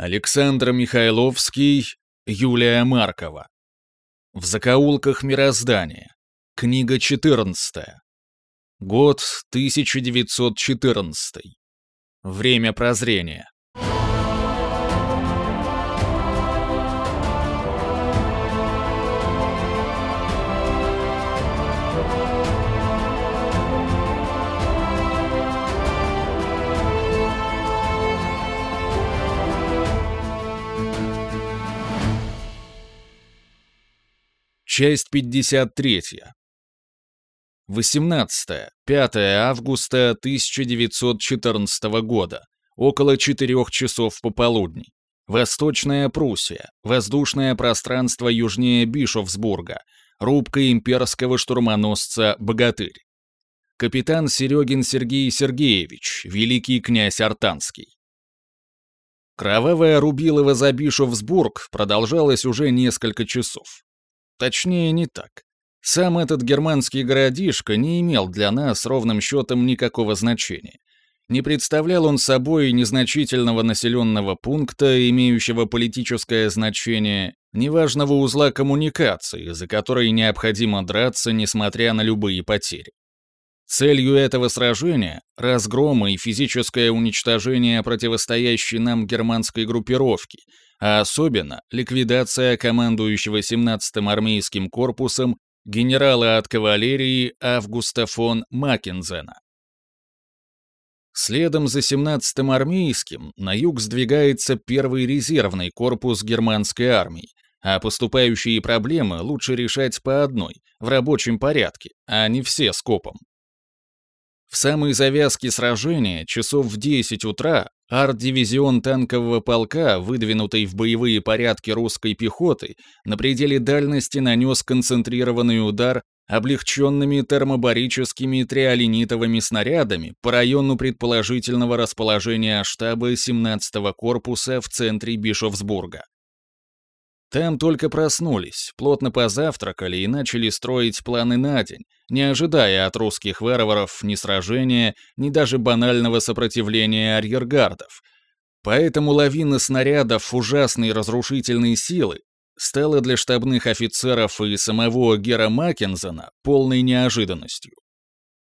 Александр Михайловский, Юлия Маркова. В закоулках мироздания. Книга 14. Год 1914. Время прозрения. Часть 53. 18. 5 августа 1914 года. Около 4 часов пополудни. Восточная Пруссия. Воздушное пространство южнее Бишофсбурга. Рубка имперского штурмоносца «Богатырь». Капитан Серегин Сергей Сергеевич, великий князь Артанский. Кровавая рубилова за Бишофсбург продолжалась уже несколько часов. Точнее, не так. Сам этот германский городишко не имел для нас ровным счетом никакого значения. Не представлял он собой незначительного населенного пункта, имеющего политическое значение, неважного узла коммуникации, за который необходимо драться, несмотря на любые потери. Целью этого сражения — разгром и физическое уничтожение противостоящей нам германской группировки, а особенно ликвидация командующего 17-м армейским корпусом генерала от кавалерии Августа фон Маккензена. Следом за 17-м армейским на юг сдвигается первый резервный корпус германской армии, а поступающие проблемы лучше решать по одной, в рабочем порядке, а не все скопом. В самой завязке сражения, часов в 10 утра, арт-дивизион танкового полка, выдвинутый в боевые порядки русской пехоты, на пределе дальности нанес концентрированный удар облегченными термобарическими триолинитовыми снарядами по району предположительного расположения штаба 17-го корпуса в центре Бишофсбурга. Там только проснулись, плотно позавтракали и начали строить планы на день, не ожидая от русских варваров ни сражения, ни даже банального сопротивления арьергардов. Поэтому лавина снарядов ужасной разрушительной силы стала для штабных офицеров и самого Гера Маккензена полной неожиданностью.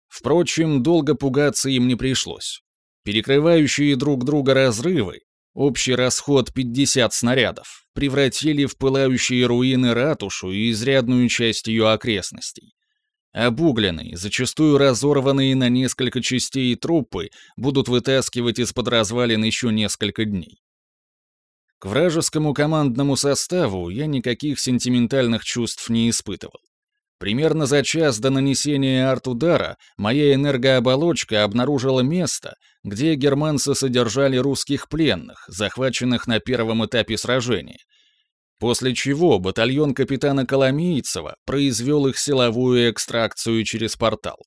Впрочем, долго пугаться им не пришлось. Перекрывающие друг друга разрывы, общий расход 50 снарядов, превратили в пылающие руины ратушу и изрядную часть ее окрестностей. Обугленные, зачастую разорванные на несколько частей трупы будут вытаскивать из-под развалин еще несколько дней. К вражескому командному составу я никаких сентиментальных чувств не испытывал. Примерно за час до нанесения арт-удара моя энергооболочка обнаружила место, где германцы содержали русских пленных, захваченных на первом этапе сражения. После чего батальон капитана Коломейцева произвел их силовую экстракцию через портал.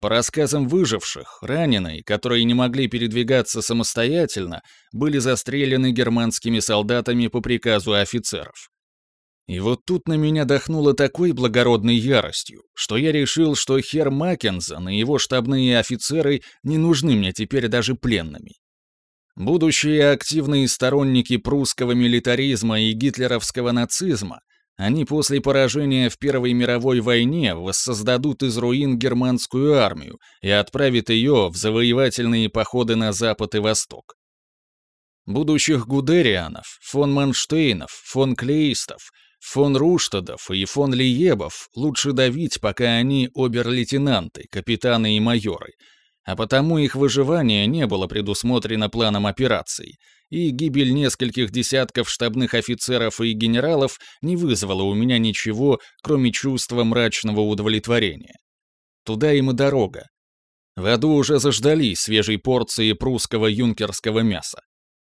По рассказам выживших, раненые, которые не могли передвигаться самостоятельно, были застрелены германскими солдатами по приказу офицеров. И вот тут на меня дохнуло такой благородной яростью, что я решил, что хер Маккензен и его штабные офицеры не нужны мне теперь даже пленными. Будущие активные сторонники прусского милитаризма и гитлеровского нацизма, они после поражения в Первой мировой войне воссоздадут из руин германскую армию и отправят ее в завоевательные походы на Запад и Восток. Будущих Гудерианов, фон Манштейнов, фон Клейстов — Фон Руштадов и фон Лиебов лучше давить, пока они обер-лейтенанты, капитаны и майоры, а потому их выживание не было предусмотрено планом операции, и гибель нескольких десятков штабных офицеров и генералов не вызвала у меня ничего, кроме чувства мрачного удовлетворения. Туда им и дорога. В аду уже заждались свежей порции прусского юнкерского мяса.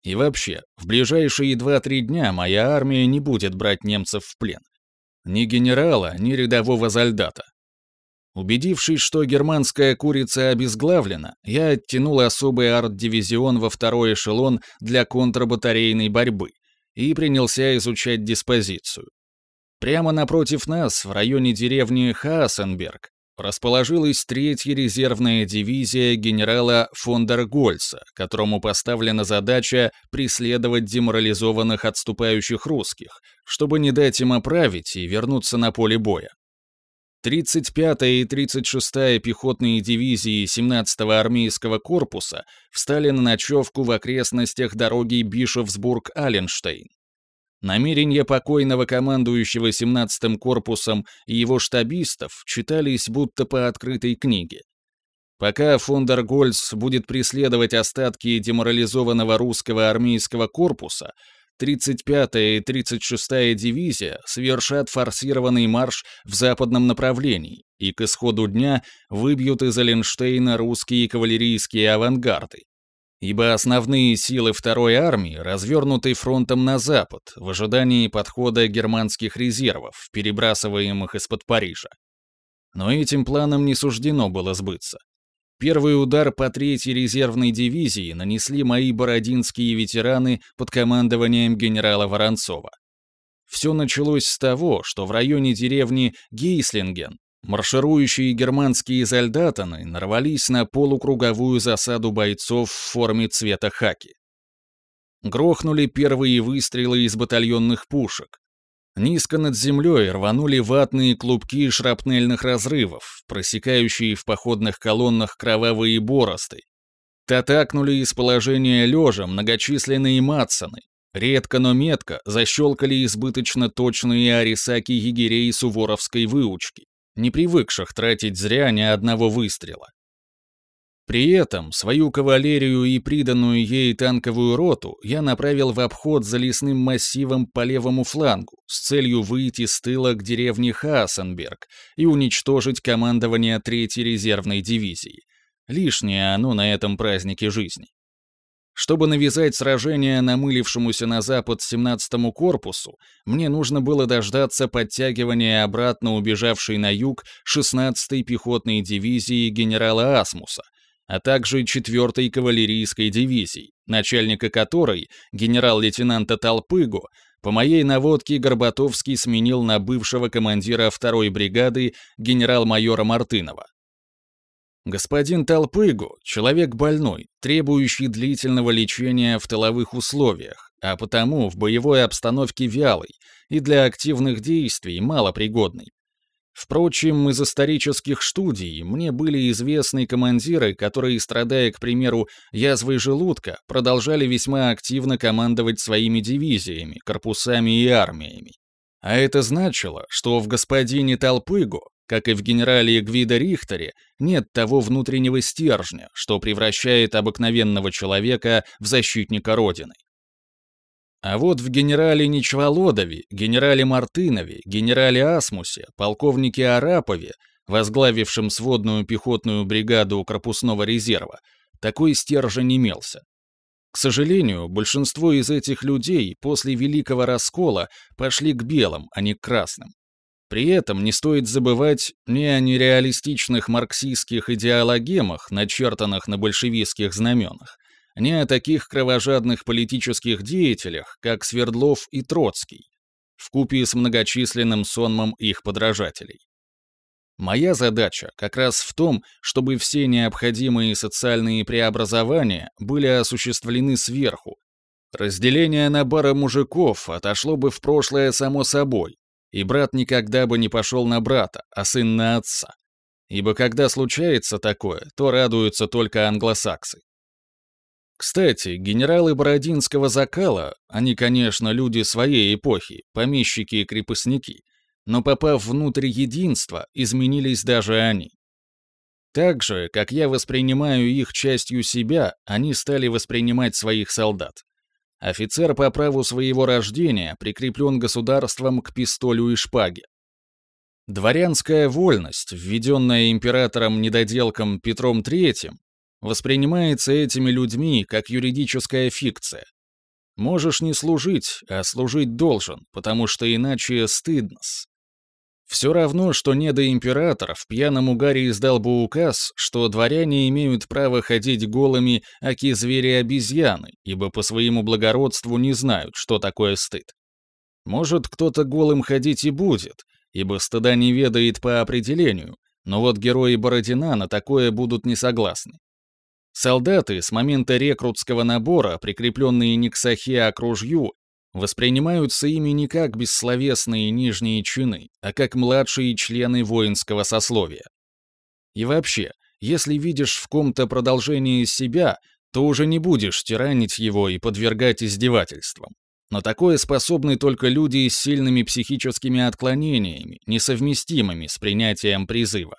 И вообще, в ближайшие 2-3 дня моя армия не будет брать немцев в плен. Ни генерала, ни рядового солдата. Убедившись, что германская курица обезглавлена, я оттянул особый арт-дивизион во второй эшелон для контрбатарейной борьбы и принялся изучать диспозицию. Прямо напротив нас, в районе деревни Хаасенберг, расположилась третья резервная дивизия генерала фон дер Гольца, которому поставлена задача преследовать деморализованных отступающих русских, чтобы не дать им оправить и вернуться на поле боя. 35-я и 36-я пехотные дивизии 17-го армейского корпуса встали на ночевку в окрестностях дороги Бишофсбург-Аленштейн. Намерения покойного командующего 17-м корпусом и его штабистов читались будто по открытой книге. Пока фон дер Гольц будет преследовать остатки деморализованного русского армейского корпуса, 35-я и 36-я дивизия совершат форсированный марш в западном направлении и к исходу дня выбьют из Эленштейна русские кавалерийские авангарды, ибо основные силы второй армии развернуты фронтом на запад в ожидании подхода германских резервов, перебрасываемых из-под Парижа. Но этим планам не суждено было сбыться. Первый удар по третьей резервной дивизии нанесли мои бородинские ветераны под командованием генерала Воронцова. Все началось с того, что в районе деревни Гейслинген Марширующие германские зальдатаны нарвались на полукруговую засаду бойцов в форме цвета хаки. Грохнули первые выстрелы из батальонных пушек. Низко над землей рванули ватные клубки шрапнельных разрывов, просекающие в походных колоннах кровавые борозды. Татакнули из положения лежа многочисленные матсаны. Редко, но метко защелкали избыточно точные арисаки егерей суворовской выучки не привыкших тратить зря ни одного выстрела. При этом свою кавалерию и приданную ей танковую роту я направил в обход за лесным массивом по левому флангу с целью выйти с тыла к деревне Хаасенберг и уничтожить командование Третьей резервной дивизии. Лишнее оно на этом празднике жизни. Чтобы навязать сражение намылившемуся на запад 17-му корпусу, мне нужно было дождаться подтягивания обратно убежавшей на юг 16-й пехотной дивизии генерала Асмуса, а также 4-й кавалерийской дивизии, начальника которой, генерал-лейтенанта Толпыгу, по моей наводке Горбатовский сменил на бывшего командира 2-й бригады генерал-майора Мартынова. Господин Толпыгу — человек больной, требующий длительного лечения в тыловых условиях, а потому в боевой обстановке вялый и для активных действий малопригодный. Впрочем, из исторических студий мне были известны командиры, которые, страдая, к примеру, язвой желудка, продолжали весьма активно командовать своими дивизиями, корпусами и армиями. А это значило, что в господине Толпыгу как и в генерале Гвида Рихтере, нет того внутреннего стержня, что превращает обыкновенного человека в защитника Родины. А вот в генерале Ничволодове, генерале Мартынове, генерале Асмусе, полковнике Арапове, возглавившем сводную пехотную бригаду корпусного резерва, такой стержень имелся. К сожалению, большинство из этих людей после Великого Раскола пошли к белым, а не к красным. При этом не стоит забывать ни о нереалистичных марксистских идеологемах, начертанных на большевистских знаменах, ни о таких кровожадных политических деятелях, как Свердлов и Троцкий, вкупе с многочисленным сонмом их подражателей. Моя задача как раз в том, чтобы все необходимые социальные преобразования были осуществлены сверху. Разделение на бары мужиков отошло бы в прошлое само собой, и брат никогда бы не пошел на брата, а сын на отца. Ибо когда случается такое, то радуются только англосаксы. Кстати, генералы Бородинского закала, они, конечно, люди своей эпохи, помещики и крепостники, но попав внутрь единства, изменились даже они. Так же, как я воспринимаю их частью себя, они стали воспринимать своих солдат. Офицер по праву своего рождения прикреплен государством к пистолю и шпаге. Дворянская вольность, введенная императором-недоделком Петром III, воспринимается этими людьми как юридическая фикция. Можешь не служить, а служить должен, потому что иначе стыдно-с. Все равно, что недоимператор в пьяном угаре издал бы указ, что дворяне имеют право ходить голыми, аки звери-обезьяны, ибо по своему благородству не знают, что такое стыд. Может, кто-то голым ходить и будет, ибо стыда не ведает по определению, Но вот герои Бородина на такое будут не согласны. Солдаты с момента рекрутского набора, прикрепленные не к сахе, а к ружью, воспринимаются ими не как бессловесные нижние чины, а как младшие члены воинского сословия. И вообще, если видишь в ком-то продолжение себя, то уже не будешь тиранить его и подвергать издевательствам. Но такое способны только люди с сильными психическими отклонениями, несовместимыми с принятием призыва.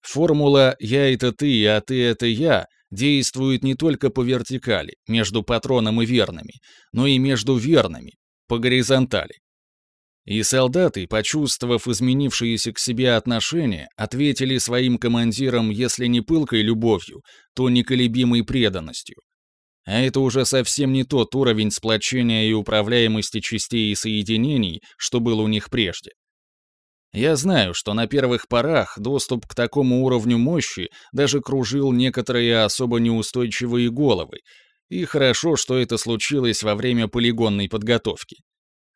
Формула «я — это ты, а ты — это я» действует не только по вертикали, между патроном и верными, но и между верными, по горизонтали. И солдаты, почувствовав изменившиеся к себе отношения, ответили своим командирам, если не пылкой любовью, то неколебимой преданностью. А это уже совсем не тот уровень сплочения и управляемости частей и соединений, что был у них прежде. Я знаю, что на первых порах доступ к такому уровню мощи даже кружил некоторые особо неустойчивые головы, и хорошо, что это случилось во время полигонной подготовки.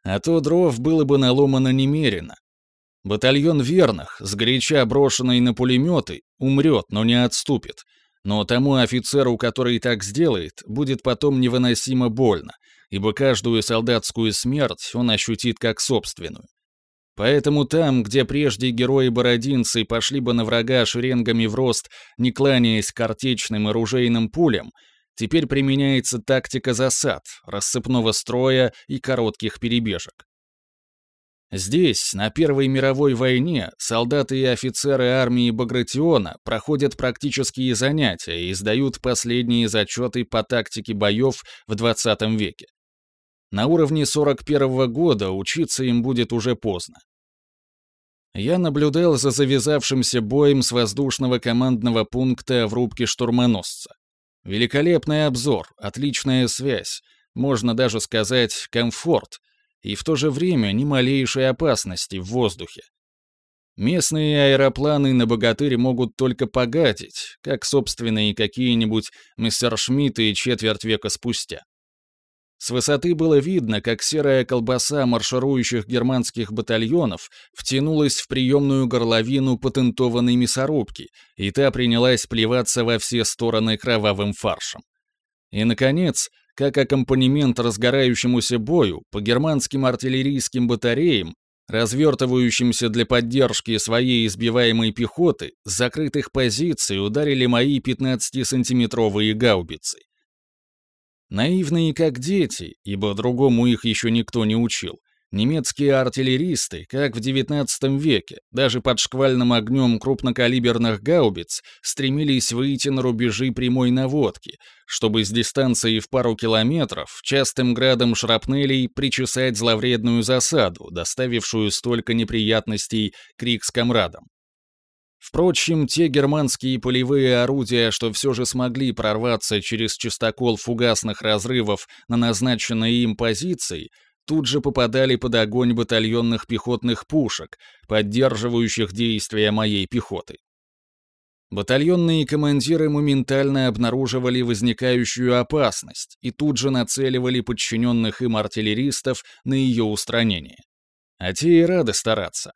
А то дров было бы наломано немерено. Батальон верных, сгоряча брошенный на пулеметы, умрет, но не отступит. Но тому офицеру, который так сделает, будет потом невыносимо больно, ибо каждую солдатскую смерть он ощутит как собственную. Поэтому там, где прежде герои-бородинцы пошли бы на врага шеренгами в рост, не кланяясь картечным и ружейным пулям, теперь применяется тактика засад, рассыпного строя и коротких перебежек. Здесь, на Первой мировой войне, солдаты и офицеры армии Багратиона проходят практические занятия и сдают последние зачеты по тактике боев в 20 веке. На уровне 41 -го года учиться им будет уже поздно. Я наблюдал за завязавшимся боем с воздушного командного пункта в рубке штурмоносца. Великолепный обзор, отличная связь, можно даже сказать комфорт, и в то же время ни малейшей опасности в воздухе. Местные аэропланы на богатырь могут только погадить, как собственные какие-нибудь мессершмитты четверть века спустя. С высоты было видно, как серая колбаса марширующих германских батальонов втянулась в приемную горловину патентованной мясорубки, и та принялась плеваться во все стороны кровавым фаршем. И, наконец, как аккомпанемент разгорающемуся бою, по германским артиллерийским батареям, развертывающимся для поддержки своей избиваемой пехоты, с закрытых позиций ударили мои 15-сантиметровые гаубицы. Наивные как дети, ибо другому их еще никто не учил, немецкие артиллеристы, как в XIX веке, даже под шквальным огнем крупнокалиберных гаубиц, стремились выйти на рубежи прямой наводки, чтобы с дистанции в пару километров частым градом шрапнелей причесать зловредную засаду, доставившую столько неприятностей крикс-комрадам. Впрочем, те германские полевые орудия, что все же смогли прорваться через частокол фугасных разрывов на назначенные им позиции, тут же попадали под огонь батальонных пехотных пушек, поддерживающих действия моей пехоты. Батальонные командиры моментально обнаруживали возникающую опасность и тут же нацеливали подчиненных им артиллеристов на ее устранение. А те и рады стараться.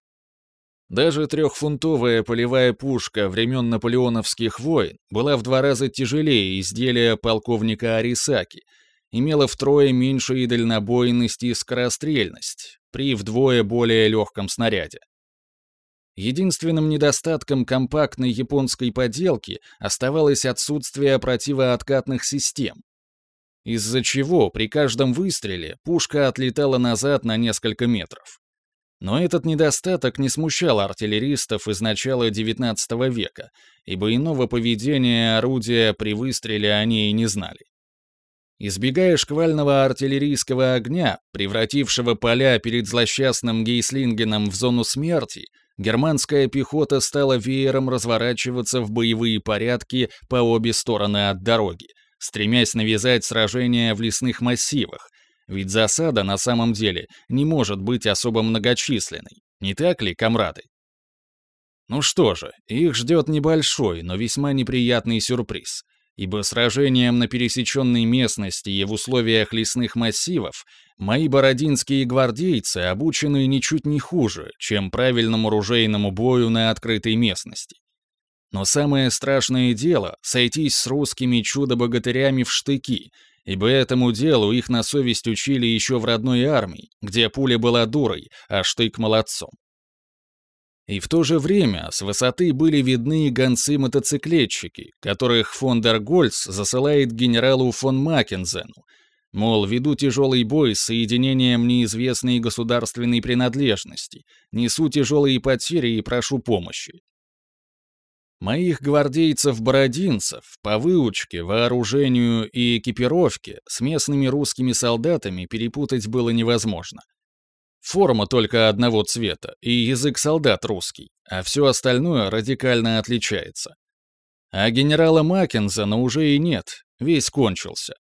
Даже трехфунтовая полевая пушка времен наполеоновских войн была в два раза тяжелее изделия полковника Арисаки, имела втрое меньшую дальнобойность и скорострельность при вдвое более легком снаряде. Единственным недостатком компактной японской поделки оставалось отсутствие противооткатных систем, из-за чего при каждом выстреле пушка отлетала назад на несколько метров. Но этот недостаток не смущал артиллеристов из начала XIX века, ибо иного поведения орудия при выстреле они и не знали. Избегая шквального артиллерийского огня, превратившего поля перед злосчастным Гейслингеном в зону смерти, германская пехота стала веером разворачиваться в боевые порядки по обе стороны от дороги, стремясь навязать сражения в лесных массивах, ведь засада на самом деле не может быть особо многочисленной, не так ли, комрады? Ну что же, их ждет небольшой, но весьма неприятный сюрприз. ибо сражением на пересеченной местности и в условиях лесных массивов мои бородинские гвардейцы обучены ничуть не хуже, чем правильному ружейному бою на открытой местности. Но самое страшное дело — сойтись с русскими чудо-богатырями в штыки, ибо этому делу их на совесть учили еще в родной армии, где пуля была дурой, а штык — молодцом. И в то же время с высоты были видны гонцы-мотоциклетчики, которых фон дер Гольц засылает генералу фон Маккензену, мол, веду тяжелый бой с соединением неизвестной государственной принадлежности, несу тяжелые потери и прошу помощи. Моих гвардейцев-бородинцев по выучке, вооружению и экипировке с местными русскими солдатами перепутать было невозможно. Форма только одного цвета, и язык солдат русский, а все остальное радикально отличается. А генерала Маккензена уже и нет, весь кончился.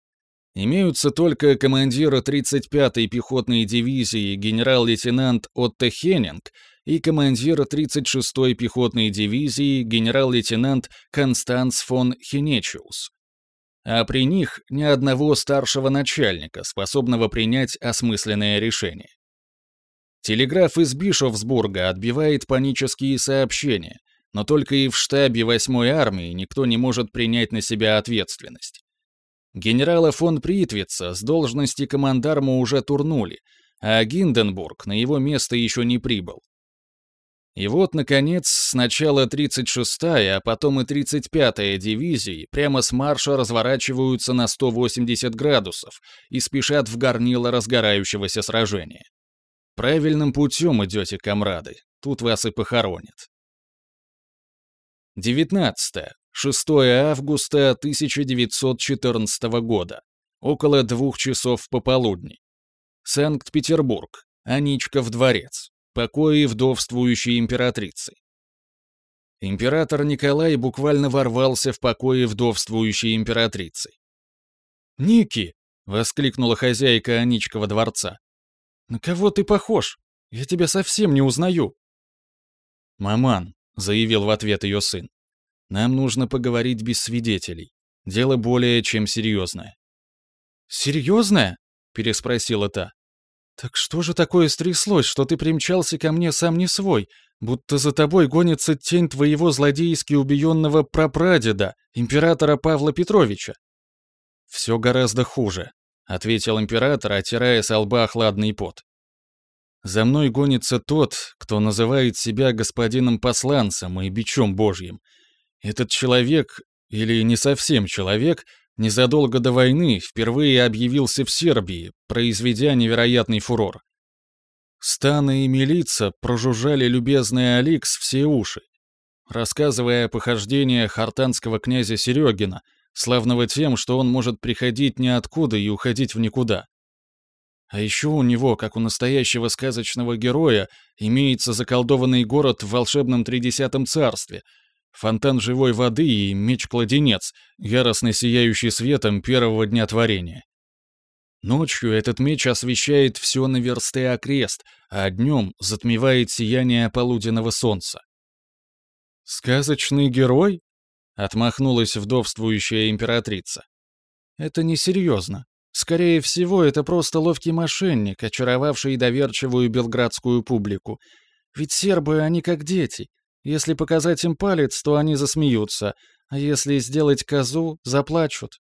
Имеются только командира 35-й пехотной дивизии генерал-лейтенант Отто Хеннинг и командир 36-й пехотной дивизии генерал-лейтенант Констанц фон Хенечиус. А при них ни одного старшего начальника, способного принять осмысленное решение. Телеграф из Бишофсбурга отбивает панические сообщения, но только и в штабе 8-й армии никто не может принять на себя ответственность. Генерала фон Притвица с должности командарма уже турнули, а Гинденбург на его место еще не прибыл. И вот, наконец, сначала 36-я, а потом и 35-я дивизии прямо с марша разворачиваются на 180 градусов и спешат в горнило разгорающегося сражения. Правильным путем идете, комрады. Тут вас и похоронят. 19. 6 августа 1914 года. Около двух часов пополудни. Санкт-Петербург. Аничков дворец. Покои вдовствующей императрицы. Император Николай буквально ворвался в покои вдовствующей императрицы. «Ники!» — воскликнула хозяйка Аничкова дворца. «На кого ты похож? Я тебя совсем не узнаю». «Маман», — заявил в ответ ее сын, — «нам нужно поговорить без свидетелей. Дело более чем серьезное». «Серьезное?» — переспросила та. «Так что же такое стряслось, что ты примчался ко мне сам не свой, будто за тобой гонится тень твоего злодейски убиенного прапрадеда, императора Павла Петровича?» «Все гораздо хуже», — ответил император, отирая с лба хладный пот. «За мной гонится тот, кто называет себя господином-посланцем и бичом божьим. Этот человек, или не совсем человек, незадолго до войны впервые объявился в Сербии, произведя невероятный фурор. Станы и милица прожужжали любезный Аликс все уши, рассказывая о похождениях артанского князя Серегина — славного тем, что он может приходить ниоткуда и уходить в никуда. А еще у него, как у настоящего сказочного героя, имеется заколдованный город в волшебном тридесятом царстве, фонтан живой воды и меч-кладенец, яростно сияющий светом первого дня творения. Ночью этот меч освещает все на версты окрест, а днем затмевает сияние полуденного солнца. «Сказочный герой?» Отмахнулась вдовствующая императрица. Это несерьезно. Скорее всего, это просто ловкий мошенник, очаровавший доверчивую белградскую публику. Ведь сербы, они как дети. Если показать им палец, то они засмеются, а если сделать козу, заплачут.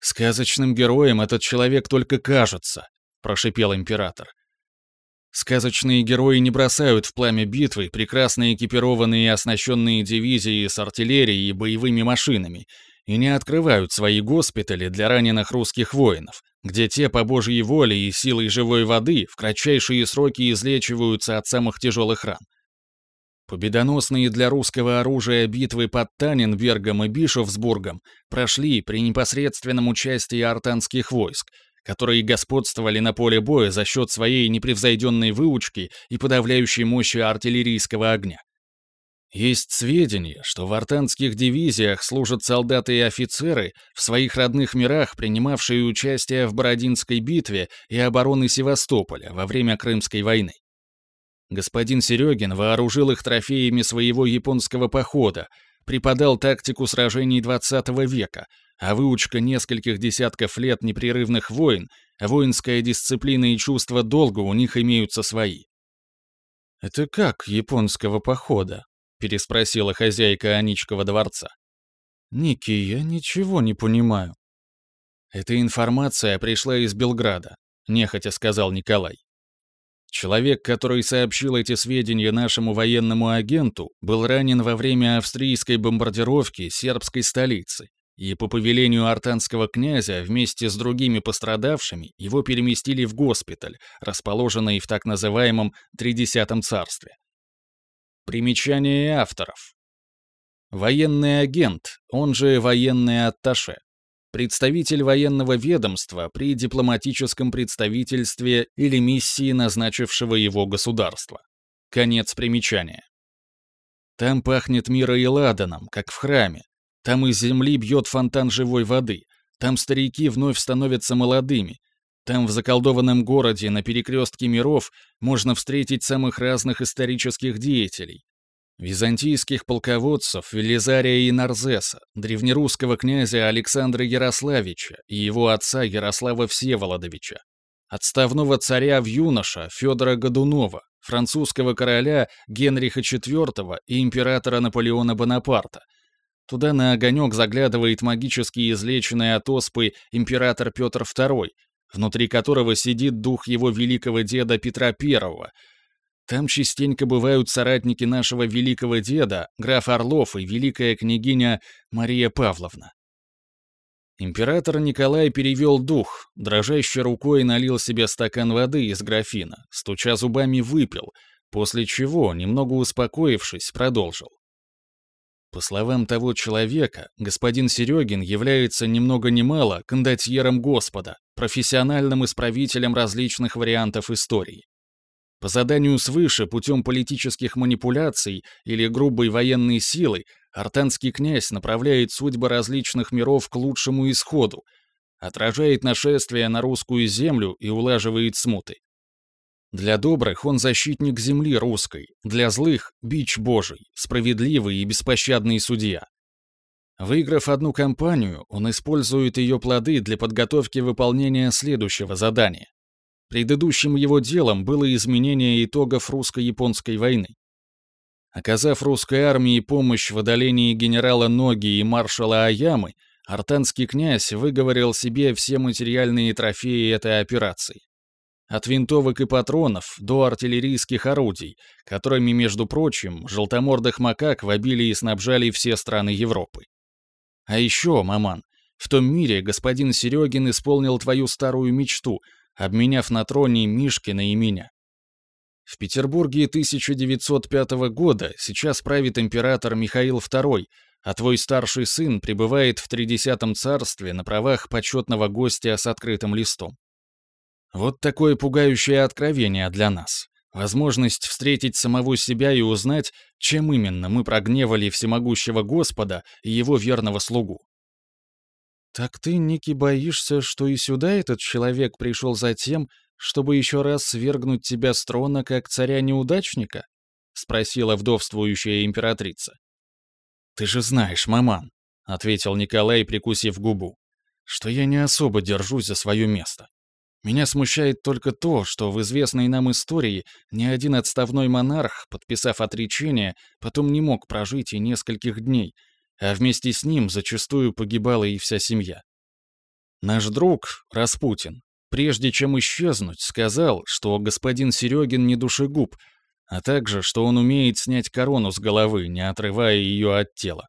«Сказочным героем этот человек только кажется», — прошипел император. Сказочные герои не бросают в пламя битвы прекрасно экипированные и оснащенные дивизии с артиллерией и боевыми машинами и не открывают свои госпитали для раненых русских воинов, где те по божьей воле и силой живой воды в кратчайшие сроки излечиваются от самых тяжелых ран. Победоносные для русского оружия битвы под Таненбергом и Бишофсбургом прошли при непосредственном участии артанских войск, которые господствовали на поле боя за счет своей непревзойденной выучки и подавляющей мощи артиллерийского огня. Есть сведения, что в артанских дивизиях служат солдаты и офицеры в своих родных мирах, принимавшие участие в Бородинской битве и обороны Севастополя во время Крымской войны. Господин Серегин вооружил их трофеями своего японского похода, преподал тактику сражений 20 века, а выучка нескольких десятков лет непрерывных войн, воинская дисциплина и чувство долга у них имеются свои. «Это как японского похода?» — переспросила хозяйка Аничкова дворца. «Ники, я ничего не понимаю». «Эта информация пришла из Белграда», — нехотя сказал Николай. Человек, который сообщил эти сведения нашему военному агенту, был ранен во время австрийской бомбардировки сербской столицы и по повелению артанского князя вместе с другими пострадавшими его переместили в госпиталь, расположенный в так называемом Тридесятом царстве. Примечание авторов. Военный агент, он же военный атташе. Представитель военного ведомства при дипломатическом представительстве или миссии назначившего его государства. Конец примечания. Там пахнет мира и ладаном, как в храме, там из земли бьет фонтан живой воды. Там старики вновь становятся молодыми. Там в заколдованном городе на перекрестке миров можно встретить самых разных исторических деятелей. Византийских полководцев Велизария и Нарзеса, древнерусского князя Александра Ярославича и его отца Ярослава Всеволодовича, отставного царя в юноша Федора Годунова, французского короля Генриха IV и императора Наполеона Бонапарта, Туда на огонек заглядывает магически излеченный от оспы император Петр II, внутри которого сидит дух его великого деда Петра I. Там частенько бывают соратники нашего великого деда, граф Орлов и великая княгиня Мария Павловна. Император Николай перевел дух, дрожащей рукой налил себе стакан воды из графина, стуча зубами выпил, после чего, немного успокоившись, продолжил. По словам того человека, господин Серегин является ни много ни мало кондотьером Господа, профессиональным исправителем различных вариантов истории. По заданию свыше путем политических манипуляций или грубой военной силы артанский князь направляет судьбы различных миров к лучшему исходу, отражает нашествие на русскую землю и улаживает смуты. Для добрых он защитник земли русской, для злых — бич божий, справедливый и беспощадный судья. Выиграв одну кампанию, он использует ее плоды для подготовки выполнения следующего задания. Предыдущим его делом было изменение итогов русско-японской войны. Оказав русской армии помощь в одолении генерала Ноги и маршала Аямы, артанский князь выговорил себе все материальные трофеи этой операции. От винтовок и патронов до артиллерийских орудий, которыми, между прочим, желтомордых макак в обилии снабжали все страны Европы. А еще, маман, в том мире господин Серегин исполнил твою старую мечту, обменяв на троне Мишкина и меня. В Петербурге 1905 года сейчас правит император Михаил II, а твой старший сын пребывает в Тридесятом царстве на правах почетного гостя с открытым листом. Вот такое пугающее откровение для нас. Возможность встретить самого себя и узнать, чем именно мы прогневали всемогущего Господа и его верного слугу. «Так ты, Ники, боишься, что и сюда этот человек пришел за тем, чтобы еще раз свергнуть тебя с трона как царя-неудачника?» — спросила вдовствующая императрица. «Ты же знаешь, маман», — ответил Николай, прикусив губу, «что я не особо держусь за свое место. Меня смущает только то, что в известной нам истории ни один отставной монарх, подписав отречение, потом не мог прожить и нескольких дней, а вместе с ним зачастую погибала и вся семья. Наш друг, Распутин, прежде чем исчезнуть, сказал, что господин Серегин не душегуб, а также, что он умеет снять корону с головы, не отрывая ее от тела.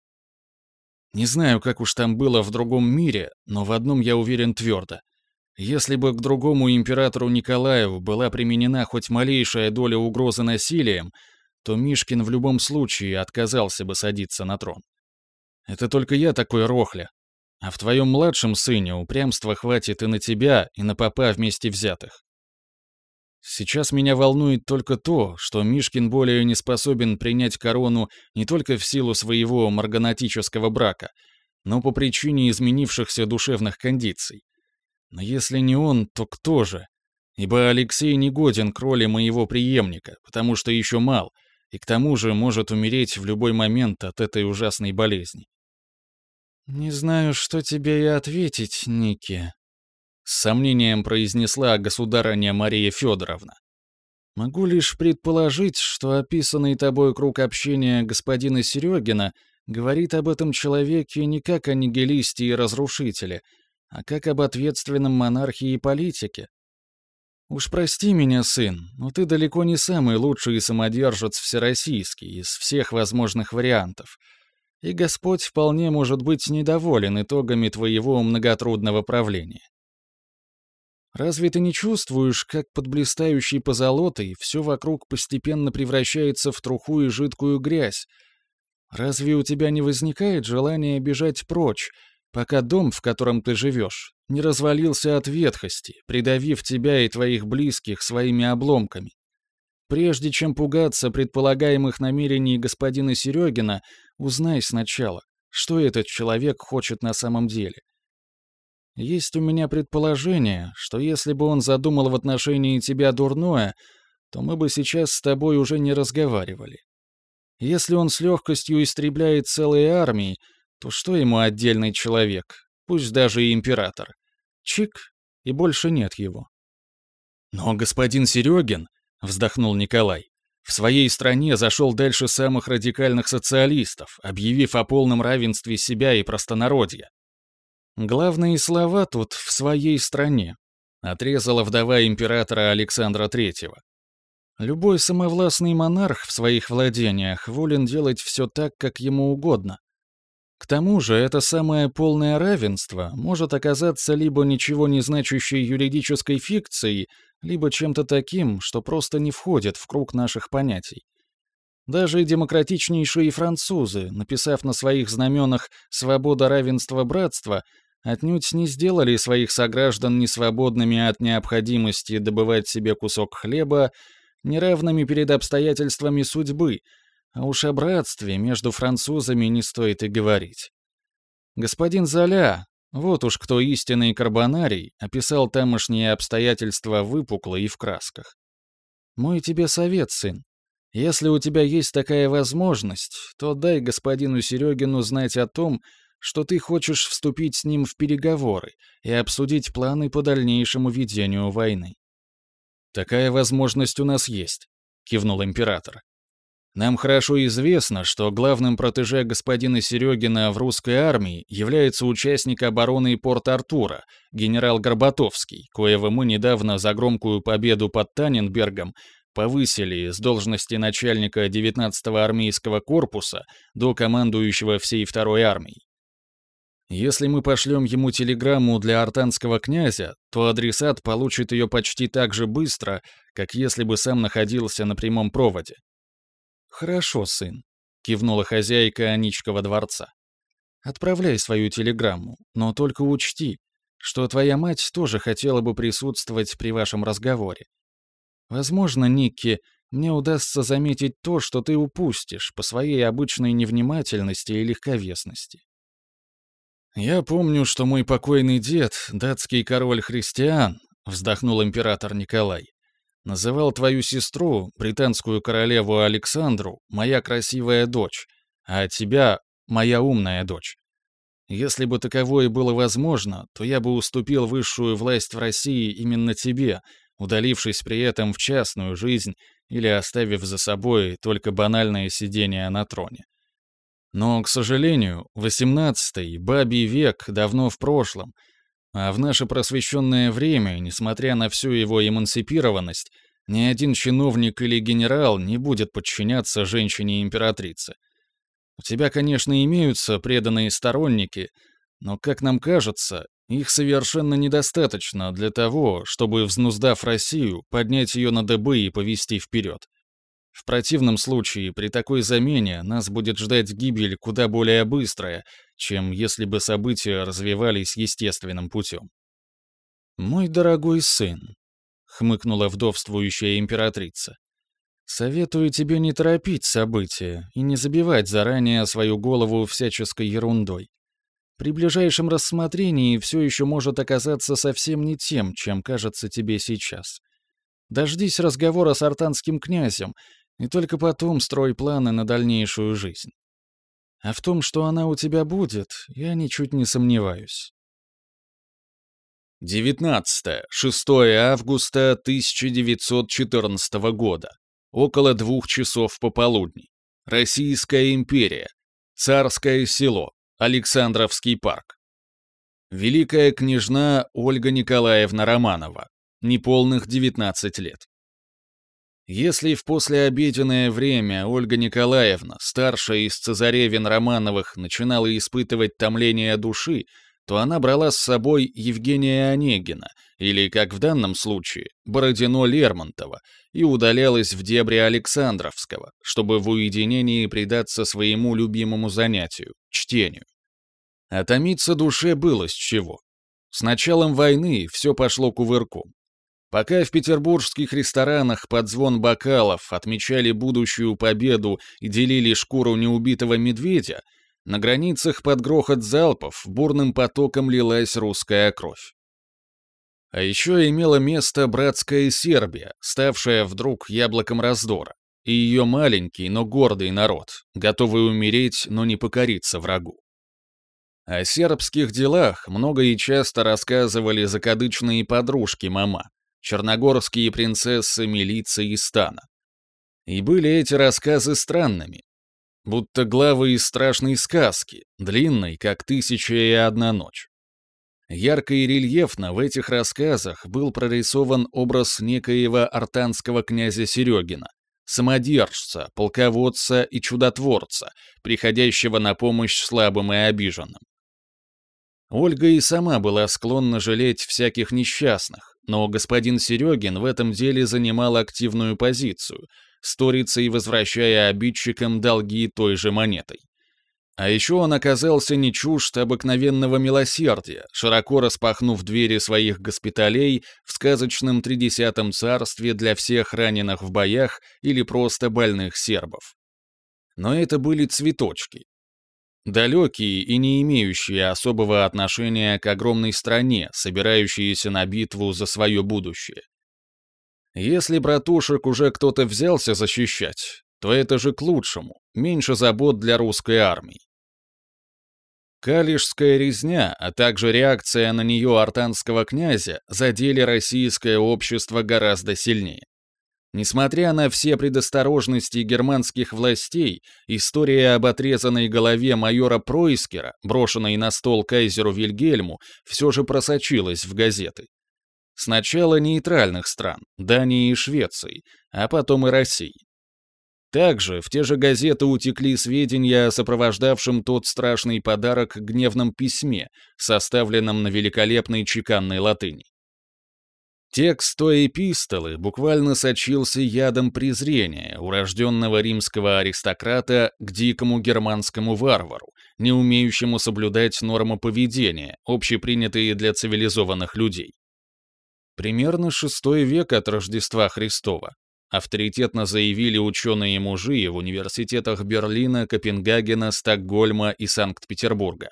Не знаю, как уж там было в другом мире, но в одном я уверен твердо — если бы к другому императору Николаю была применена хоть малейшая доля угрозы насилием, то Мишкин в любом случае отказался бы садиться на трон. Это только я такой рохля. А в твоем младшем сыне упрямства хватит и на тебя, и на папа вместе взятых. Сейчас меня волнует только то, что Мишкин более не способен принять корону не только в силу своего марганатического брака, но по причине изменившихся душевных кондиций. Но если не он, то кто же? Ибо Алексей не годен к роли моего преемника, потому что еще мал, и к тому же может умереть в любой момент от этой ужасной болезни. «Не знаю, что тебе и ответить, Ники», — с сомнением произнесла государыня Мария Федоровна. «Могу лишь предположить, что описанный тобой круг общения господина Серегина говорит об этом человеке не как о нигилисте и разрушителе, а как об ответственном монархе и политике. Уж прости меня, сын, но ты далеко не самый лучший самодержец всероссийский из всех возможных вариантов — и Господь вполне может быть недоволен итогами твоего многотрудного правления. Разве ты не чувствуешь, как под блистающей позолотой все вокруг постепенно превращается в труху и жидкую грязь? Разве у тебя не возникает желания бежать прочь, пока дом, в котором ты живешь, не развалился от ветхости, придавив тебя и твоих близких своими обломками? Прежде чем пугаться предполагаемых намерений господина Серегина, узнай сначала, что этот человек хочет на самом деле. Есть у меня предположение, что если бы он задумал в отношении тебя дурное, то мы бы сейчас с тобой уже не разговаривали. Если он с легкостью истребляет целые армии, то что ему отдельный человек, пусть даже и император? Чик, и больше нет его. Но господин Серегин, вздохнул Николай. В своей стране зашел дальше самых радикальных социалистов, объявив о полном равенстве себя и простонародья. Главные слова тут «в своей стране», отрезала вдова императора Александра III. Любой самовластный монарх в своих владениях волен делать все так, как ему угодно. К тому же это самое полное равенство может оказаться либо ничего не значащей юридической фикцией, либо чем-то таким, что просто не входит в круг наших понятий. Даже демократичнейшие французы, написав на своих знаменах «свобода, равенство, братство», отнюдь не сделали своих сограждан несвободными от необходимости добывать себе кусок хлеба, неравными перед обстоятельствами судьбы, а уж о братстве между французами не стоит и говорить. Господин Золя, вот уж кто истинный карбонарий, описал тамошние обстоятельства выпукло и в красках. Мой тебе совет, сын. Если у тебя есть такая возможность, то дай господину Серегину знать о том, что ты хочешь вступить с ним в переговоры и обсудить планы по дальнейшему ведению войны. «Такая возможность у нас есть», — кивнул император. Нам хорошо известно, что главным протеже господина Серегина в русской армии является участник обороны Порт-Артура, генерал Горбатовский, коего мы недавно за громкую победу под Таненбергом повысили с должности начальника 19-го армейского корпуса до командующего всей второй армией. Если мы пошлем ему телеграмму для артанского князя, то адресат получит ее почти так же быстро, как если бы сам находился на прямом проводе. «Хорошо, сын», — кивнула хозяйка Аничкова дворца. «Отправляй свою телеграмму, но только учти, что твоя мать тоже хотела бы присутствовать при вашем разговоре. Возможно, Никки, мне удастся заметить то, что ты упустишь по своей обычной невнимательности и легковесности». «Я помню, что мой покойный дед, датский король христиан», — вздохнул император Николай, Называл твою сестру, британскую королеву Александру, моя красивая дочь, а тебя — моя умная дочь. Если бы таковое было возможно, то я бы уступил высшую власть в России именно тебе, удалившись при этом в частную жизнь или оставив за собой только банальное сидение на троне. Но, к сожалению, XVIII, бабий век давно в прошлом — а в наше просвещенное время, несмотря на всю его эмансипированность, ни один чиновник или генерал не будет подчиняться женщине-императрице. У тебя, конечно, имеются преданные сторонники, но, как нам кажется, их совершенно недостаточно для того, чтобы, взнуздав Россию, поднять ее на дыбы и повести вперед. В противном случае, при такой замене нас будет ждать гибель куда более быстрая, чем если бы события развивались естественным путем. «Мой дорогой сын», — хмыкнула вдовствующая императрица, «советую тебе не торопить события и не забивать заранее свою голову всяческой ерундой. При ближайшем рассмотрении все еще может оказаться совсем не тем, чем кажется тебе сейчас. Дождись разговора с артанским князем И только потом строй планы на дальнейшую жизнь. А в том, что она у тебя будет, я ничуть не сомневаюсь. 19. 6 августа 1914 года. Около двух часов пополудни. Российская империя. Царское село. Александровский парк. Великая княжна Ольга Николаевна Романова. Неполных 19 лет. Если в послеобеденное время Ольга Николаевна, старшая из цезаревин Романовых, начинала испытывать томление души, то она брала с собой Евгения Онегина, или, как в данном случае, Бородино Лермонтова, и удалялась в дебри Александровского, чтобы в уединении предаться своему любимому занятию — чтению. А томиться душе было с чего. С началом войны все пошло кувырком. Пока в петербургских ресторанах под звон бокалов отмечали будущую победу и делили шкуру неубитого медведя, на границах под грохот залпов бурным потоком лилась русская кровь. А еще имела место братская Сербия, ставшая вдруг яблоком раздора, и ее маленький, но гордый народ, готовый умереть, но не покориться врагу. О сербских делах много и часто рассказывали закадычные подружки мама, черногорские принцессы милиции и стана. И были эти рассказы странными, будто главы из страшной сказки, длинной, как «Тысяча и одна ночь». Ярко и рельефно в этих рассказах был прорисован образ некоего артанского князя Серегина, самодержца, полководца и чудотворца, приходящего на помощь слабым и обиженным. Ольга и сама была склонна жалеть всяких несчастных, но господин Серегин в этом деле занимал активную позицию, сторицей возвращая обидчикам долги той же монетой. А еще он оказался не чужд обыкновенного милосердия, широко распахнув двери своих госпиталей в сказочном тридесятом царстве для всех раненых в боях или просто больных сербов. Но это были цветочки, Далекие и не имеющие особого отношения к огромной стране, собирающиеся на битву за свое будущее. Если братушек уже кто-то взялся защищать, то это же к лучшему, меньше забот для русской армии. Калишская резня, а также реакция на нее артанского князя задели российское общество гораздо сильнее. Несмотря на все предосторожности германских властей, история об отрезанной голове майора Пройскера, брошенной на стол кайзеру Вильгельму, все же просочилась в газеты. Сначала нейтральных стран, Дании и Швеции, а потом и России. Также в те же газеты утекли сведения о сопровождавшем тот страшный подарок гневном письме, составленном на великолепной чеканной латыни. Текст той эпистолы буквально сочился ядом презрения урожденного римского аристократа к дикому германскому варвару, не умеющему соблюдать нормы поведения, общепринятые для цивилизованных людей. Примерно шестой век от Рождества Христова, авторитетно заявили ученые-мужи в университетах Берлина, Копенгагена, Стокгольма и Санкт-Петербурга.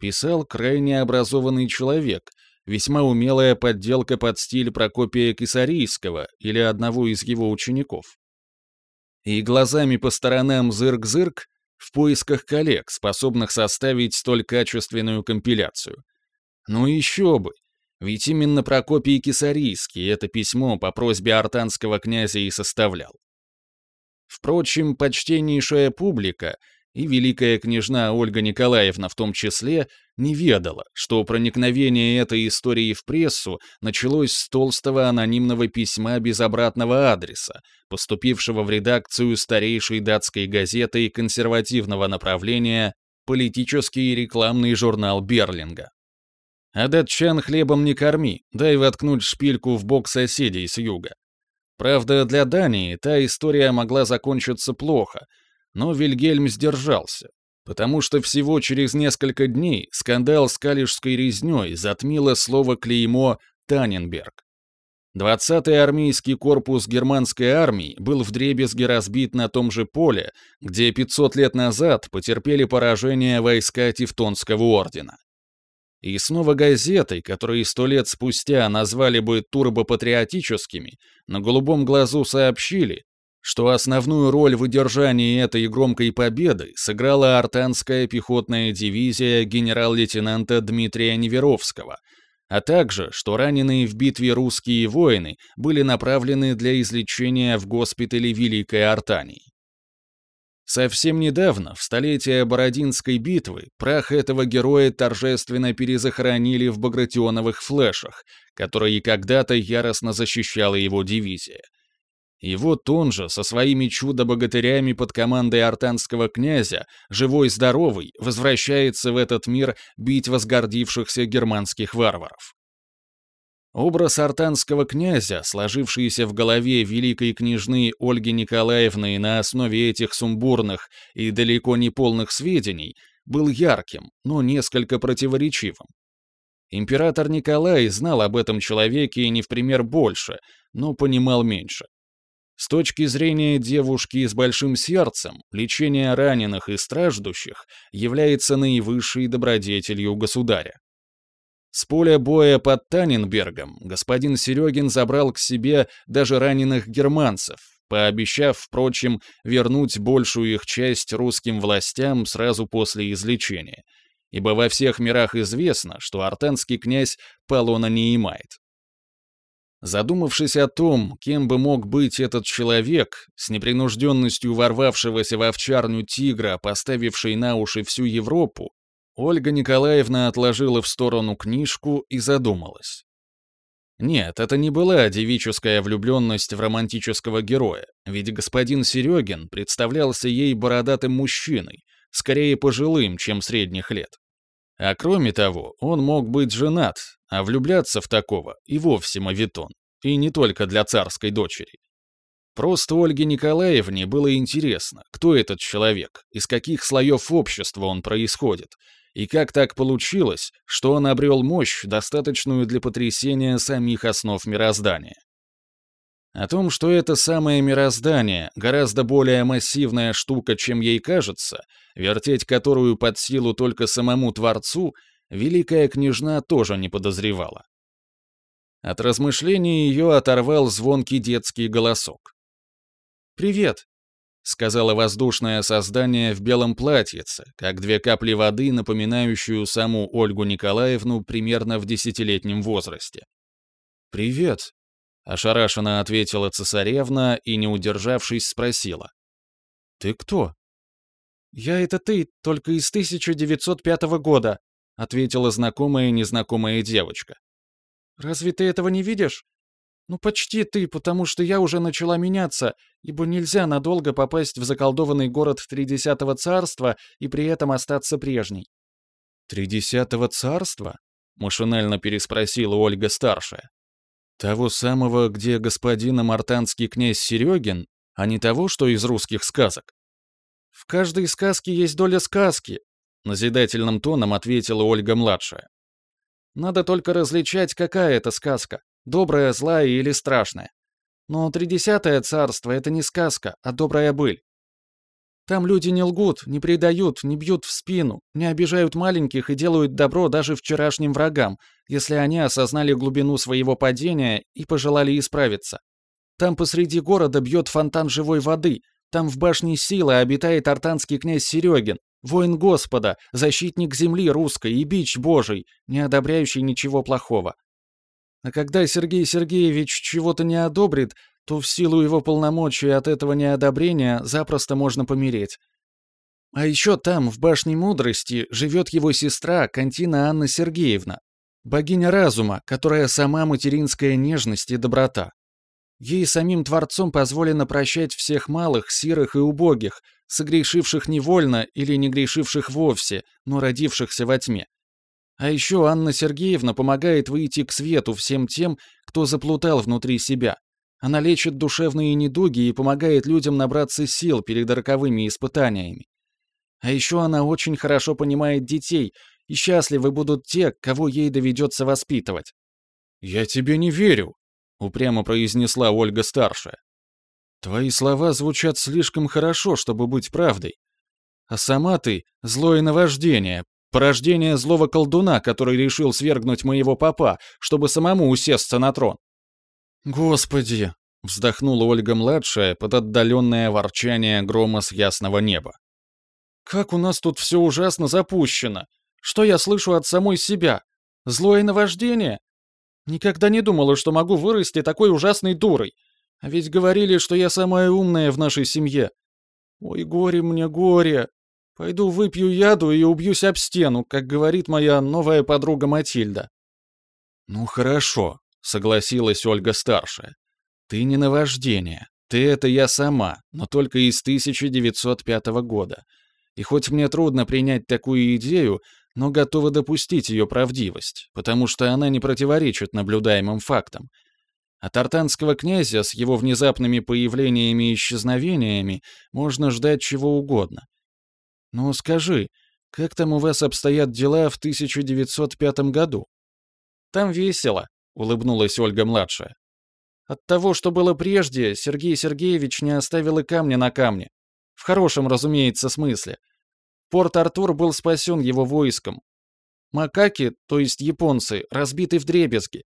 Писал крайне образованный человек, весьма умелая подделка под стиль Прокопия Кисарийского или одного из его учеников. И глазами по сторонам зырк-зырк в поисках коллег, способных составить столь качественную компиляцию. Ну еще бы, ведь именно Прокопий Кисарийский это письмо по просьбе артанского князя и составлял. Впрочем, почтеннейшая публика и великая княжна Ольга Николаевна в том числе не ведала, что проникновение этой истории в прессу началось с толстого анонимного письма без обратного адреса, поступившего в редакцию старейшей датской газеты консервативного направления политический рекламный журнал Берлинга. А датчан хлебом не корми, дай воткнуть шпильку в бок соседей с юга. Правда, для Дании та история могла закончиться плохо — но Вильгельм сдержался, потому что всего через несколько дней скандал с калишской резнёй затмило слово клеймо «Таненберг». 20-й армейский корпус германской армии был вдребезги разбит на том же поле, где 500 лет назад потерпели поражение войска Тевтонского ордена. И снова газетой, которые сто лет спустя назвали бы турбопатриотическими, на голубом глазу сообщили, что основную роль в удержании этой громкой победы сыграла артанская пехотная дивизия генерал-лейтенанта Дмитрия Неверовского, а также, что раненые в битве русские воины были направлены для излечения в госпитале Великой Артании. Совсем недавно, в столетие Бородинской битвы, прах этого героя торжественно перезахоронили в багратионовых флешах, которые когда-то яростно защищала его дивизия. И вот он же со своими чудо-богатырями под командой артанского князя, живой-здоровый, возвращается в этот мир бить возгордившихся германских варваров. Образ артанского князя, сложившийся в голове великой княжны Ольги Николаевны на основе этих сумбурных и далеко не полных сведений, был ярким, но несколько противоречивым. Император Николай знал об этом человеке не в пример больше, но понимал меньше. С точки зрения девушки с большим сердцем, лечение раненых и страждущих является наивысшей добродетелью государя. С поля боя под Таненбергом господин Серегин забрал к себе даже раненых германцев, пообещав, впрочем, вернуть большую их часть русским властям сразу после излечения, ибо во всех мирах известно, что артанский князь полона не имеет. Задумавшись о том, кем бы мог быть этот человек, с непринужденностью ворвавшегося в овчарню тигра, поставивший на уши всю Европу, Ольга Николаевна отложила в сторону книжку и задумалась. Нет, это не была девическая влюбленность в романтического героя, ведь господин Серегин представлялся ей бородатым мужчиной, скорее пожилым, чем средних лет. А кроме того, он мог быть женат, а влюбляться в такого и вовсе мавитон, и не только для царской дочери. Просто Ольге Николаевне было интересно, кто этот человек, из каких слоев общества он происходит, и как так получилось, что он обрел мощь, достаточную для потрясения самих основ мироздания. О том, что это самое мироздание гораздо более массивная штука, чем ей кажется, вертеть которую под силу только самому Творцу, великая княжна тоже не подозревала. От размышлений ее оторвал звонкий детский голосок. «Привет!» — сказала воздушное создание в белом платьице, как две капли воды, напоминающую саму Ольгу Николаевну примерно в десятилетнем возрасте. «Привет!» — ошарашенно ответила цесаревна и, не удержавшись, спросила. «Ты кто?» «Я — это ты, только из 1905 года», — ответила знакомая незнакомая девочка. «Разве ты этого не видишь? Ну, почти ты, потому что я уже начала меняться, ибо нельзя надолго попасть в заколдованный город Тридесятого царства и при этом остаться прежней. «Тридесятого царства?» — машинально переспросила Ольга-старшая. «Того самого, где господин амартанский князь Серегин, а не того, что из русских сказок?» «В каждой сказке есть доля сказки», — назидательным тоном ответила Ольга-младшая. «Надо только различать, какая это сказка, добрая, злая или страшная. Но Тридесятое царство — это не сказка, а добрая быль. Там люди не лгут, не предают, не бьют в спину, не обижают маленьких и делают добро даже вчерашним врагам, если они осознали глубину своего падения и пожелали исправиться. Там посреди города бьет фонтан живой воды, там в башне силы обитает артанский князь Серегин, воин Господа, защитник земли русской и бич Божий, не одобряющий ничего плохого. А когда Сергей Сергеевич чего-то не одобрит, то в силу его полномочий от этого неодобрения запросто можно помереть. А еще там, в башне мудрости, живет его сестра Кантина Анна Сергеевна, богиня разума, которая сама материнская нежность и доброта. Ей самим Творцом позволено прощать всех малых, сирых и убогих, согрешивших невольно или не грешивших вовсе, но родившихся во тьме. А еще Анна Сергеевна помогает выйти к свету всем тем, кто заплутал внутри себя. Она лечит душевные недуги и помогает людям набраться сил перед роковыми испытаниями. А еще она очень хорошо понимает детей, и счастливы будут те, кого ей доведется воспитывать. «Я тебе не верю», — упрямо произнесла Ольга-старшая. «Твои слова звучат слишком хорошо, чтобы быть правдой. А сама ты — злое наваждение, Порождение злого колдуна, который решил свергнуть моего папа, чтобы самому усесться на трон. «Господи!» — вздохнула Ольга-младшая под отдаленное ворчание грома с ясного неба. «Как у нас тут все ужасно запущено! Что я слышу от самой себя? Злое наваждение? Никогда не думала, что могу вырасти такой ужасной дурой. А ведь говорили, что я самая умная в нашей семье. Ой, горе мне, горе! Пойду выпью яду и убьюсь об стену, как говорит моя новая подруга Матильда». «Ну хорошо», — согласилась Ольга-старшая. Ты не наваждение. Ты — это я сама, но только из 1905 года. И хоть мне трудно принять такую идею, но готова допустить ее правдивость, потому что она не противоречит наблюдаемым фактам. От артанского князя с его внезапными появлениями и исчезновениями можно ждать чего угодно. Ну скажи, как там у вас обстоят дела в 1905 году? Там весело, улыбнулась Ольга-младшая. От того, что было прежде, Сергей Сергеевич не оставил и камня на камне. В хорошем, разумеется, смысле. Порт-Артур был спасен его войском. Макаки, то есть японцы, разбиты в дребезги.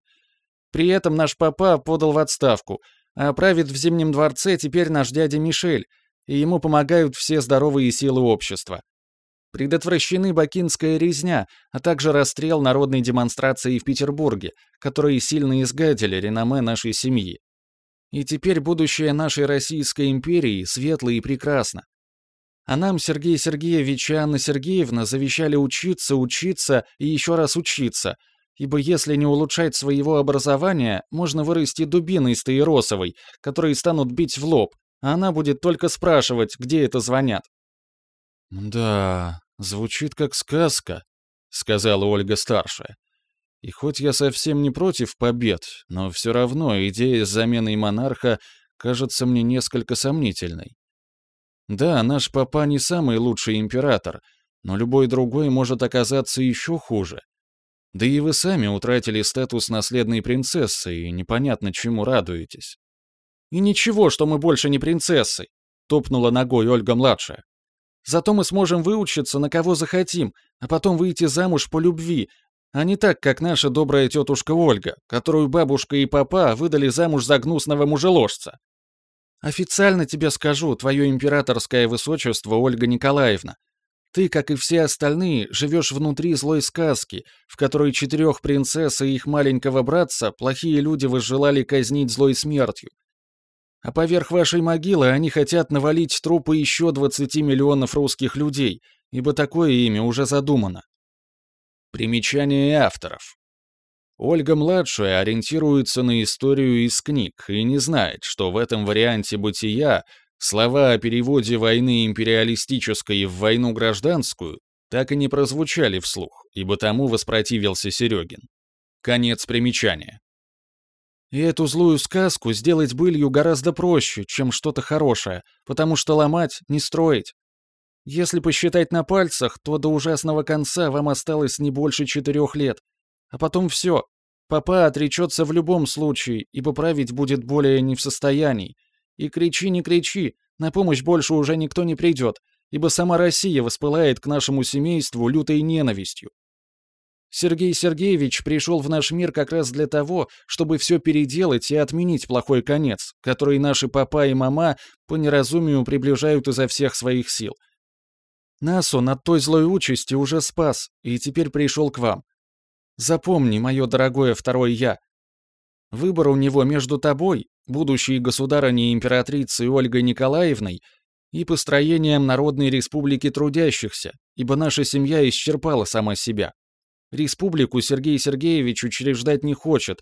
При этом наш папа подал в отставку, а правит в Зимнем дворце теперь наш дядя Мишель, и ему помогают все здоровые силы общества. Предотвращены бакинская резня, а также расстрел народной демонстрации в Петербурге, которые сильно изгадили реноме нашей семьи. И теперь будущее нашей Российской империи светло и прекрасно. А нам Сергей Сергеевич и Анна Сергеевна завещали учиться, учиться и еще раз учиться, ибо если не улучшать своего образования, можно вырасти дубиной стаиросовой, которые станут бить в лоб, а она будет только спрашивать, где это звонят. «Да, «Звучит как сказка», — сказала Ольга-старшая. «И хоть я совсем не против побед, но все равно идея с заменой монарха кажется мне несколько сомнительной. Да, наш папа не самый лучший император, но любой другой может оказаться еще хуже. Да и вы сами утратили статус наследной принцессы, и непонятно, чему радуетесь». «И ничего, что мы больше не принцессы», — топнула ногой Ольга-младшая. Зато мы сможем выучиться на кого захотим, а потом выйти замуж по любви, а не так, как наша добрая тетушка Ольга, которую бабушка и папа выдали замуж за гнусного мужеложца. Официально тебе скажу, твое императорское высочество Ольга Николаевна. Ты, как и все остальные, живешь внутри злой сказки, в которой четырех принцесс и их маленького братца плохие люди возжелали казнить злой смертью, а поверх вашей могилы они хотят навалить трупы еще 20 миллионов русских людей, ибо такое имя уже задумано. Примечание авторов. Ольга-младшая ориентируется на историю из книг и не знает, что в этом варианте бытия слова о переводе войны империалистической в войну гражданскую так и не прозвучали вслух, ибо тому воспротивился Серегин. Конец примечания. И эту злую сказку сделать былью гораздо проще, чем что-то хорошее, потому что ломать — не строить. Если посчитать на пальцах, то до ужасного конца вам осталось не больше четырех лет. А потом все. Папа отречется в любом случае, и поправить будет более не в состоянии. И кричи, не кричи, на помощь больше уже никто не придет, ибо сама Россия воспылает к нашему семейству лютой ненавистью. Сергей Сергеевич пришел в наш мир как раз для того, чтобы все переделать и отменить плохой конец, который наши папа и мама по неразумию приближают изо всех своих сил. Нас он от той злой участи уже спас, и теперь пришел к вам. Запомни, мое дорогое второе «я». Выбор у него между тобой, будущей государыней императрицей Ольгой Николаевной, и построением Народной Республики Трудящихся, ибо наша семья исчерпала сама себя. Республику Сергей Сергеевич учреждать не хочет,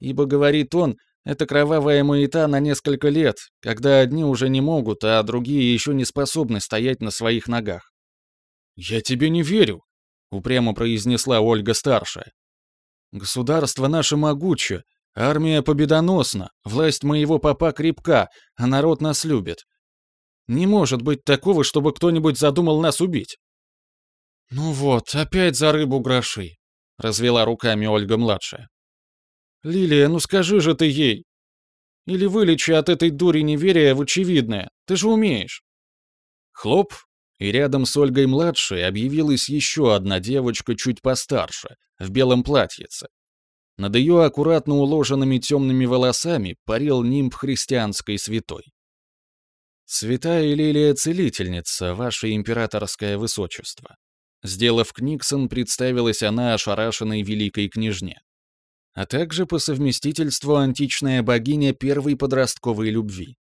ибо, говорит он, это кровавая маята на несколько лет, когда одни уже не могут, а другие еще не способны стоять на своих ногах. «Я тебе не верю», — упрямо произнесла Ольга-старшая. «Государство наше могуче, армия победоносна, власть моего папа крепка, а народ нас любит. Не может быть такого, чтобы кто-нибудь задумал нас убить. «Ну вот, опять за рыбу гроши», — развела руками Ольга-младшая. «Лилия, ну скажи же ты ей! Или вылечи от этой дури неверия в очевидное, ты же умеешь!» Хлоп, и рядом с Ольгой-младшей объявилась еще одна девочка чуть постарше, в белом платьице. Над ее аккуратно уложенными темными волосами парил нимб христианской святой. «Святая Лилия-целительница, ваше императорское высочество». Сделав книгсон, представилась она ошарашенной великой княжне. А также по совместительству античная богиня первой подростковой любви.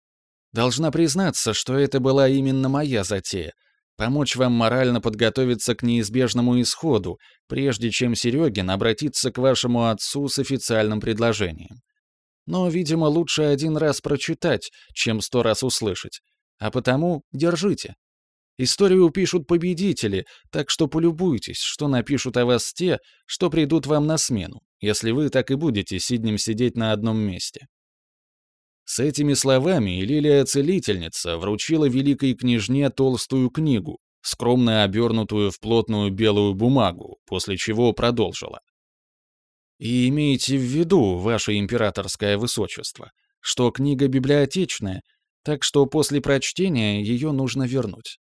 Должна признаться, что это была именно моя затея — помочь вам морально подготовиться к неизбежному исходу, прежде чем Серегин обратится к вашему отцу с официальным предложением. Но, видимо, лучше один раз прочитать, чем сто раз услышать. А потому держите. Историю пишут победители, так что полюбуйтесь, что напишут о вас те, что придут вам на смену, если вы так и будете сиднем сидеть на одном месте. С этими словами Лилия-целительница вручила великой княжне толстую книгу, скромно обернутую в плотную белую бумагу, после чего продолжила. «И имейте в виду, ваше императорское высочество, что книга библиотечная так что после прочтения ее нужно вернуть.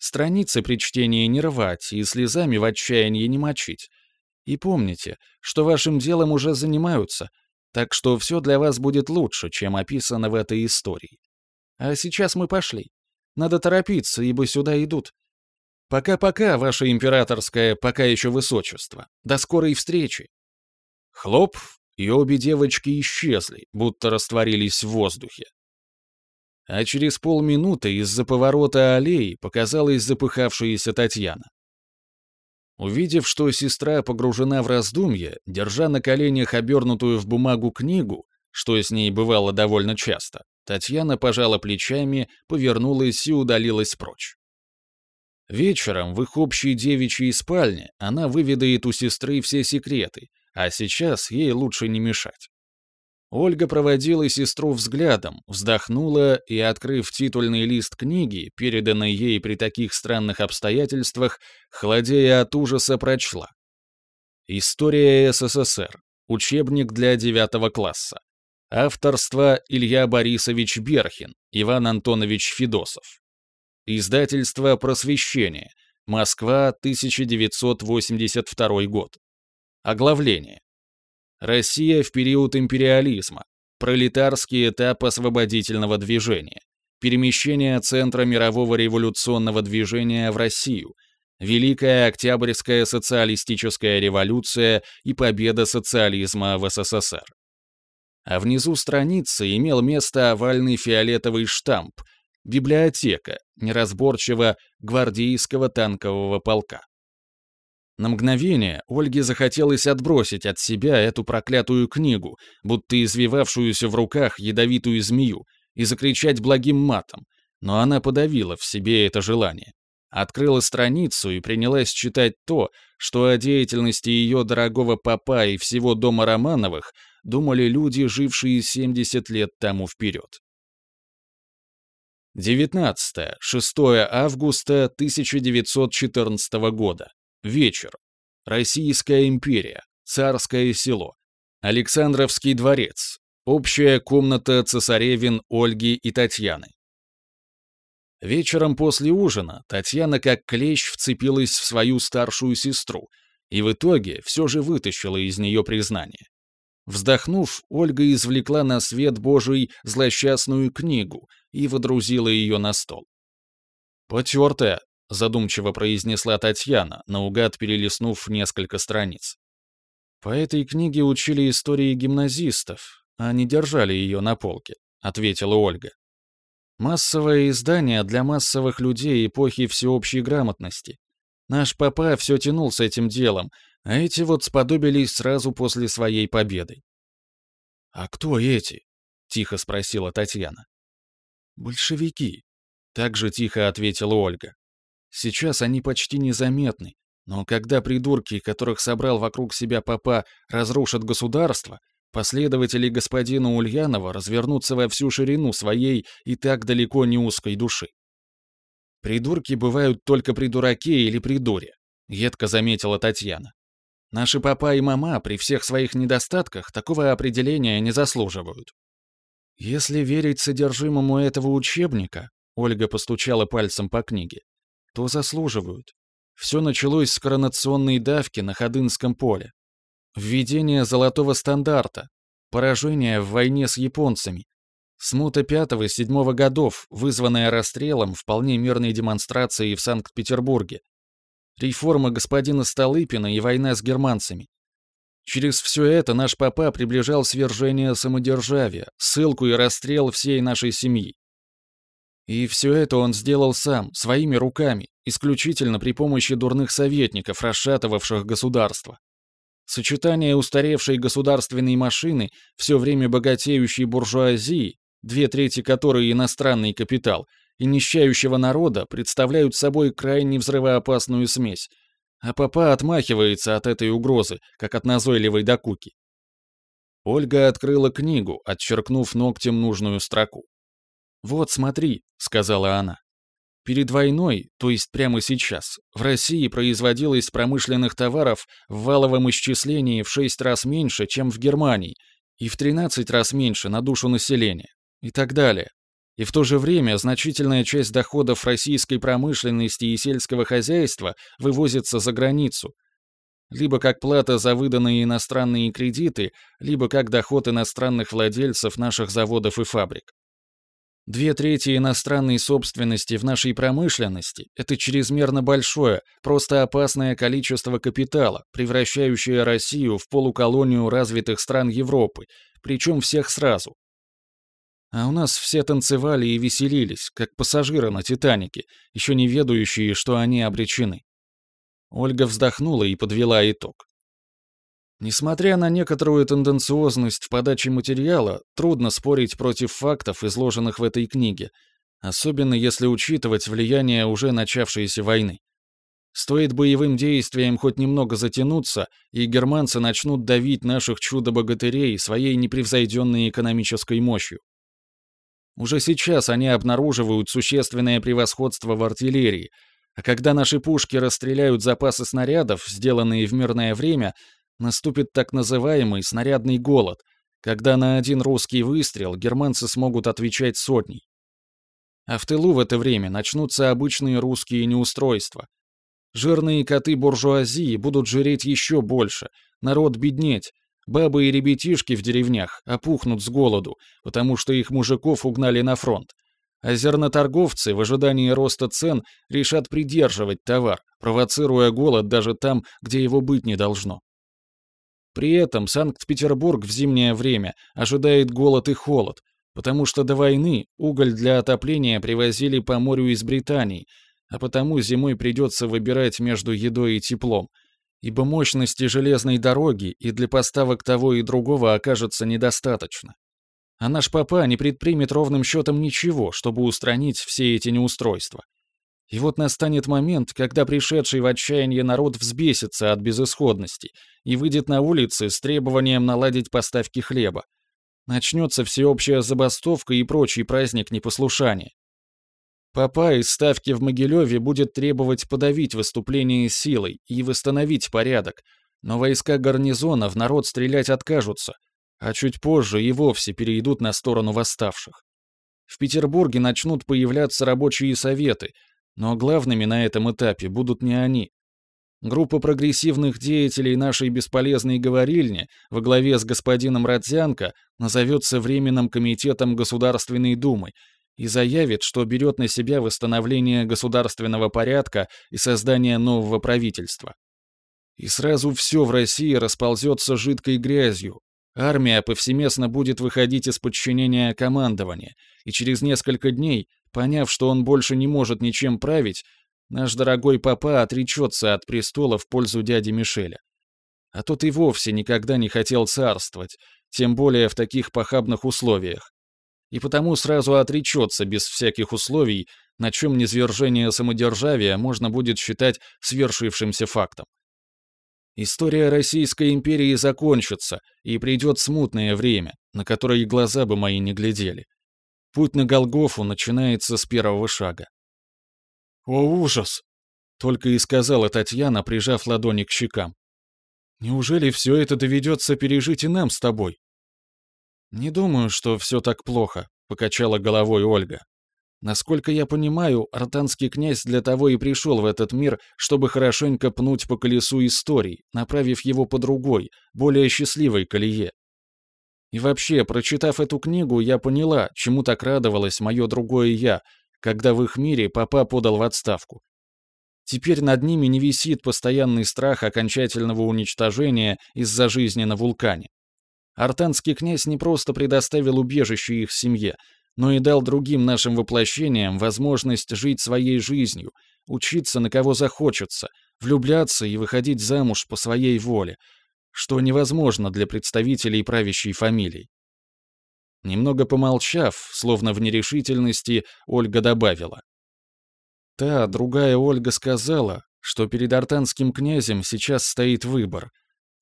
Страницы при чтении не рвать и слезами в отчаянии не мочить. И помните, что вашим делом уже занимаются, так что все для вас будет лучше, чем описано в этой истории. А сейчас мы пошли. Надо торопиться, ибо сюда идут. Пока-пока, ваше императорское, пока еще высочество. До скорой встречи. Хлоп, и обе девочки исчезли, будто растворились в воздухе а через полминуты из-за поворота аллеи показалась запыхавшаяся Татьяна. Увидев, что сестра погружена в раздумье, держа на коленях обернутую в бумагу книгу, что с ней бывало довольно часто, Татьяна пожала плечами, повернулась и удалилась прочь. Вечером в их общей девичьей спальне она выведает у сестры все секреты, а сейчас ей лучше не мешать. Ольга проводила сестру взглядом, вздохнула и, открыв титульный лист книги, переданной ей при таких странных обстоятельствах, холодея от ужаса прочла. История СССР. Учебник для девятого класса. Авторство Илья Борисович Берхин, Иван Антонович Федосов. Издательство «Просвещение». Москва, 1982 год. Оглавление. Россия в период империализма, пролетарский этап освободительного движения, перемещение центра мирового революционного движения в Россию, Великая Октябрьская социалистическая революция и победа социализма в СССР. А внизу страницы имел место овальный фиолетовый штамп «Библиотека», неразборчиво, гвардейского танкового полка. На мгновение Ольге захотелось отбросить от себя эту проклятую книгу, будто извивавшуюся в руках ядовитую змею, и закричать благим матом, но она подавила в себе это желание. Открыла страницу и принялась читать то, что о деятельности ее дорогого папа и всего дома Романовых думали люди, жившие 70 лет тому вперед. 19. 6 августа 1914 года. Вечер. Российская империя. Царское село. Александровский дворец. Общая комната цесаревин Ольги и Татьяны. Вечером после ужина Татьяна как клещ вцепилась в свою старшую сестру и в итоге все же вытащила из нее признание. Вздохнув, Ольга извлекла на свет Божий злосчастную книгу и водрузила ее на стол. «Потертая», задумчиво произнесла Татьяна, наугад перелистнув несколько страниц. По этой книге учили истории гимназистов, а не держали ее на полке, ответила Ольга. Массовое издание для массовых людей эпохи всеобщей грамотности. Наш папа все тянул с этим делом, а эти вот сподобились сразу после своей победы. «А кто эти?» — тихо спросила Татьяна. «Большевики», — так же тихо ответила Ольга. Сейчас они почти незаметны, но когда придурки, которых собрал вокруг себя папа, разрушат государство, последователи господина Ульянова развернутся во всю ширину своей и так далеко не узкой души. «Придурки бывают только при дураке или при дуре», — едко заметила Татьяна. «Наши папа и мама при всех своих недостатках такого определения не заслуживают». «Если верить содержимому этого учебника», — Ольга постучала пальцем по книге, то заслуживают. Все началось с коронационной давки на Ходынском поле. Введение золотого стандарта. Поражение в войне с японцами. Смута 5-7 годов, вызванная расстрелом вполне мирной демонстрацией в Санкт-Петербурге. Реформа господина Столыпина и война с германцами. Через все это наш папа приближал свержение самодержавия, ссылку и расстрел всей нашей семьи. И все это он сделал сам, своими руками, исключительно при помощи дурных советников, расшатывавших государство. Сочетание устаревшей государственной машины, все время богатеющей буржуазии, две трети которой иностранный капитал, и нищающего народа представляют собой крайне взрывоопасную смесь, а папа отмахивается от этой угрозы, как от назойливой докуки. Ольга открыла книгу, отчеркнув ногтем нужную строку. «Вот смотри», — сказала она. Перед войной, то есть прямо сейчас, в России производилось промышленных товаров в валовом исчислении в 6 раз меньше, чем в Германии, и в 13 раз меньше на душу населения, и так далее. И в то же время значительная часть доходов российской промышленности и сельского хозяйства вывозится за границу, либо как плата за выданные иностранные кредиты, либо как доход иностранных владельцев наших заводов и фабрик. Две трети иностранной собственности в нашей промышленности – это чрезмерно большое, просто опасное количество капитала, превращающее Россию в полуколонию развитых стран Европы, причем всех сразу. А у нас все танцевали и веселились, как пассажиры на «Титанике», еще не ведающие, что они обречены. Ольга вздохнула и подвела итог. Несмотря на некоторую тенденциозность в подаче материала, трудно спорить против фактов, изложенных в этой книге, особенно если учитывать влияние уже начавшейся войны. Стоит боевым действиям хоть немного затянуться, и германцы начнут давить наших чудо-богатырей своей непревзойденной экономической мощью. Уже сейчас они обнаруживают существенное превосходство в артиллерии, а когда наши пушки расстреляют запасы снарядов, сделанные в мирное время, наступит так называемый снарядный голод, когда на один русский выстрел германцы смогут отвечать сотней. А в тылу в это время начнутся обычные русские неустройства. Жирные коты буржуазии будут жиреть еще больше, народ беднеть, бабы и ребятишки в деревнях опухнут с голоду, потому что их мужиков угнали на фронт. А зерноторговцы в ожидании роста цен решат придерживать товар, провоцируя голод даже там, где его быть не должно. При этом Санкт-Петербург в зимнее время ожидает голод и холод, потому что до войны уголь для отопления привозили по морю из Британии, а потому зимой придется выбирать между едой и теплом, ибо мощности железной дороги и для поставок того и другого окажется недостаточно. А наш папа не предпримет ровным счетом ничего, чтобы устранить все эти неустройства. И вот настанет момент, когда пришедший в отчаяние народ взбесится от безысходности и выйдет на улицы с требованием наладить поставки хлеба. Начнется всеобщая забастовка и прочий праздник непослушания. Папа из ставки в Могилеве будет требовать подавить выступление силой и восстановить порядок, но войска гарнизона в народ стрелять откажутся, а чуть позже и вовсе перейдут на сторону восставших. В Петербурге начнут появляться рабочие советы, но главными на этом этапе будут не они. Группа прогрессивных деятелей нашей бесполезной говорильни во главе с господином Родзянко назовется Временным комитетом Государственной Думы и заявит, что берет на себя восстановление государственного порядка и создание нового правительства. И сразу все в России расползется жидкой грязью. Армия повсеместно будет выходить из подчинения командования, и через несколько дней Поняв, что он больше не может ничем править, наш дорогой папа отречется от престола в пользу дяди Мишеля. А тот и вовсе никогда не хотел царствовать, тем более в таких похабных условиях. И потому сразу отречется без всяких условий, на чем низвержение самодержавия можно будет считать свершившимся фактом. История Российской империи закончится, и придет смутное время, на которое глаза бы мои не глядели. Путь на Голгофу начинается с первого шага. «О, ужас!» — только и сказала Татьяна, прижав ладони к щекам. «Неужели все это доведется пережить и нам с тобой?» «Не думаю, что все так плохо», — покачала головой Ольга. Насколько я понимаю, артанский князь для того и пришел в этот мир, чтобы хорошенько пнуть по колесу историй, направив его по другой, более счастливой колее. И вообще, прочитав эту книгу, я поняла, чему так радовалось мое другое «я», когда в их мире папа подал в отставку. Теперь над ними не висит постоянный страх окончательного уничтожения из-за жизни на вулкане. Артанский князь не просто предоставил убежище их семье, но и дал другим нашим воплощениям возможность жить своей жизнью, учиться на кого захочется, влюбляться и выходить замуж по своей воле, что невозможно для представителей правящей фамилий. Немного помолчав, словно в нерешительности, Ольга добавила. Та, другая Ольга сказала, что перед артанским князем сейчас стоит выбор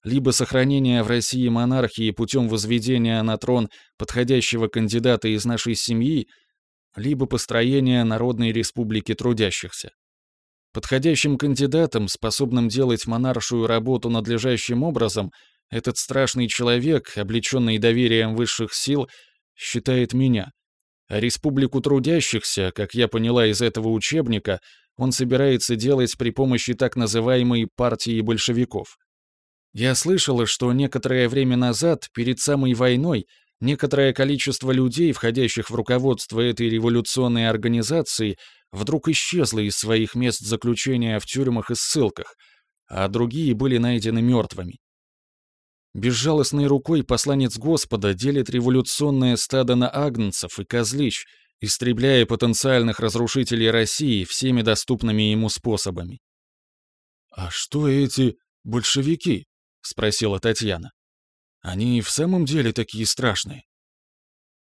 либо сохранение в России монархии путем возведения на трон подходящего кандидата из нашей семьи, либо построение Народной Республики Трудящихся. Подходящим кандидатом, способным делать монаршую работу надлежащим образом, этот страшный человек, облеченный доверием высших сил, считает меня. А Республику Трудящихся, как я поняла из этого учебника, он собирается делать при помощи так называемой партии большевиков. Я слышала, что некоторое время назад, перед самой войной, некоторое количество людей, входящих в руководство этой революционной организации, вдруг исчезло из своих мест заключения в тюрьмах и ссылках, а другие были найдены мертвыми. Безжалостной рукой посланец Господа делит революционное стадо на агнцев и козлищ, истребляя потенциальных разрушителей России всеми доступными ему способами. «А что эти большевики?» — спросила Татьяна. «Они в самом деле такие страшные?»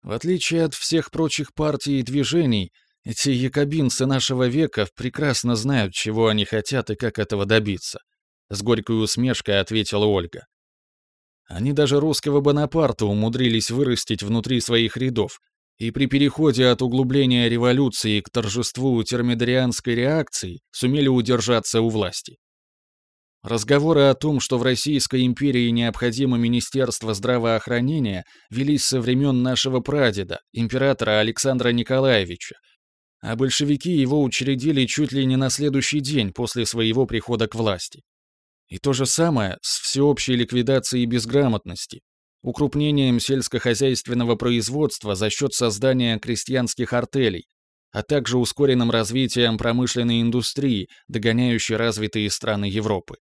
В отличие от всех прочих партий и движений, эти якобинцы нашего века прекрасно знают, чего они хотят и как этого добиться. С горькой усмешкой ответила Ольга. Они даже русского Бонапарта умудрились вырастить внутри своих рядов, и при переходе от углубления революции к торжеству термидорианской реакции сумели удержаться у власти. Разговоры о том, что в Российской империи необходимо Министерство здравоохранения, велись со времен нашего прадеда, императора Александра Николаевича, а большевики его учредили чуть ли не на следующий день после своего прихода к власти. И то же самое с всеобщей ликвидацией безграмотности, укрупнением сельскохозяйственного производства за счет создания крестьянских артелей, а также ускоренным развитием промышленной индустрии, догоняющей развитые страны Европы.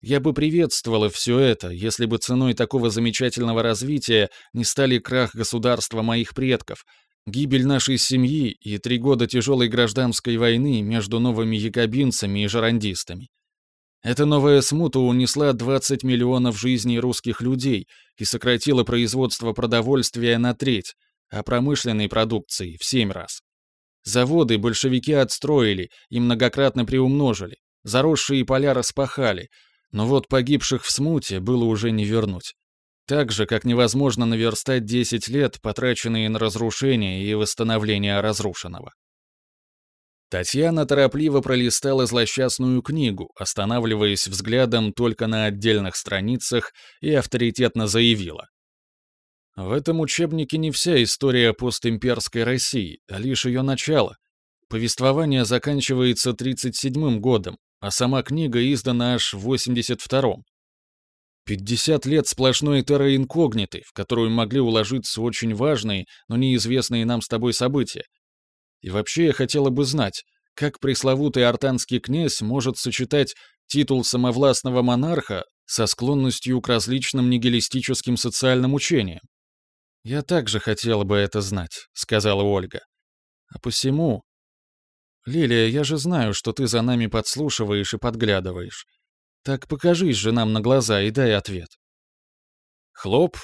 Я бы приветствовала все это, если бы ценой такого замечательного развития не стали крах государства моих предков, гибель нашей семьи и три года тяжелой гражданской войны между новыми якобинцами и жерандистами. Эта новая смута унесла 20 миллионов жизней русских людей и сократила производство продовольствия на треть, а промышленной продукции в семь раз. Заводы большевики отстроили и многократно приумножили, заросшие поля распахали, но вот погибших в смуте было уже не вернуть. Так же, как невозможно наверстать 10 лет, потраченные на разрушение и восстановление разрушенного. Татьяна торопливо пролистала злосчастную книгу, останавливаясь взглядом только на отдельных страницах, и авторитетно заявила. В этом учебнике не вся история постимперской России, а лишь ее начало. Повествование заканчивается 37-м годом, а сама книга издана аж в 82-м. 50 лет сплошной терра инкогниты, в которую могли уложиться очень важные, но неизвестные нам с тобой события. И вообще я хотела бы знать, как пресловутый артанский князь может сочетать титул самовластного монарха со склонностью к различным нигилистическим социальным учениям. «Я также хотела бы это знать», — сказала Ольга. «А посему «Лилия, я же знаю, что ты за нами подслушиваешь и подглядываешь. Так покажись же нам на глаза и дай ответ». Хлоп,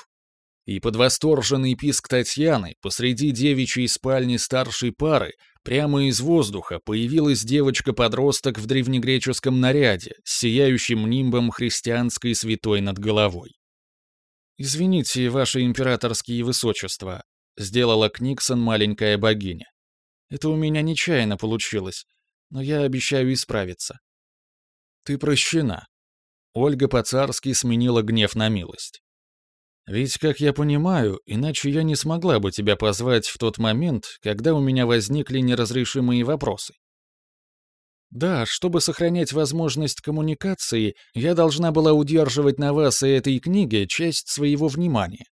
и под восторженный писк Татьяны посреди девичьей спальни старшей пары прямо из воздуха появилась девочка-подросток в древнегреческом наряде с сияющим нимбом христианской святой над головой. «Извините, ваше императорские высочества», — сделала Книксон маленькая богиня. Это у меня нечаянно получилось, но я обещаю исправиться. Ты прощена. Ольга по-царски сменила гнев на милость. Ведь, как я понимаю, иначе я не смогла бы тебя позвать в тот момент, когда у меня возникли неразрешимые вопросы. Да, чтобы сохранять возможность коммуникации, я должна была удерживать на вас и этой книге часть своего внимания.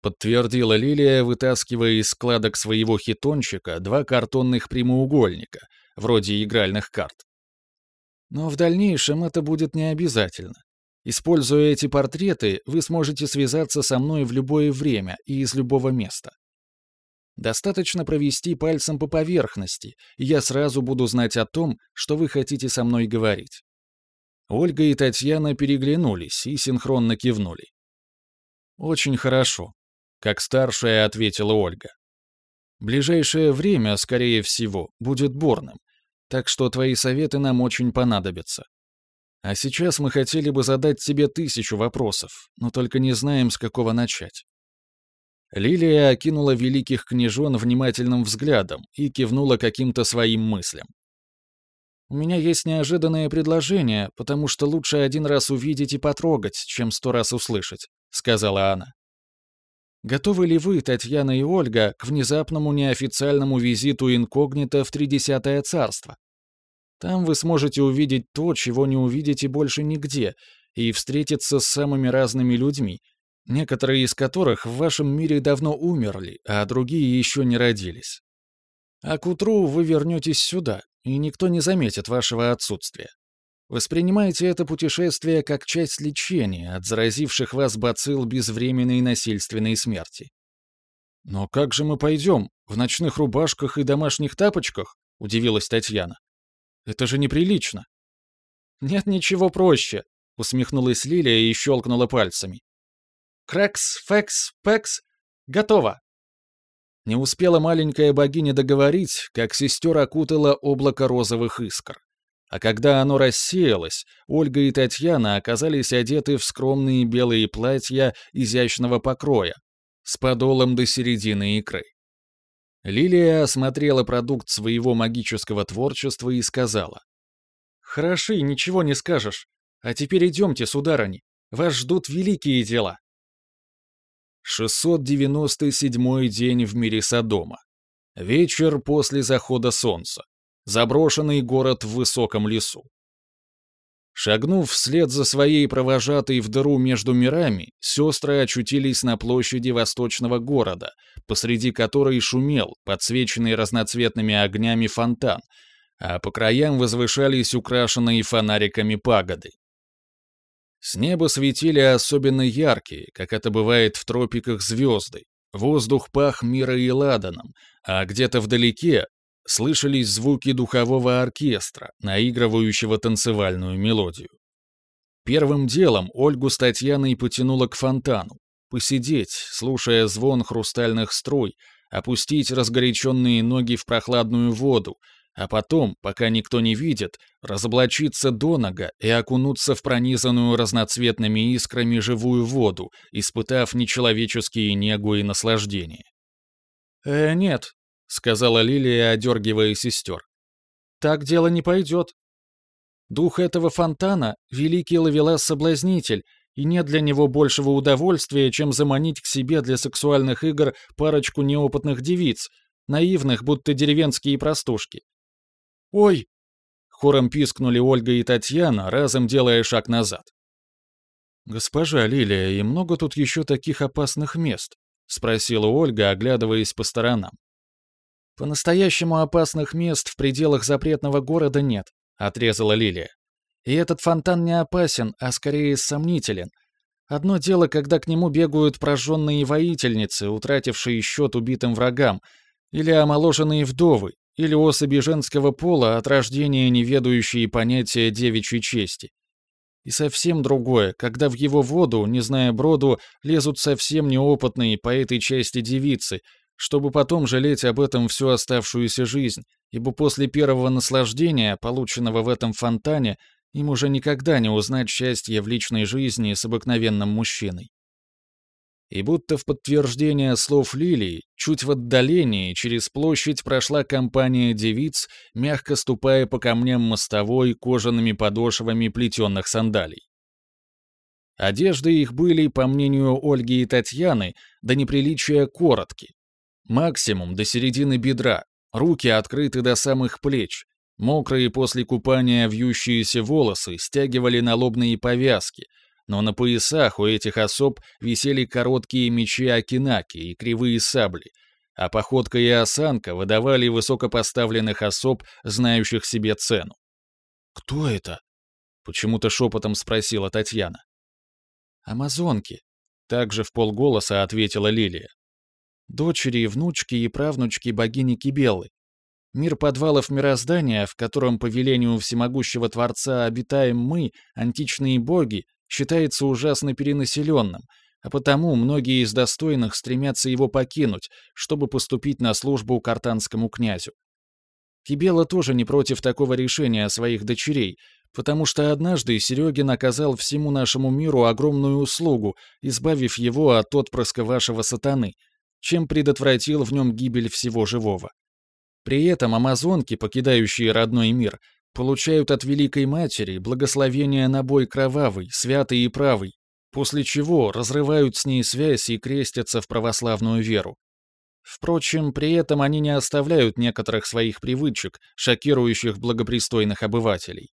Подтвердила Лилия, вытаскивая из складок своего хитончика два картонных прямоугольника, вроде игральных карт. Но в дальнейшем это будет не обязательно. Используя эти портреты, вы сможете связаться со мной в любое время и из любого места. Достаточно провести пальцем по поверхности, и я сразу буду знать о том, что вы хотите со мной говорить. Ольга и Татьяна переглянулись и синхронно кивнули. «Очень хорошо», — как старшая ответила Ольга. «Ближайшее время, скорее всего, будет бурным, так что твои советы нам очень понадобятся. А сейчас мы хотели бы задать тебе тысячу вопросов, но только не знаем, с какого начать». Лилия окинула великих княжон внимательным взглядом и кивнула каким-то своим мыслям. «У меня есть неожиданное предложение, потому что лучше один раз увидеть и потрогать, чем сто раз услышать», — сказала она. «Готовы ли вы, Татьяна и Ольга, к внезапному неофициальному визиту инкогнито в Тридесятое царство? Там вы сможете увидеть то, чего не увидите больше нигде, и встретиться с самыми разными людьми, некоторые из которых в вашем мире давно умерли, а другие еще не родились. А к утру вы вернетесь сюда, и никто не заметит вашего отсутствия. Воспринимайте это путешествие как часть лечения от заразивших вас бацилл безвременной насильственной смерти. «Но как же мы пойдем? В ночных рубашках и домашних тапочках?» — удивилась Татьяна. «Это же неприлично». «Нет ничего проще», — усмехнулась Лилия и щелкнула пальцами. Крекс, фекс, пекс. Готово. Не успела маленькая богиня договорить, как сестер окутало облако розовых искр. А когда оно рассеялось, Ольга и Татьяна оказались одеты в скромные белые платья изящного покроя, с подолом до середины икры. Лилия осмотрела продукт своего магического творчества и сказала. «Хороши, ничего не скажешь. А теперь идемте, сударыни. Вас ждут великие дела». 697 день в мире Содома. Вечер после захода солнца. Заброшенный город в высоком лесу. Шагнув вслед за своей провожатой в дыру между мирами, сестры очутились на площади восточного города, посреди которой шумел, подсвеченный разноцветными огнями фонтан, а по краям возвышались украшенные фонариками пагоды. С неба светили особенно яркие, как это бывает в тропиках звезды. Воздух пах мира и ладаном, а где-то вдалеке слышались звуки духового оркестра, наигрывающего танцевальную мелодию. Первым делом Ольгу с Татьяной потянуло к фонтану. Посидеть, слушая звон хрустальных струй, опустить разгоряченные ноги в прохладную воду, а потом, пока никто не видит, разоблачиться до нога и окунуться в пронизанную разноцветными искрами живую воду, испытав нечеловеческие негу и наслаждение. «Э, нет», — сказала Лилия, одергивая сестер. «Так дело не пойдет. Дух этого фонтана — великий ловелас-соблазнитель, и нет для него большего удовольствия, чем заманить к себе для сексуальных игр парочку неопытных девиц, наивных, будто деревенские простушки. «Ой!» — хором пискнули Ольга и Татьяна, разом делая шаг назад. «Госпожа Лилия, и много тут еще таких опасных мест?» — спросила Ольга, оглядываясь по сторонам. «По-настоящему опасных мест в пределах запретного города нет», — отрезала Лилия. «И этот фонтан не опасен, а скорее сомнителен. Одно дело, когда к нему бегают прожженные воительницы, утратившие счет убитым врагам, или омоложенные вдовы, или особи женского пола от рождения не ведающие понятия девичьей чести. И совсем другое, когда в его воду, не зная броду, лезут совсем неопытные по этой части девицы, чтобы потом жалеть об этом всю оставшуюся жизнь, ибо после первого наслаждения, полученного в этом фонтане, им уже никогда не узнать счастье в личной жизни с обыкновенным мужчиной. И будто в подтверждение слов Лилии, чуть в отдалении через площадь прошла компания девиц, мягко ступая по камням мостовой кожаными подошвами плетенных сандалий. Одежды их были, по мнению Ольги и Татьяны, до неприличия коротки. Максимум до середины бедра, руки открыты до самых плеч, мокрые после купания вьющиеся волосы стягивали на лобные повязки, но на поясах у этих особ висели короткие мечи Акинаки и кривые сабли, а походка и осанка выдавали высокопоставленных особ, знающих себе цену. «Кто это?» — почему-то шепотом спросила Татьяна. «Амазонки», — также в полголоса ответила Лилия. «Дочери, внучки и правнучки богини Кибелы. Мир подвалов мироздания, в котором по велению всемогущего Творца обитаем мы, античные боги, считается ужасно перенаселенным, а потому многие из достойных стремятся его покинуть, чтобы поступить на службу картанскому князю. Кибела тоже не против такого решения своих дочерей, потому что однажды Серегин оказал всему нашему миру огромную услугу, избавив его от отпрыска вашего сатаны, чем предотвратил в нем гибель всего живого. При этом амазонки, покидающие родной мир, получают от Великой Матери благословение на бой кровавый, святый и правый, после чего разрывают с ней связь и крестятся в православную веру. Впрочем, при этом они не оставляют некоторых своих привычек, шокирующих благопристойных обывателей.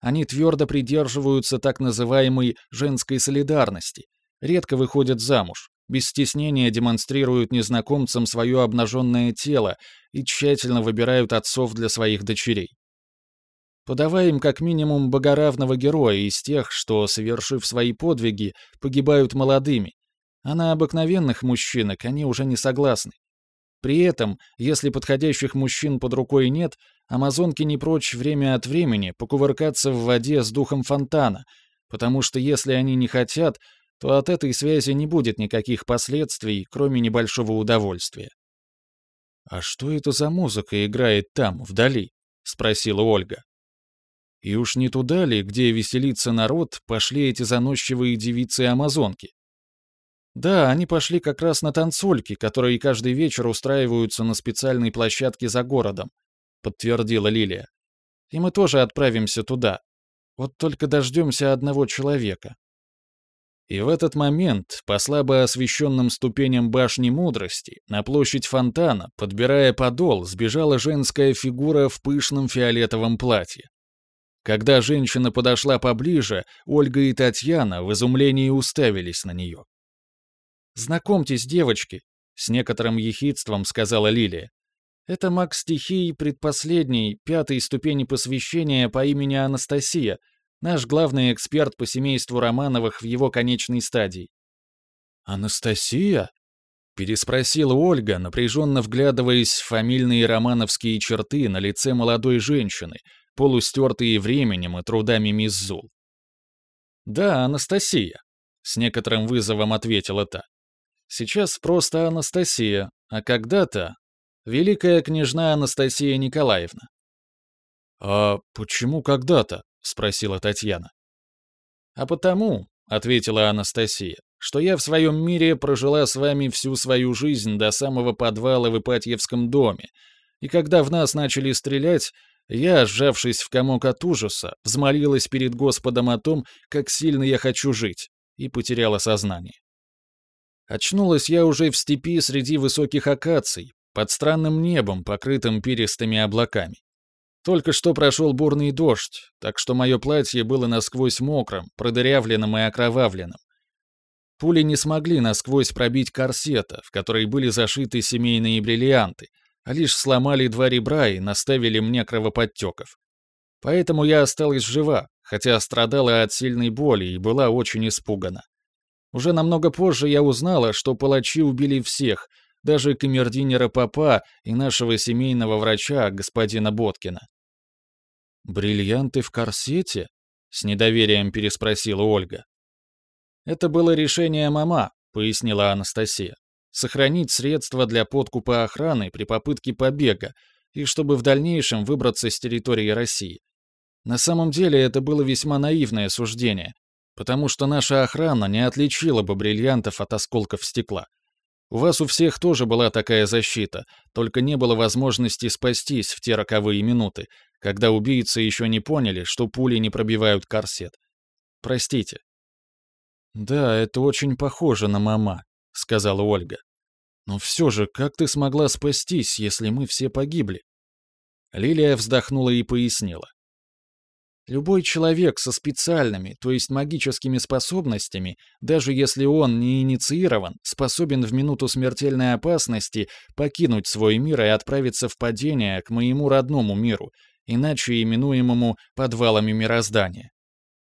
Они твердо придерживаются так называемой «женской солидарности», редко выходят замуж, без стеснения демонстрируют незнакомцам свое обнаженное тело и тщательно выбирают отцов для своих дочерей. Подавая им как минимум богоравного героя из тех, что, совершив свои подвиги, погибают молодыми, а на обыкновенных мужчинок они уже не согласны. При этом, если подходящих мужчин под рукой нет, амазонки не прочь время от времени покувыркаться в воде с духом фонтана, потому что если они не хотят, то от этой связи не будет никаких последствий, кроме небольшого удовольствия. «А что это за музыка играет там, вдали?» — спросила Ольга. И уж не туда ли, где веселится народ, пошли эти заносчивые девицы-амазонки? Да, они пошли как раз на танцульки, которые каждый вечер устраиваются на специальной площадке за городом, подтвердила Лилия. И мы тоже отправимся туда. Вот только дождемся одного человека. И в этот момент, по слабо освещенным ступеням башни мудрости, на площадь фонтана, подбирая подол, сбежала женская фигура в пышном фиолетовом платье. Когда женщина подошла поближе, Ольга и Татьяна в изумлении уставились на нее. «Знакомьтесь, девочки», — с некоторым ехидством сказала Лилия. «Это маг стихий предпоследней, пятой ступени посвящения по имени Анастасия, наш главный эксперт по семейству Романовых в его конечной стадии». «Анастасия?» — переспросила Ольга, напряженно вглядываясь в фамильные романовские черты на лице молодой женщины — полустертые временем и трудами мисс Зул. «Да, Анастасия», — с некоторым вызовом ответила та. «Сейчас просто Анастасия, а когда-то Великая княжна Анастасия Николаевна». «А почему когда-то?» — спросила Татьяна. «А потому», — ответила Анастасия, «что я в своем мире прожила с вами всю свою жизнь до самого подвала в Ипатьевском доме, и когда в нас начали стрелять, я, сжавшись в комок от ужаса, взмолилась перед Господом о том, как сильно я хочу жить, и потеряла сознание. Очнулась я уже в степи среди высоких акаций, под странным небом, покрытым перистыми облаками. Только что прошел бурный дождь, так что мое платье было насквозь мокрым, продырявленным и окровавленным. Пули не смогли насквозь пробить корсета, в который были зашиты семейные бриллианты, а лишь сломали два ребра и наставили мне кровоподтеков. Поэтому я осталась жива, хотя страдала от сильной боли и была очень испугана. Уже намного позже я узнала, что палачи убили всех, даже камердинера Папа и нашего семейного врача, господина Боткина. «Бриллианты в корсете?» — с недоверием переспросила Ольга. «Это было решение мама», — пояснила Анастасия сохранить средства для подкупа охраны при попытке побега и чтобы в дальнейшем выбраться с территории России. На самом деле это было весьма наивное суждение, потому что наша охрана не отличила бы бриллиантов от осколков стекла. У вас у всех тоже была такая защита, только не было возможности спастись в те роковые минуты, когда убийцы еще не поняли, что пули не пробивают корсет. Простите. «Да, это очень похоже на мама», — сказала Ольга. «Но все же, как ты смогла спастись, если мы все погибли?» Лилия вздохнула и пояснила. Любой человек со специальными, то есть магическими способностями, даже если он не инициирован, способен в минуту смертельной опасности покинуть свой мир и отправиться в падение к моему родному миру, иначе именуемому подвалами мироздания.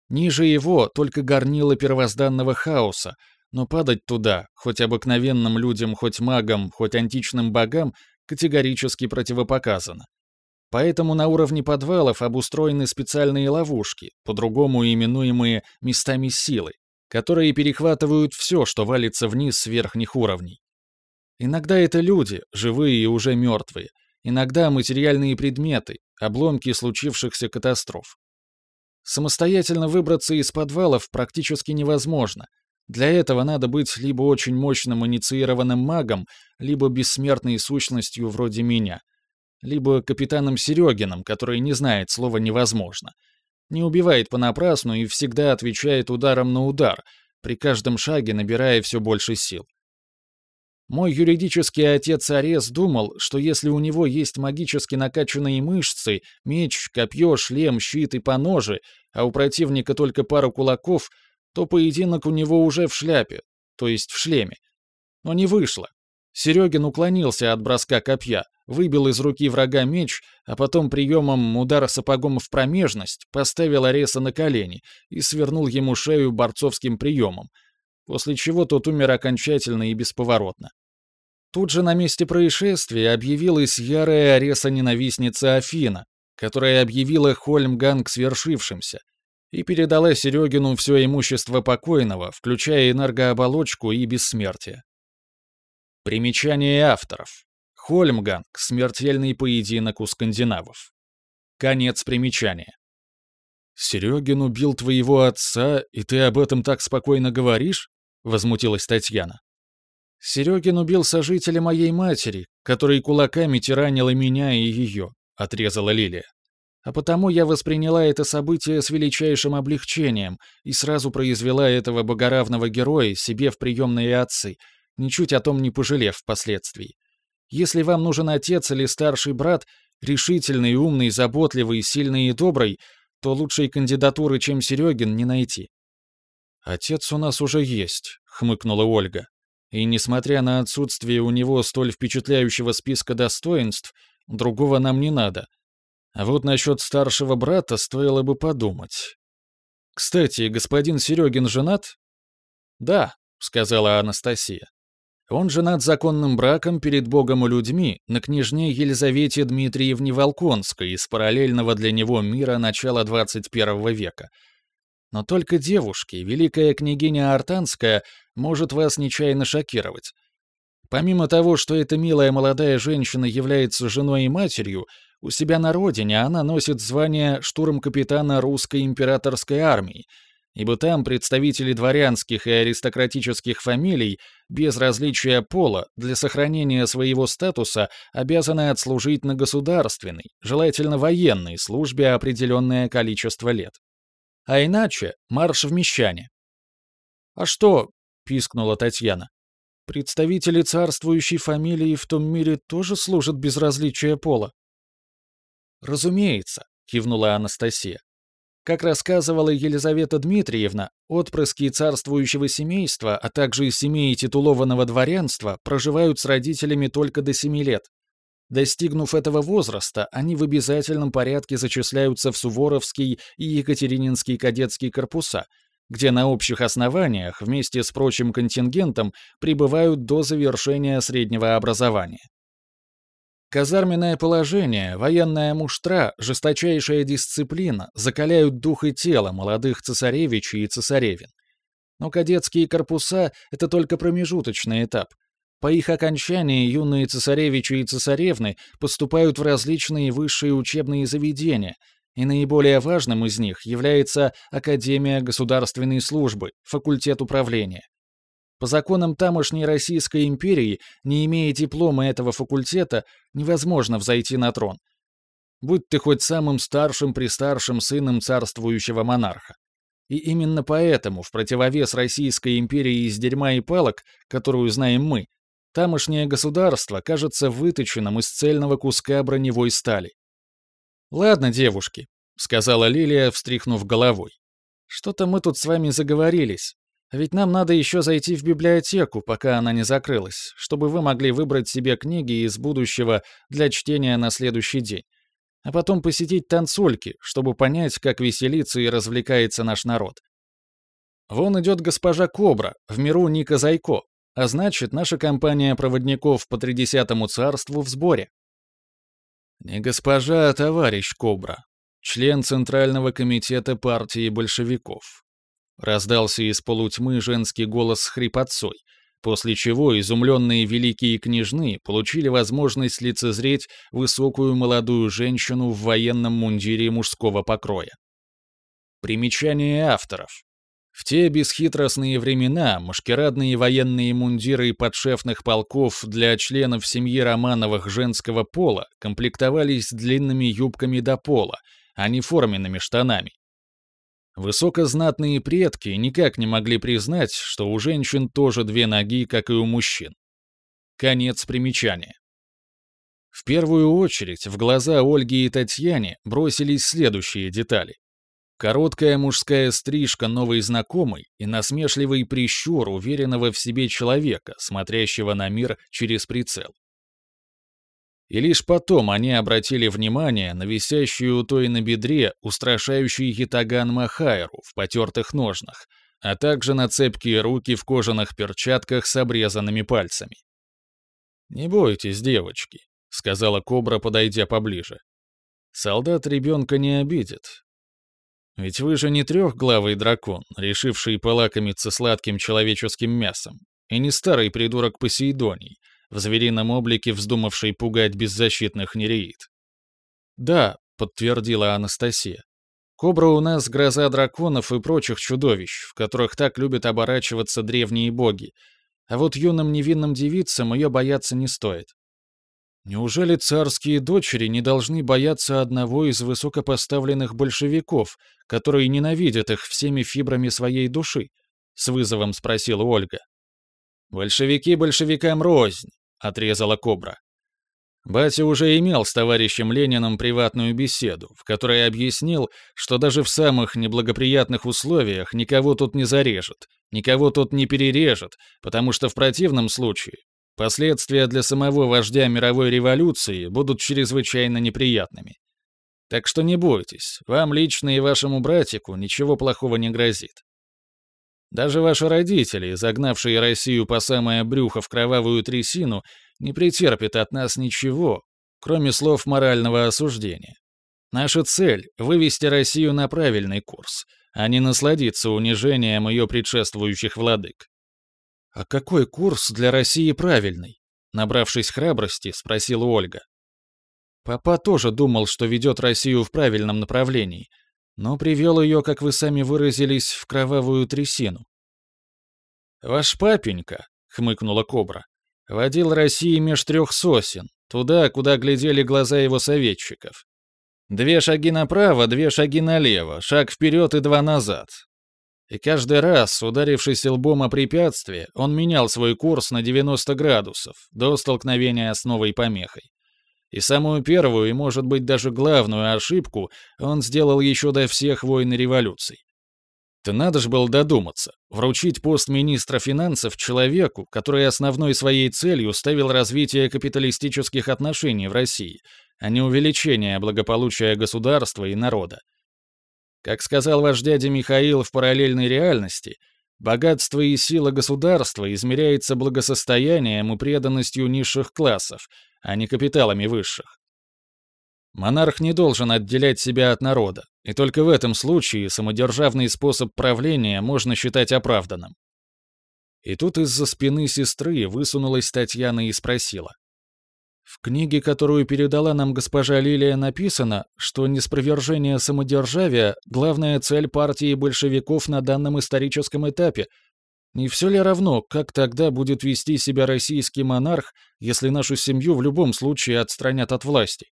Ниже его только горнило первозданного хаоса, но падать туда, хоть обыкновенным людям, хоть магам, хоть античным богам, категорически противопоказано. Поэтому на уровне подвалов обустроены специальные ловушки, по-другому именуемые «местами силы», которые перехватывают все, что валится вниз с верхних уровней. Иногда это люди, живые и уже мертвые, иногда материальные предметы, обломки случившихся катастроф. Самостоятельно выбраться из подвалов практически невозможно. Для этого надо быть либо очень мощным инициированным магом, либо бессмертной сущностью вроде меня — либо капитаном Серегиным, который не знает слова «невозможно». Не убивает понапрасну и всегда отвечает ударом на удар, при каждом шаге набирая все больше сил. Мой юридический отец Арес думал, что если у него есть магически накачанные мышцы, меч, копье, шлем, щит и поножи, а у противника только пару кулаков, то поединок у него уже в шляпе, то есть в шлеме. Но не вышло. Серегин уклонился от броска копья, выбил из руки врага меч, а потом приемом удара сапогом в промежность поставил Ареса на колени и свернул ему шею борцовским приемом, после чего тот умер окончательно и бесповоротно. Тут же на месте происшествия объявилась ярая Ареса-ненавистница Афина, которая объявила Хольмганг свершившимся и передала Серегину все имущество покойного, включая энергооболочку и бессмертие. Примечание авторов. Хольмганг — смертельный поединок у скандинавов. Конец примечания. «Серегин убил твоего отца, и ты об этом так спокойно говоришь?» — возмутилась Татьяна. «Серегин убил сожителя моей матери, который кулаками тиранил и меня, и ее», — отрезала Лилия. «А потому я восприняла это событие с величайшим облегчением и сразу произвела этого богоравного героя себе в приемные отцы, ничуть о том не пожалев впоследствии. Если вам нужен отец или старший брат, решительный, умный, заботливый, сильный и добрый, то лучшей кандидатуры, чем Серегин, не найти. «Отец у нас уже есть», — хмыкнула Ольга. «И несмотря на отсутствие у него столь впечатляющего списка достоинств, другого нам не надо. А вот насчет старшего брата стоило бы подумать. Кстати, господин Серегин женат?» «Да», — сказала Анастасия. Он женат законным браком перед Богом и людьми на княжне Елизавете Дмитриевне Волконской из параллельного для него мира начала 21 века. Но только девушки, великая княгиня Артанская, может вас нечаянно шокировать. Помимо того, что эта милая молодая женщина является женой и матерью, у себя на родине она носит звание штурм-капитана русской императорской армии — ибо там представители дворянских и аристократических фамилий без различия пола для сохранения своего статуса обязаны отслужить на государственной, желательно военной службе определенное количество лет. А иначе марш в мещане. «А что?» — пискнула Татьяна. «Представители царствующей фамилии в том мире тоже служат без различия пола?» «Разумеется», — кивнула Анастасия. Как рассказывала Елизавета Дмитриевна, отпрыски царствующего семейства, а также семей титулованного дворянства проживают с родителями только до 7 лет. Достигнув этого возраста, они в обязательном порядке зачисляются в Суворовский и Екатерининский кадетские корпуса, где на общих основаниях вместе с прочим контингентом прибывают до завершения среднего образования. Казарменное положение, военная муштра, жесточайшая дисциплина закаляют дух и тело молодых цесаревичей и цесаревин. Но кадетские корпуса — это только промежуточный этап. По их окончании юные цесаревичи и цесаревны поступают в различные высшие учебные заведения, и наиболее важным из них является Академия государственной службы, факультет управления. По законам тамошней Российской империи, не имея диплома этого факультета, невозможно взойти на трон. Будь ты хоть самым старшим-престаршим сыном царствующего монарха. И именно поэтому, в противовес Российской империи из дерьма и палок, которую знаем мы, тамошнее государство кажется выточенным из цельного куска броневой стали. «Ладно, девушки», — сказала Лилия, встряхнув головой. «Что-то мы тут с вами заговорились. Ведь нам надо еще зайти в библиотеку, пока она не закрылась, чтобы вы могли выбрать себе книги из будущего для чтения на следующий день а потом посетить танцульки, чтобы понять, как веселится и развлекается наш народ. Вон идет госпожа Кобра, в миру Ника Зайко, а значит, наша компания проводников по Тридесятому царству в сборе. Не госпожа, а товарищ Кобра, член Центрального комитета партии большевиков. Раздался из полутьмы женский голос с хрипотцой, после чего изумленные великие княжны получили возможность лицезреть высокую молодую женщину в военном мундире мужского покроя. Примечание авторов. В те бесхитростные времена машкирадные военные мундиры подшефных полков для членов семьи Романовых женского пола комплектовались длинными юбками до пола, а не форменными штанами. Высокознатные предки никак не могли признать, что у женщин тоже две ноги, как и у мужчин. Конец примечания. В первую очередь в глаза Ольги и Татьяне бросились следующие детали. Короткая мужская стрижка новой знакомой и насмешливый прищур уверенного в себе человека, смотрящего на мир через прицел. И лишь потом они обратили внимание на висящую у той на бедре устрашающий ятаган Махайру в потертых ножнах, а также на цепкие руки в кожаных перчатках с обрезанными пальцами. «Не бойтесь, девочки», — сказала Кобра, подойдя поближе. «Солдат ребенка не обидит. Ведь вы же не трехглавый дракон, решивший полакомиться сладким человеческим мясом, и не старый придурок Посейдоний, в зверином облике вздумавший пугать беззащитных нереид. «Да», — подтвердила Анастасия. «Кобра у нас гроза драконов и прочих чудовищ, в которых так любят оборачиваться древние боги, а вот юным невинным девицам ее бояться не стоит. Неужели царские дочери не должны бояться одного из высокопоставленных большевиков, которые ненавидят их всеми фибрами своей души?» — с вызовом спросила Ольга. «Большевики большевикам рознь», — отрезала Кобра. Батя уже имел с товарищем Лениным приватную беседу, в которой объяснил, что даже в самых неблагоприятных условиях никого тут не зарежет, никого тут не перережет, потому что в противном случае последствия для самого вождя мировой революции будут чрезвычайно неприятными. Так что не бойтесь, вам лично и вашему братику ничего плохого не грозит. Даже ваши родители, загнавшие Россию по самое брюхо в кровавую трясину, не претерпят от нас ничего, кроме слов морального осуждения. Наша цель — вывести Россию на правильный курс, а не насладиться унижением ее предшествующих владык. «А какой курс для России правильный?» Набравшись храбрости, спросила Ольга. Папа тоже думал, что ведет Россию в правильном направлении, но привел ее, как вы сами выразились, в кровавую трясину. «Ваш папенька», — хмыкнула Кобра, — «водил России меж трех сосен, туда, куда глядели глаза его советчиков. Две шаги направо, две шаги налево, шаг вперед и два назад. И каждый раз, ударившись лбом о препятствие, он менял свой курс на 90 градусов, до столкновения с новой помехой. И самую первую и, может быть, даже главную ошибку он сделал еще до всех войн и революций. Ты надо же было додуматься, вручить пост министра финансов человеку, который основной своей целью ставил развитие капиталистических отношений в России, а не увеличение благополучия государства и народа. Как сказал ваш дядя Михаил в параллельной реальности, богатство и сила государства измеряется благосостоянием и преданностью низших классов, а не капиталами высших. Монарх не должен отделять себя от народа, и только в этом случае самодержавный способ правления можно считать оправданным. И тут из-за спины сестры высунулась Татьяна и спросила. В книге, которую передала нам госпожа Лилия, написано, что неспровержение самодержавия — главная цель партии большевиков на данном историческом этапе — не все ли равно, как тогда будет вести себя российский монарх, если нашу семью в любом случае отстранят от власти?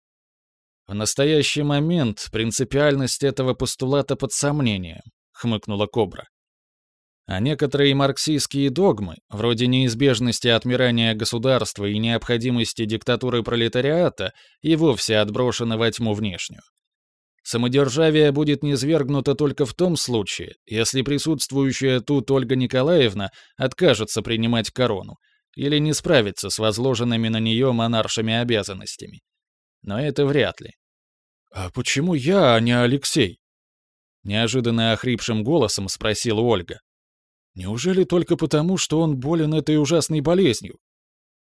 В настоящий момент принципиальность этого постулата под сомнением, хмыкнула Кобра. А некоторые марксистские догмы, вроде неизбежности отмирания государства и необходимости диктатуры пролетариата, и вовсе отброшены во тьму внешнюю. Самодержавие будет низвергнуто только в том случае, если присутствующая тут Ольга Николаевна откажется принимать корону или не справится с возложенными на нее монаршими обязанностями. Но это вряд ли. «А почему я, а не Алексей?» Неожиданно охрипшим голосом спросила Ольга. Неужели только потому, что он болен этой ужасной болезнью?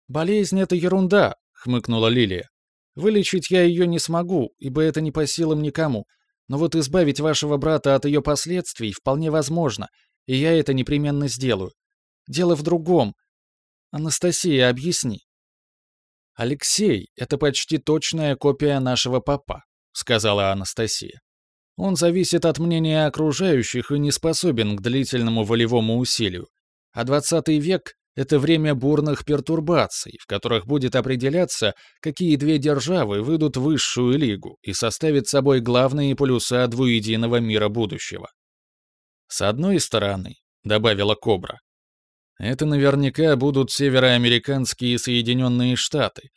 «Болезнь — это ерунда», — хмыкнула Лилия. «Вылечить я ее не смогу, ибо это не по силам никому. Но вот избавить вашего брата от ее последствий вполне возможно, и я это непременно сделаю. Дело в другом. Анастасия, объясни». «Алексей — это почти точная копия нашего папа», — сказала Анастасия. Он зависит от мнения окружающих и не способен к длительному волевому усилию. А 20 век — это время бурных пертурбаций, в которых будет определяться, какие две державы выйдут в высшую лигу и составят собой главные полюса двуединого мира будущего. «С одной стороны», — добавила Кобра, — «это наверняка будут североамериканские Соединенные Штаты,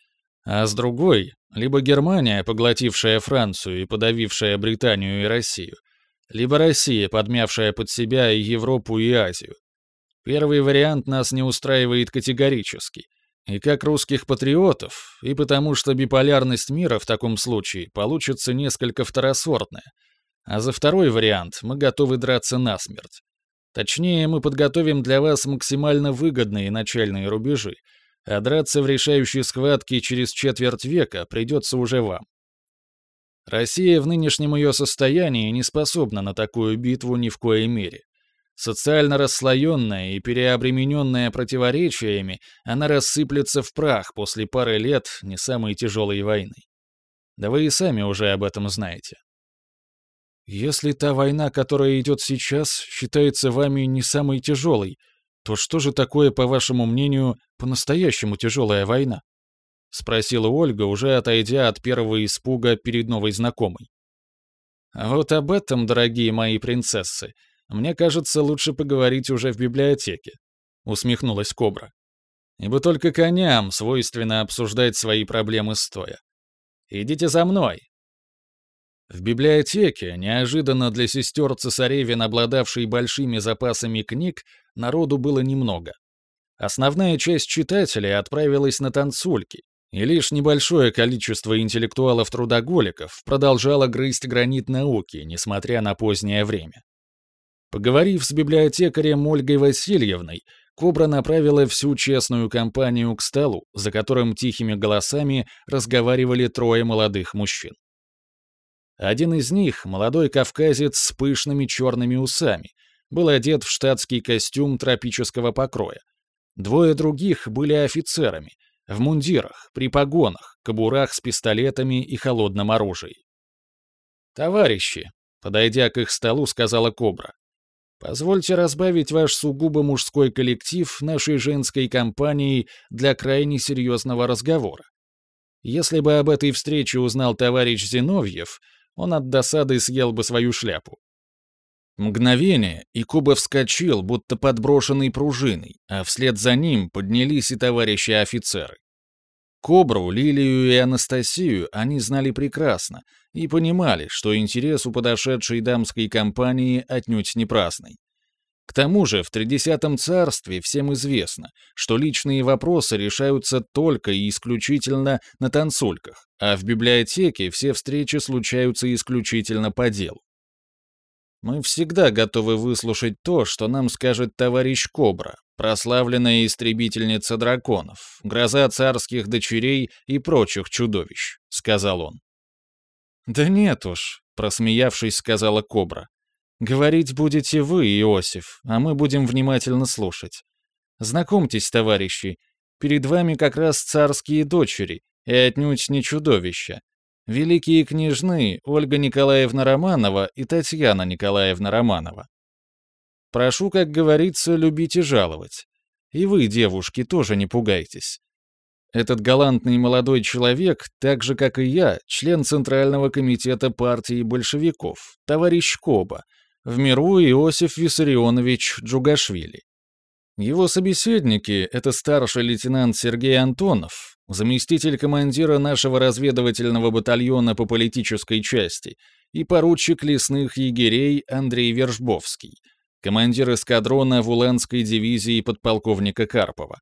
а с другой либо Германия, поглотившая Францию и подавившая Британию и Россию, либо Россия, подмявшая под себя и Европу, и Азию. Первый вариант нас не устраивает категорически. И как русских патриотов, и потому что биполярность мира в таком случае получится несколько второсортная. А за второй вариант мы готовы драться насмерть. Точнее, мы подготовим для вас максимально выгодные начальные рубежи, а драться в решающей схватке через четверть века придется уже вам. Россия в нынешнем ее состоянии не способна на такую битву ни в коей мере. Социально расслоенная и переобремененная противоречиями, она рассыплется в прах после пары лет не самой тяжелой войны. Да вы и сами уже об этом знаете. Если та война, которая идет сейчас, считается вами не самой тяжелой, то что же такое, по вашему мнению, по-настоящему тяжелая война? Спросила Ольга, уже отойдя от первого испуга перед новой знакомой. Вот об этом, дорогие мои принцессы, мне кажется, лучше поговорить уже в библиотеке, усмехнулась Кобра. Ибо только коням свойственно обсуждать свои проблемы стоя. Идите за мной, в библиотеке, неожиданно для сестер цесаревин, обладавшей большими запасами книг, народу было немного. Основная часть читателей отправилась на танцульки, и лишь небольшое количество интеллектуалов-трудоголиков продолжало грызть гранит науки, несмотря на позднее время. Поговорив с библиотекарем Ольгой Васильевной, Кобра направила всю честную компанию к столу, за которым тихими голосами разговаривали трое молодых мужчин. Один из них, молодой кавказец с пышными черными усами, был одет в штатский костюм тропического покроя. Двое других были офицерами, в мундирах, при погонах, кобурах с пистолетами и холодным оружием. «Товарищи», — подойдя к их столу, сказала Кобра, «позвольте разбавить ваш сугубо мужской коллектив нашей женской компанией для крайне серьезного разговора. Если бы об этой встрече узнал товарищ Зиновьев, он от досады съел бы свою шляпу. Мгновение, и Куба вскочил, будто подброшенный пружиной, а вслед за ним поднялись и товарищи офицеры. Кобру, Лилию и Анастасию они знали прекрасно и понимали, что интерес у подошедшей дамской компании отнюдь не праздный. К тому же в Тридесятом царстве всем известно, что личные вопросы решаются только и исключительно на танцульках, а в библиотеке все встречи случаются исключительно по делу. Мы всегда готовы выслушать то, что нам скажет товарищ Кобра, прославленная истребительница драконов, гроза царских дочерей и прочих чудовищ», — сказал он. «Да нет уж», — просмеявшись, сказала Кобра. Говорить будете вы, Иосиф, а мы будем внимательно слушать. Знакомьтесь, товарищи, перед вами как раз царские дочери, и отнюдь не чудовища. Великие княжны Ольга Николаевна Романова и Татьяна Николаевна Романова. Прошу, как говорится, любить и жаловать. И вы, девушки, тоже не пугайтесь. Этот галантный молодой человек, так же, как и я, член Центрального комитета партии большевиков, товарищ Коба, в миру Иосиф Виссарионович Джугашвили. Его собеседники — это старший лейтенант Сергей Антонов, заместитель командира нашего разведывательного батальона по политической части, и поручик лесных егерей Андрей Вержбовский, командир эскадрона Вуланской дивизии подполковника Карпова.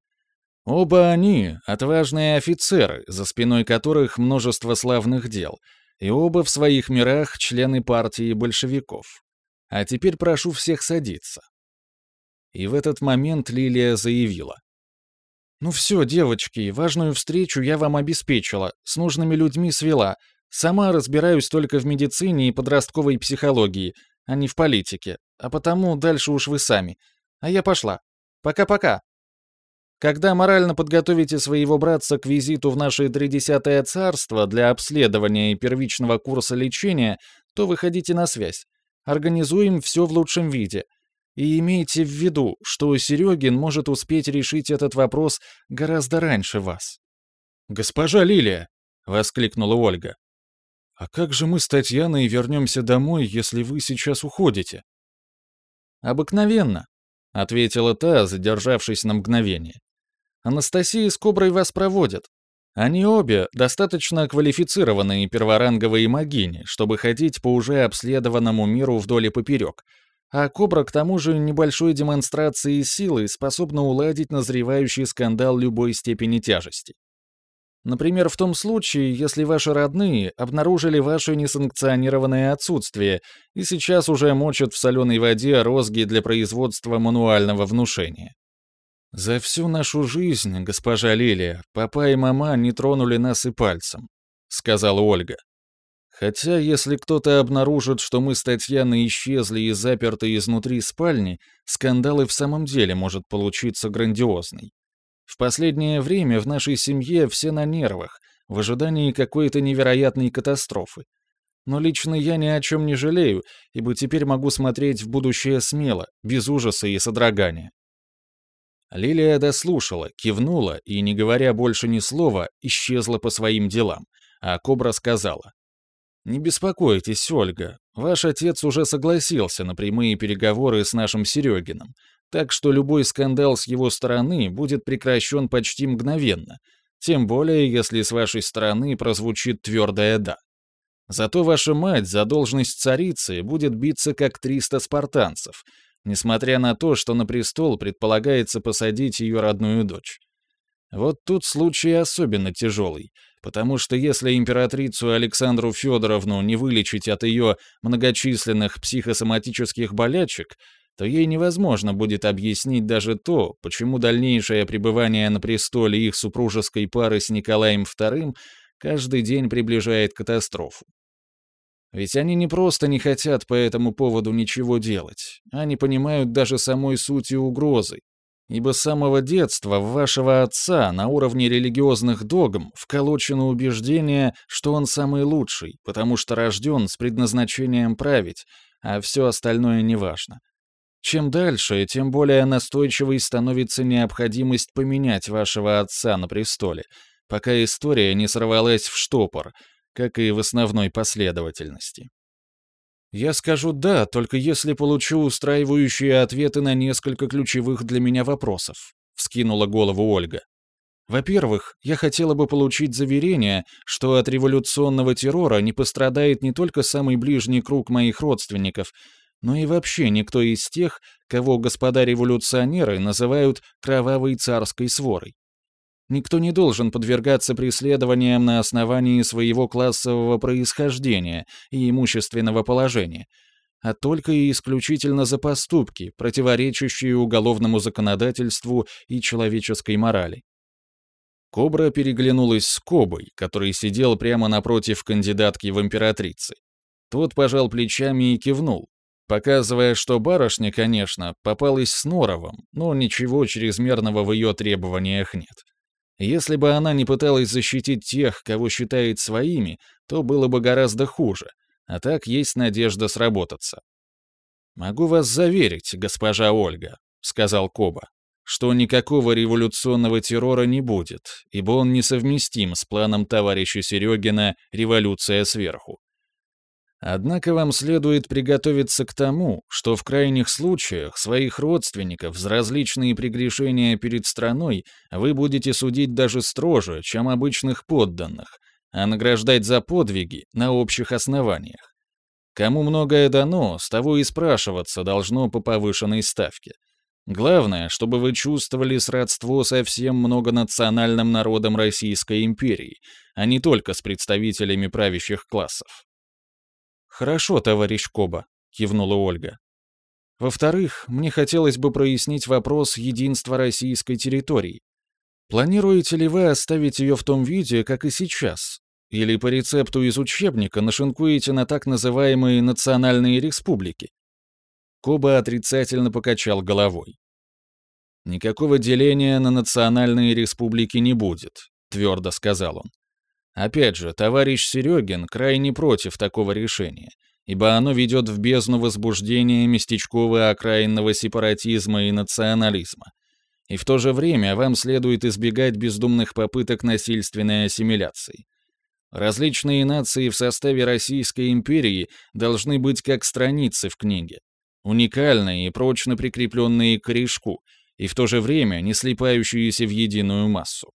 Оба они — отважные офицеры, за спиной которых множество славных дел, и оба в своих мирах члены партии большевиков. А теперь прошу всех садиться. И в этот момент Лилия заявила. «Ну все, девочки, важную встречу я вам обеспечила, с нужными людьми свела. Сама разбираюсь только в медицине и подростковой психологии, а не в политике, а потому дальше уж вы сами. А я пошла. Пока-пока». Когда морально подготовите своего братца к визиту в наше тридесятое царство для обследования и первичного курса лечения, то выходите на связь. Организуем все в лучшем виде. И имейте в виду, что Серегин может успеть решить этот вопрос гораздо раньше вас. «Госпожа Лилия!» — воскликнула Ольга. «А как же мы с Татьяной вернемся домой, если вы сейчас уходите?» «Обыкновенно», — ответила та, задержавшись на мгновение. «Анастасия с Коброй вас проводят. Они обе достаточно квалифицированные перворанговые магини, чтобы ходить по уже обследованному миру вдоль и поперек, а Кобра к тому же небольшой демонстрацией силы способна уладить назревающий скандал любой степени тяжести. Например, в том случае, если ваши родные обнаружили ваше несанкционированное отсутствие и сейчас уже мочат в соленой воде розги для производства мануального внушения. За всю нашу жизнь, госпожа Лилия, папа и мама не тронули нас и пальцем, сказала Ольга. Хотя, если кто-то обнаружит, что мы с Татьяной исчезли и заперты изнутри спальни, скандал и в самом деле может получиться грандиозный. В последнее время в нашей семье все на нервах, в ожидании какой-то невероятной катастрофы. Но лично я ни о чем не жалею, ибо теперь могу смотреть в будущее смело, без ужаса и содрогания. Лилия дослушала, кивнула и, не говоря больше ни слова, исчезла по своим делам, а Кобра сказала. «Не беспокойтесь, Ольга. Ваш отец уже согласился на прямые переговоры с нашим Серегиным, так что любой скандал с его стороны будет прекращен почти мгновенно, тем более если с вашей стороны прозвучит твердое «да». Зато ваша мать за должность царицы будет биться как 300 спартанцев, несмотря на то, что на престол предполагается посадить ее родную дочь. Вот тут случай особенно тяжелый — потому что если императрицу Александру Федоровну не вылечить от ее многочисленных психосоматических болячек, то ей невозможно будет объяснить даже то, почему дальнейшее пребывание на престоле их супружеской пары с Николаем II каждый день приближает катастрофу. Ведь они не просто не хотят по этому поводу ничего делать, они понимают даже самой сути угрозы, ибо с самого детства в вашего отца на уровне религиозных догм вколочено убеждение, что он самый лучший, потому что рожден с предназначением править, а все остальное неважно. Чем дальше, тем более настойчивой становится необходимость поменять вашего отца на престоле, пока история не сорвалась в штопор, как и в основной последовательности. Я скажу «да», только если получу устраивающие ответы на несколько ключевых для меня вопросов», — вскинула голову Ольга. Во-первых, я хотела бы получить заверение, что от революционного террора не пострадает не только самый ближний круг моих родственников, но и вообще никто из тех, кого господа революционеры называют «кровавой царской сворой». Никто не должен подвергаться преследованиям на основании своего классового происхождения и имущественного положения, а только и исключительно за поступки, противоречащие уголовному законодательству и человеческой морали. Кобра переглянулась с Кобой, который сидел прямо напротив кандидатки в императрицы. Тот пожал плечами и кивнул, показывая, что барышня, конечно, попалась с Норовым, но ничего чрезмерного в ее требованиях нет. Если бы она не пыталась защитить тех, кого считает своими, то было бы гораздо хуже, а так есть надежда сработаться. «Могу вас заверить, госпожа Ольга», — сказал Коба, «что никакого революционного террора не будет, ибо он несовместим с планом товарища Серегина «Революция сверху». Однако вам следует приготовиться к тому, что в крайних случаях своих родственников за различные прегрешения перед страной вы будете судить даже строже, чем обычных подданных, а награждать за подвиги на общих основаниях. Кому многое дано, с того и спрашиваться должно по повышенной ставке. Главное, чтобы вы чувствовали сродство со всем многонациональным народом Российской империи, а не только с представителями правящих классов. «Хорошо, товарищ Коба», — кивнула Ольга. «Во-вторых, мне хотелось бы прояснить вопрос единства российской территории. Планируете ли вы оставить ее в том виде, как и сейчас? Или по рецепту из учебника нашинкуете на так называемые национальные республики?» Коба отрицательно покачал головой. «Никакого деления на национальные республики не будет», — твердо сказал он. Опять же, товарищ Серегин крайне против такого решения, ибо оно ведет в бездну возбуждения местечкового окраинного сепаратизма и национализма. И в то же время вам следует избегать бездумных попыток насильственной ассимиляции. Различные нации в составе Российской империи должны быть как страницы в книге, уникальные и прочно прикрепленные к корешку, и в то же время не слипающиеся в единую массу.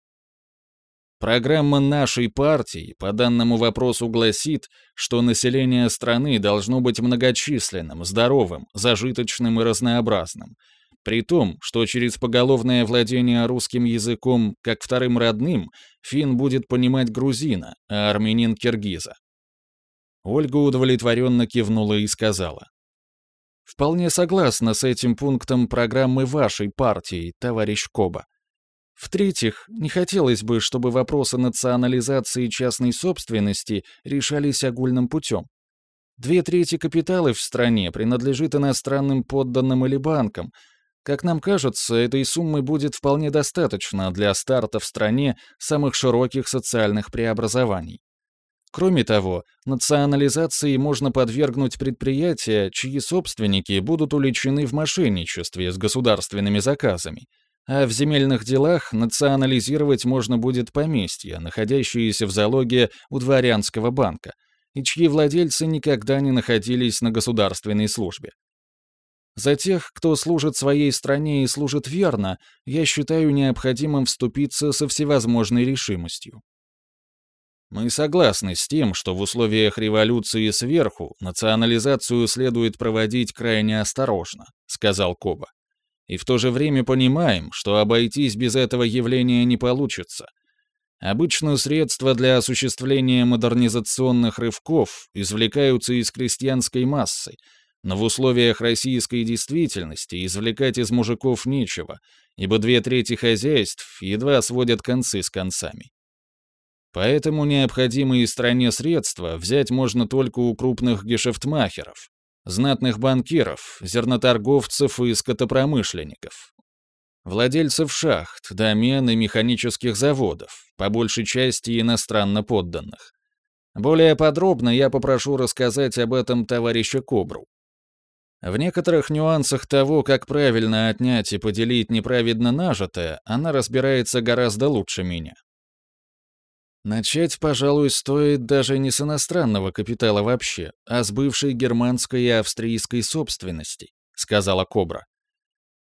Программа нашей партии по данному вопросу гласит, что население страны должно быть многочисленным, здоровым, зажиточным и разнообразным. При том, что через поголовное владение русским языком как вторым родным фин будет понимать грузина, а армянин — киргиза. Ольга удовлетворенно кивнула и сказала. «Вполне согласна с этим пунктом программы вашей партии, товарищ Коба. В-третьих, не хотелось бы, чтобы вопросы национализации частной собственности решались огульным путем. Две трети капиталов в стране принадлежит иностранным подданным или банкам. Как нам кажется, этой суммы будет вполне достаточно для старта в стране самых широких социальных преобразований. Кроме того, национализации можно подвергнуть предприятия, чьи собственники будут уличены в мошенничестве с государственными заказами – а в земельных делах национализировать можно будет поместья, находящиеся в залоге у дворянского банка, и чьи владельцы никогда не находились на государственной службе. За тех, кто служит своей стране и служит верно, я считаю необходимым вступиться со всевозможной решимостью. Мы согласны с тем, что в условиях революции сверху национализацию следует проводить крайне осторожно, сказал Коба и в то же время понимаем, что обойтись без этого явления не получится. Обычно средства для осуществления модернизационных рывков извлекаются из крестьянской массы, но в условиях российской действительности извлекать из мужиков нечего, ибо две трети хозяйств едва сводят концы с концами. Поэтому необходимые стране средства взять можно только у крупных гешефтмахеров, знатных банкиров, зерноторговцев и скотопромышленников. Владельцев шахт, домен и механических заводов, по большей части иностранно подданных. Более подробно я попрошу рассказать об этом товарища Кобру. В некоторых нюансах того, как правильно отнять и поделить неправедно нажитое, она разбирается гораздо лучше меня. Начать, пожалуй, стоит даже не с иностранного капитала вообще, а с бывшей германской и австрийской собственности, сказала Кобра.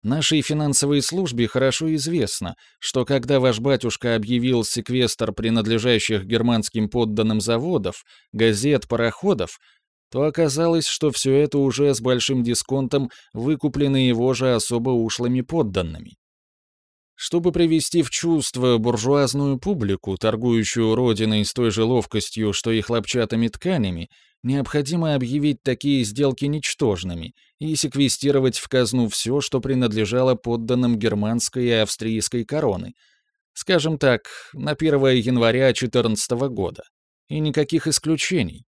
Нашей финансовой службе хорошо известно, что когда ваш батюшка объявил секвестр принадлежащих германским подданным заводов, газет, пароходов, то оказалось, что все это уже с большим дисконтом выкуплено его же особо ушлыми подданными. Чтобы привести в чувство буржуазную публику, торгующую родиной с той же ловкостью, что и хлопчатыми тканями, необходимо объявить такие сделки ничтожными и секвестировать в казну все, что принадлежало подданным германской и австрийской короны, скажем так, на 1 января 2014 года. И никаких исключений.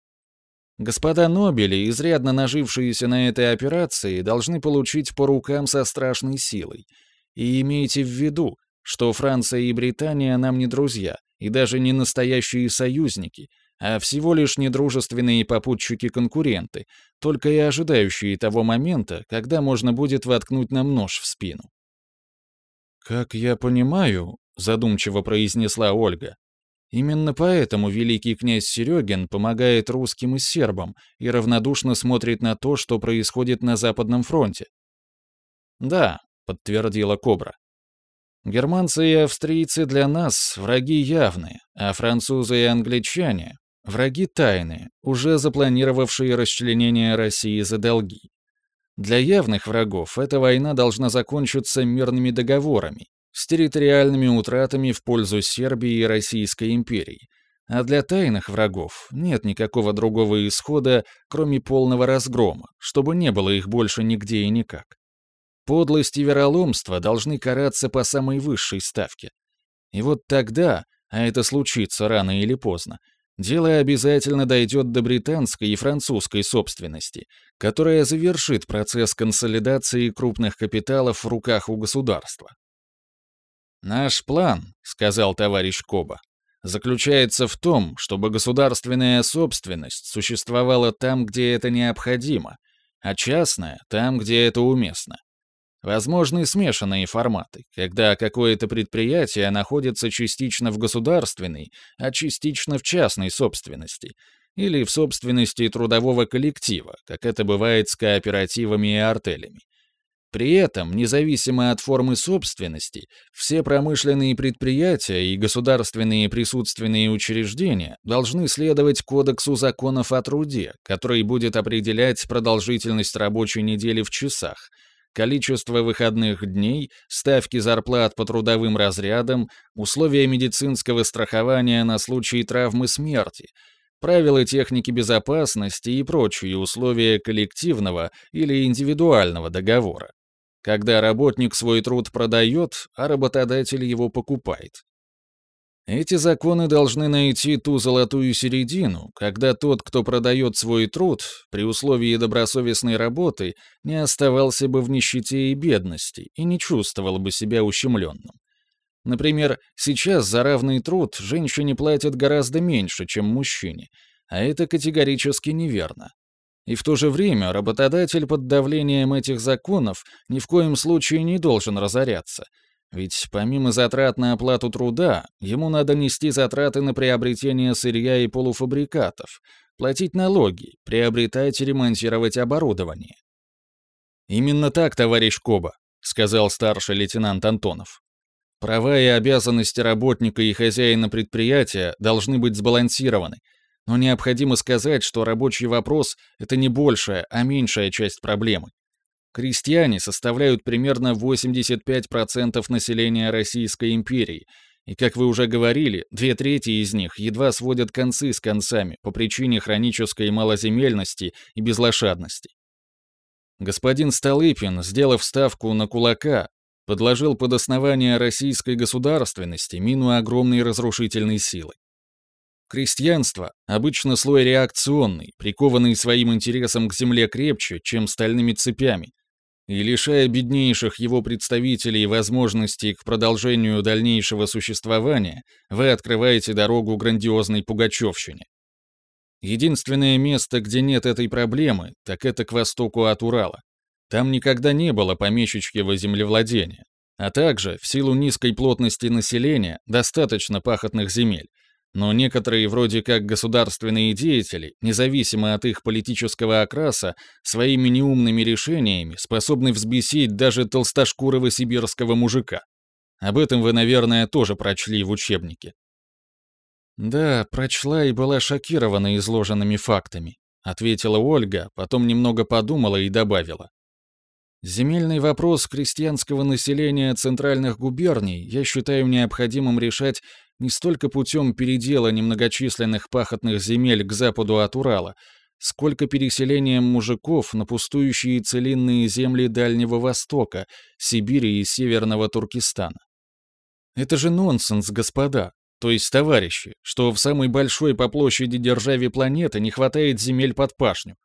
Господа Нобели, изрядно нажившиеся на этой операции, должны получить по рукам со страшной силой — и имейте в виду, что Франция и Британия нам не друзья и даже не настоящие союзники, а всего лишь недружественные попутчики-конкуренты, только и ожидающие того момента, когда можно будет воткнуть нам нож в спину. «Как я понимаю», — задумчиво произнесла Ольга, Именно поэтому великий князь Серегин помогает русским и сербам и равнодушно смотрит на то, что происходит на Западном фронте. «Да», — подтвердила Кобра. «Германцы и австрийцы для нас враги явные, а французы и англичане — враги тайные, уже запланировавшие расчленение России за долги. Для явных врагов эта война должна закончиться мирными договорами, с территориальными утратами в пользу Сербии и Российской империи, а для тайных врагов нет никакого другого исхода, кроме полного разгрома, чтобы не было их больше нигде и никак. Подлость и вероломство должны караться по самой высшей ставке. И вот тогда, а это случится рано или поздно, дело обязательно дойдет до британской и французской собственности, которая завершит процесс консолидации крупных капиталов в руках у государства. «Наш план», — сказал товарищ Коба, заключается в том, чтобы государственная собственность существовала там, где это необходимо, а частная — там, где это уместно. Возможны смешанные форматы, когда какое-то предприятие находится частично в государственной, а частично в частной собственности, или в собственности трудового коллектива, как это бывает с кооперативами и артелями. При этом, независимо от формы собственности, все промышленные предприятия и государственные присутственные учреждения должны следовать Кодексу законов о труде, который будет определять продолжительность рабочей недели в часах, количество выходных дней, ставки зарплат по трудовым разрядам, условия медицинского страхования на случай травмы смерти, правила техники безопасности и прочие условия коллективного или индивидуального договора когда работник свой труд продает, а работодатель его покупает. Эти законы должны найти ту золотую середину, когда тот, кто продает свой труд, при условии добросовестной работы, не оставался бы в нищете и бедности и не чувствовал бы себя ущемленным. Например, сейчас за равный труд женщине платят гораздо меньше, чем мужчине, а это категорически неверно. И в то же время работодатель под давлением этих законов ни в коем случае не должен разоряться. Ведь помимо затрат на оплату труда, ему надо нести затраты на приобретение сырья и полуфабрикатов, платить налоги, приобретать и ремонтировать оборудование. «Именно так, товарищ Коба», — сказал старший лейтенант Антонов. «Права и обязанности работника и хозяина предприятия должны быть сбалансированы, но необходимо сказать, что рабочий вопрос — это не большая, а меньшая часть проблемы. Крестьяне составляют примерно 85% населения Российской империи, и, как вы уже говорили, две трети из них едва сводят концы с концами по причине хронической малоземельности и безлошадности. Господин Столыпин, сделав ставку на кулака, подложил под основание российской государственности мину огромной разрушительной силы. Крестьянство — обычно слой реакционный, прикованный своим интересом к земле крепче, чем стальными цепями, и лишая беднейших его представителей возможности к продолжению дальнейшего существования, вы открываете дорогу грандиозной пугачевщине. Единственное место, где нет этой проблемы, так это к востоку от Урала. Там никогда не было помещичьего землевладения, а также, в силу низкой плотности населения, достаточно пахотных земель, но некоторые вроде как государственные деятели, независимо от их политического окраса, своими неумными решениями способны взбесить даже толстошкурого сибирского мужика. Об этом вы, наверное, тоже прочли в учебнике. «Да, прочла и была шокирована изложенными фактами», — ответила Ольга, потом немного подумала и добавила. Земельный вопрос крестьянского населения центральных губерний я считаю необходимым решать не столько путем передела немногочисленных пахотных земель к западу от Урала, сколько переселением мужиков на пустующие целинные земли Дальнего Востока, Сибири и Северного Туркестана. Это же нонсенс, господа, то есть товарищи, что в самой большой по площади державе планеты не хватает земель под пашню.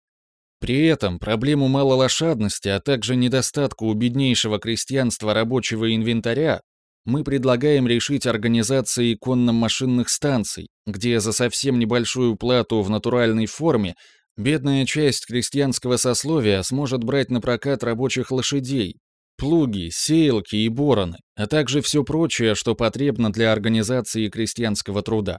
При этом проблему малолошадности, а также недостатка у беднейшего крестьянства рабочего инвентаря мы предлагаем решить организацией конно-машинных станций, где за совсем небольшую плату в натуральной форме бедная часть крестьянского сословия сможет брать на прокат рабочих лошадей, плуги, сеялки и бороны, а также все прочее, что потребно для организации крестьянского труда.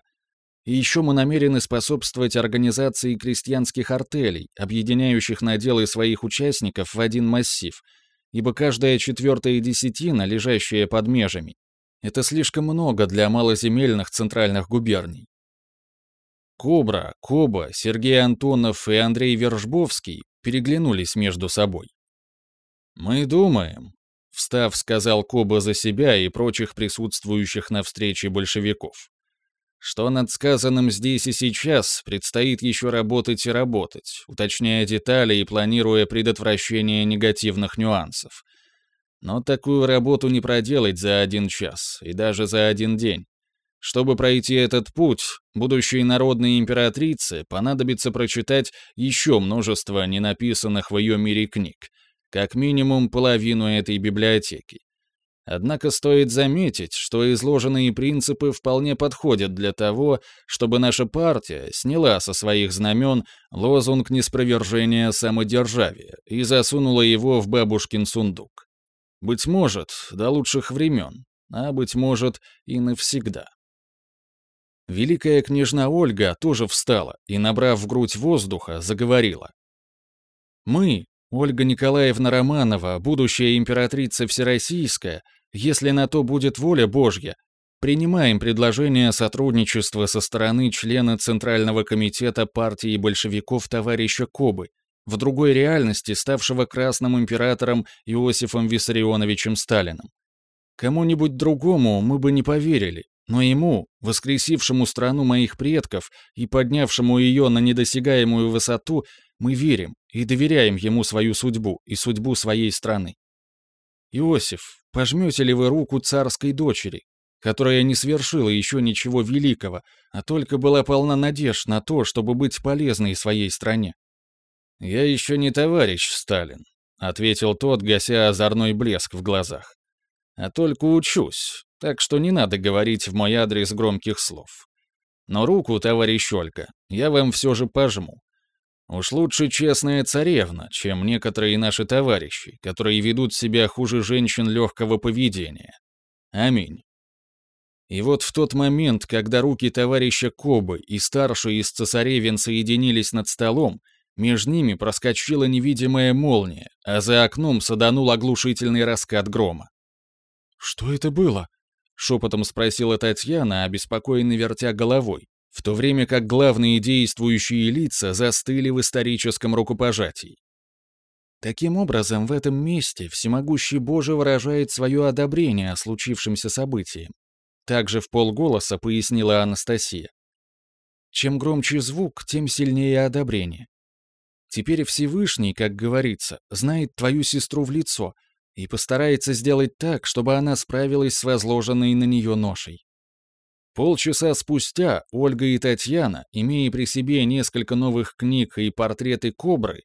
И еще мы намерены способствовать организации крестьянских артелей, объединяющих наделы своих участников в один массив, ибо каждая четвертая десятина, лежащая под межами, это слишком много для малоземельных центральных губерний. Кобра, Коба, Сергей Антонов и Андрей Вержбовский переглянулись между собой. «Мы думаем», — встав, сказал Коба за себя и прочих присутствующих на встрече большевиков что над сказанным здесь и сейчас предстоит еще работать и работать, уточняя детали и планируя предотвращение негативных нюансов. Но такую работу не проделать за один час и даже за один день. Чтобы пройти этот путь, будущей народной императрице понадобится прочитать еще множество ненаписанных в ее мире книг, как минимум половину этой библиотеки. Однако стоит заметить, что изложенные принципы вполне подходят для того, чтобы наша партия сняла со своих знамен лозунг неспровержения самодержавия и засунула его в бабушкин сундук. Быть может, до лучших времен, а быть может и навсегда. Великая княжна Ольга тоже встала и, набрав в грудь воздуха, заговорила. «Мы, Ольга Николаевна Романова, будущая императрица Всероссийская, если на то будет воля Божья, принимаем предложение сотрудничества со стороны члена Центрального комитета партии большевиков товарища Кобы, в другой реальности ставшего красным императором Иосифом Виссарионовичем Сталиным. Кому-нибудь другому мы бы не поверили, но ему, воскресившему страну моих предков и поднявшему ее на недосягаемую высоту, мы верим и доверяем ему свою судьбу и судьбу своей страны. Иосиф, пожмете ли вы руку царской дочери, которая не свершила еще ничего великого, а только была полна надежд на то, чтобы быть полезной своей стране? «Я еще не товарищ Сталин», — ответил тот, гася озорной блеск в глазах. «А только учусь, так что не надо говорить в мой адрес громких слов. Но руку, товарищ Ольга, я вам все же пожму. Уж лучше честная царевна, чем некоторые наши товарищи, которые ведут себя хуже женщин легкого поведения. Аминь. И вот в тот момент, когда руки товарища Кобы и старший из цесаревин соединились над столом, между ними проскочила невидимая молния, а за окном саданул оглушительный раскат грома. «Что это было?» — шепотом спросила Татьяна, обеспокоенно вертя головой в то время как главные действующие лица застыли в историческом рукопожатии. Таким образом, в этом месте всемогущий Боже выражает свое одобрение случившимся событиям. Также в полголоса пояснила Анастасия. Чем громче звук, тем сильнее одобрение. Теперь Всевышний, как говорится, знает твою сестру в лицо и постарается сделать так, чтобы она справилась с возложенной на нее ношей. Полчаса спустя Ольга и Татьяна, имея при себе несколько новых книг и портреты Кобры,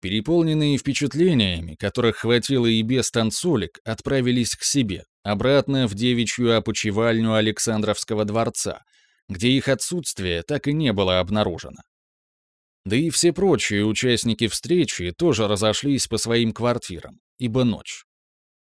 переполненные впечатлениями, которых хватило и без танцулек, отправились к себе, обратно в девичью опочивальню Александровского дворца, где их отсутствие так и не было обнаружено. Да и все прочие участники встречи тоже разошлись по своим квартирам, ибо ночь.